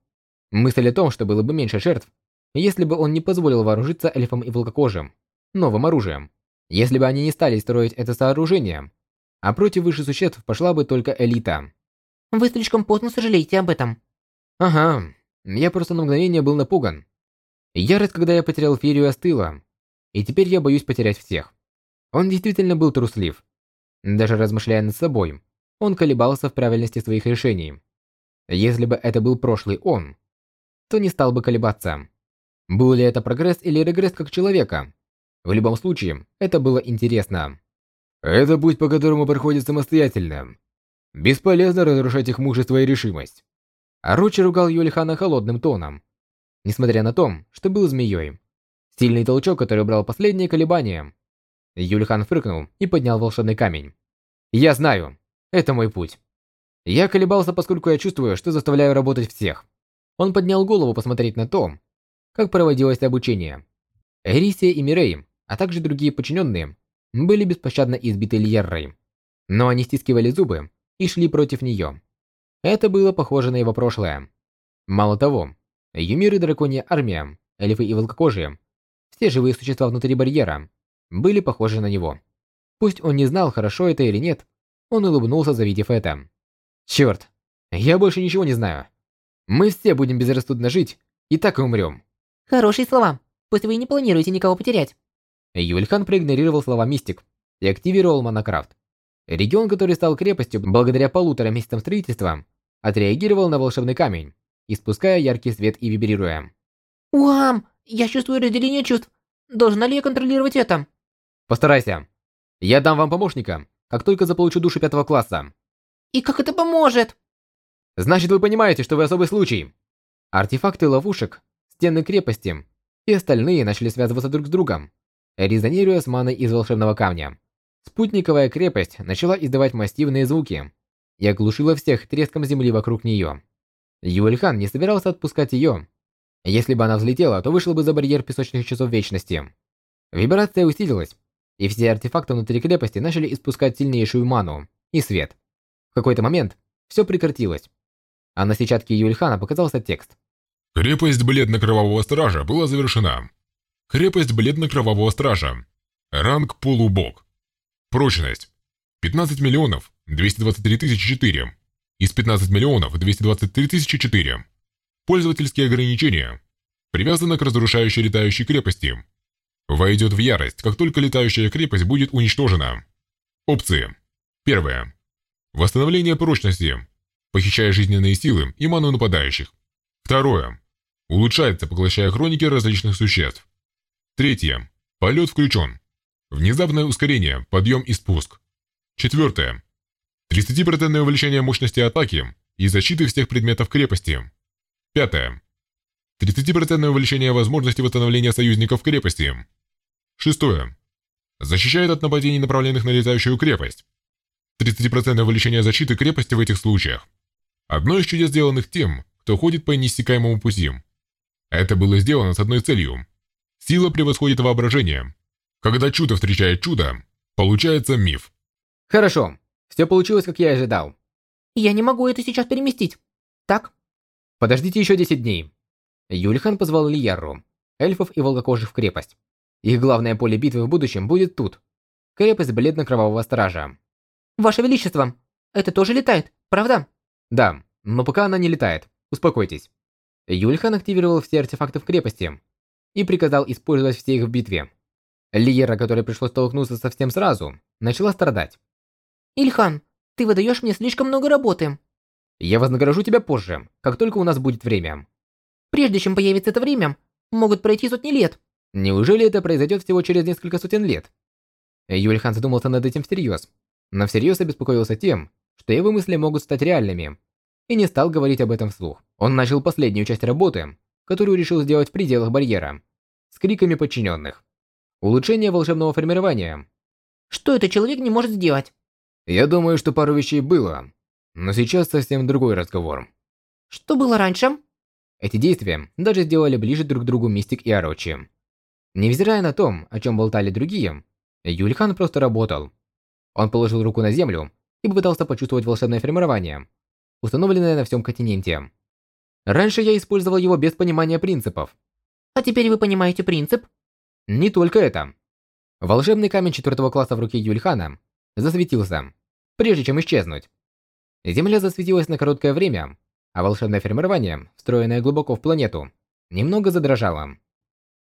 Мысль о том, что было бы меньше жертв, если бы он не позволил вооружиться эльфом и волкокожим, новым оружием. Если бы они не стали строить это сооружение, а против высших существ пошла бы только элита. Вы слишком поздно сожалеете об этом. Ага, я просто на мгновение был напуган. Ярость, когда я потерял Ферию, остыла, и теперь я боюсь потерять всех. Он действительно был труслив. Даже размышляя над собой, он колебался в правильности своих решений. Если бы это был прошлый он, то не стал бы колебаться. Был ли это прогресс или регресс как человека? В любом случае, это было интересно. Это путь, по которому проходит самостоятельно. Бесполезно разрушать их мужество и решимость. Орочи ругал Юлихана холодным тоном. Несмотря на то, что был змеей. Сильный толчок, который убрал последние колебания. Юлихан фыркнул и поднял волшебный камень. «Я знаю. Это мой путь. Я колебался, поскольку я чувствую, что заставляю работать всех. Он поднял голову посмотреть на то, как проводилось обучение. Эрисия и Мирей, а также другие подчиненные, были беспощадно избиты Льеррой. Но они стискивали зубы и шли против нее. Это было похоже на его прошлое. Мало того, Юмир и Драконья Армия, эльфы и волкокожие, все живые существа внутри барьера, были похожи на него. Пусть он не знал, хорошо это или нет, он улыбнулся, завидев это. Черт, я больше ничего не знаю. Мы все будем безрассудно жить, и так и умрем. Хорошие слова. Пусть вы и не планируете никого потерять. Юльхан проигнорировал слова «мистик» и активировал Монокрафт. Регион, который стал крепостью благодаря полутора месяцам строительства, отреагировал на волшебный камень, испуская яркий свет и вибрируя. Уам! Я чувствую разделение чувств. Должна ли я контролировать это? Постарайся. Я дам вам помощника, как только заполучу душу пятого класса. И как это поможет? Значит, вы понимаете, что вы особый случай. Артефакты ловушек, стены крепости и остальные начали связываться друг с другом, резонируя с маной из волшебного камня. Спутниковая крепость начала издавать массивные звуки и оглушила всех треском земли вокруг нее. Юэльхан не собирался отпускать ее. Если бы она взлетела, то вышла бы за барьер песочных часов вечности. Вибрация усилилась, и все артефакты внутри крепости начали испускать сильнейшую ману и свет. В какой-то момент все прекратилось, а на сетчатке Юльхана показался текст. Крепость Бледно-Кровавого Стража была завершена. Крепость Бледно-Кровавого Стража. Ранг полубог. Прочность. 15 миллионов 223 тысячи 4. Из 15 миллионов 223 тысячи 4. Пользовательские ограничения. Привязано к разрушающей летающей крепости. Войдет в ярость, как только летающая крепость будет уничтожена. Опции. Первое. Восстановление прочности, похищая жизненные силы и ману нападающих. Второе. Улучшается, поглощая хроники различных существ. Третье. Полет включен. Внезапное ускорение, подъем и спуск. Четвертое. 30% увеличение мощности атаки и защиты всех предметов крепости. Пятое. 30% увеличение возможности восстановления союзников крепости. Шестое. Защищает от нападений, направленных на летающую крепость. 30% увеличение защиты крепости в этих случаях. Одно из чудес, сделанных тем, кто ходит по неиссякаемому пути. Это было сделано с одной целью. Сила превосходит воображение. Когда чудо встречает чудо, получается миф. Хорошо, все получилось, как я и ожидал. Я не могу это сейчас переместить. Так? Подождите еще 10 дней. Юльхан позвал Лияру, эльфов и волкокожих в крепость. Их главное поле битвы в будущем будет тут. Крепость бледно-кровавого стража. Ваше Величество, это тоже летает, правда? Да, но пока она не летает. Успокойтесь. Юльхан активировал все артефакты в крепости и приказал использовать все их в битве. Лиера, которой пришлось столкнуться совсем сразу, начала страдать. Ильхан, ты выдаешь мне слишком много работы. Я вознагражу тебя позже, как только у нас будет время. Прежде чем появится это время, могут пройти сотни лет. Неужели это произойдет всего через несколько сотен лет? Юльхан задумался над этим всерьез но всерьез обеспокоился тем, что его мысли могут стать реальными, и не стал говорить об этом вслух. Он начал последнюю часть работы, которую решил сделать в пределах барьера, с криками подчиненных. Улучшение волшебного формирования. Что этот человек не может сделать? Я думаю, что пару вещей было, но сейчас совсем другой разговор. Что было раньше? Эти действия даже сделали ближе друг к другу Мистик и Орочи. Невзирая на то, о чем болтали другие, Юльхан просто работал, он положил руку на землю и попытался почувствовать волшебное формирование, установленное на всем континенте. Раньше я использовал его без понимания принципов. А теперь вы понимаете принцип? Не только это. Волшебный камень четвертого класса в руке Юльхана засветился, прежде чем исчезнуть. Земля засветилась на короткое время, а волшебное формирование, встроенное глубоко в планету, немного задрожало.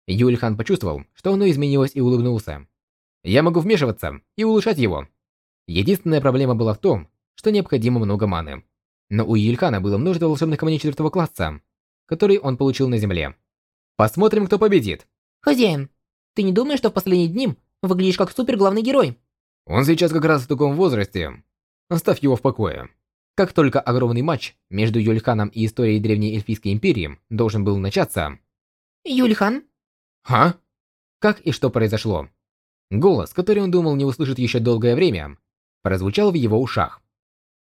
Юльхан почувствовал, что оно изменилось и улыбнулся. Я могу вмешиваться и улучшать его. Единственная проблема была в том, что необходимо много маны. Но у Юльхана было множество волшебных камней четвертого класса, которые он получил на земле. Посмотрим, кто победит. Хозяин, ты не думаешь, что в последние дни выглядишь как супер главный герой? Он сейчас как раз в таком возрасте. Оставь его в покое. Как только огромный матч между Юльханом и историей Древней Эльфийской империи должен был начаться... Юльхан? Ха? Как и что произошло? Голос, который он думал не услышит еще долгое время, прозвучал в его ушах.